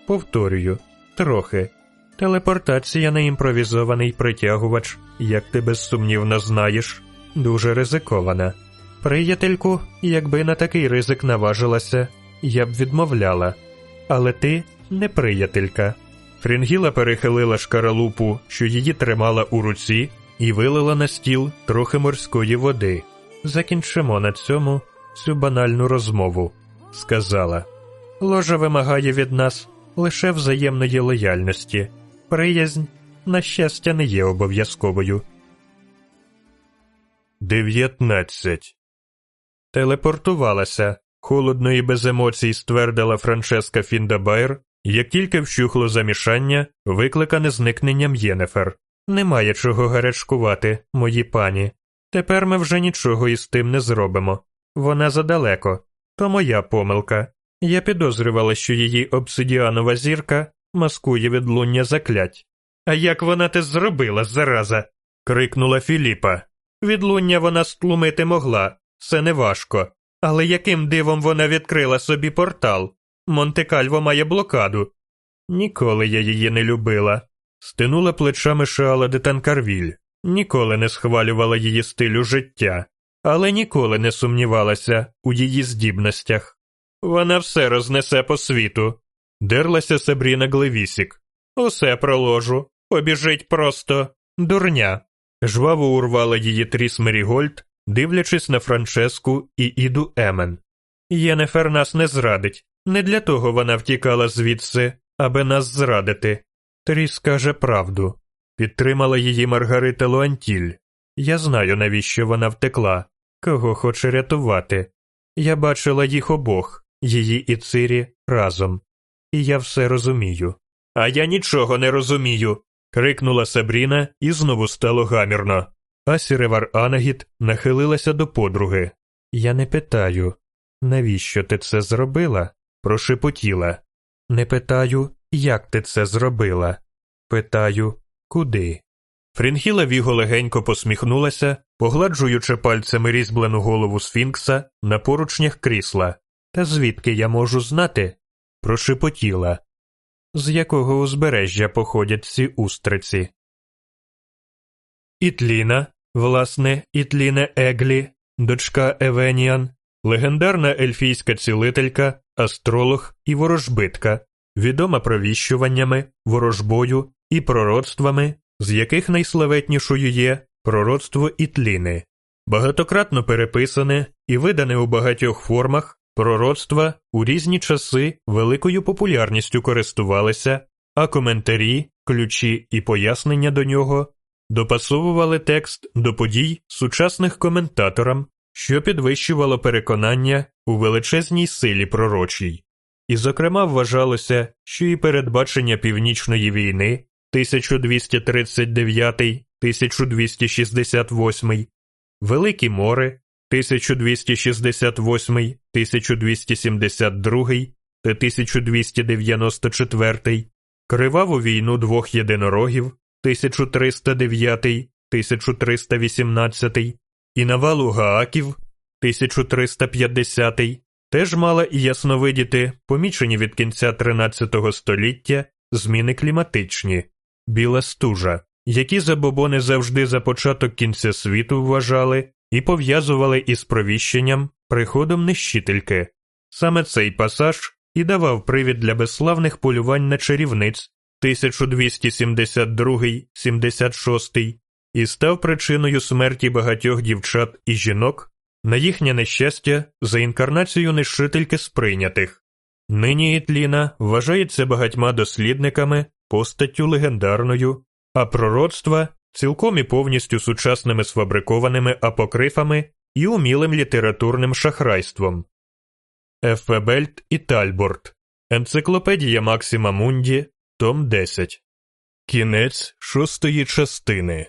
Повторюю, трохи. Телепортація на імпровізований притягувач, як ти безсумнівно знаєш, дуже ризикована. Приятельку, якби на такий ризик наважилася, я б відмовляла. Але ти не приятелька. Фрінгіла перехилила шкаралупу, що її тримала у руці, і вилила на стіл трохи морської води. Закінчимо на цьому цю банальну розмову, сказала. Ложа вимагає від нас лише взаємної лояльності. Приязнь, на щастя, не є обов'язковою. 19. Телепортувалася, холодно і без емоцій ствердила Франческа Фіндабайр, як тільки вщухло замішання, викликане зникненням Єнефер. Немає чого гарячкувати, мої пані. Тепер ми вже нічого із тим не зробимо. Вона задалеко, то моя помилка. Я підозрювала, що її обсидіанова зірка маскує відлуння заклять. А як вона те зробила, зараза? крикнула Філіпа. Відлуння вона стлумити могла, це не важко. Але яким дивом вона відкрила собі портал? Монте-Кальво має блокаду. Ніколи я її не любила. Стинула плечами Шаала де Танкарвіль. Ніколи не схвалювала її стилю життя, але ніколи не сумнівалася у її здібностях. Вона все рознесе по світу. Дерлася Сабріна Глевісік. Усе проложу. Побіжить просто дурня. Жваво урвала її Тріс Мерігольд, дивлячись на Франческу і Іду Емен. Єнефер нас не зрадить. Не для того вона втікала звідси, аби нас зрадити. Тріс каже правду. Підтримала її Маргарита Луантіль. Я знаю, навіщо вона втекла, кого хоче рятувати. Я бачила їх обох, її і Цирі, разом. І я все розумію. А я нічого не розумію. крикнула Сабріна і знову стало гамірно. А Сіревар Анагіт нахилилася до подруги. Я не питаю, навіщо ти це зробила? прошепотіла. Не питаю, як ти це зробила. Питаю, куди? Фрінхіла Віго легенько посміхнулася, погладжуючи пальцями різьблену голову Сфінкса на поручнях крісла. Та звідки я можу знати? прошепотіла. З якого узбережжя походять ці устриці? Ітліна, власне, Ітліна Еглі, дочка Евеніан, легендарна ельфійська цілителька, астролог і ворожбитка, відома провіщуваннями, ворожбою і пророцтвами, з яких найславетнішою є пророцтво Ітліни, багатократно переписане і видане у багатьох формах. Пророцтва у різні часи великою популярністю користувалися, а коментарі, ключі і пояснення до нього допасовували текст до подій сучасних коментаторам, що підвищувало переконання у величезній силі пророчій. І, зокрема, вважалося, що і передбачення Північної війни 1239 1268, Великі море 1268, 1272 та 1294 Криваву війну двох єдинорогів 1309 1318 і навалу Гааків 1350 теж мала ясновидіти, помічені від кінця 13 століття зміни кліматичні, біла стужа, які забобони завжди за початок кінця світу вважали і пов'язували із провіщенням приходом нищительки. Саме цей пасаж і давав привід для безславних полювань на чарівниць 1272-76 і став причиною смерті багатьох дівчат і жінок на їхнє нещастя за інкарнацію нищительки сприйнятих. Нині Ітліна вважається багатьма дослідниками постаттю легендарною, а пророцтва цілком і повністю сучасними сфабрикованими апокрифами і умілим літературним шахрайством. Ефебельт і Тальборт Енциклопедія Максима Мунді, Том 10. Кінець шостої частини.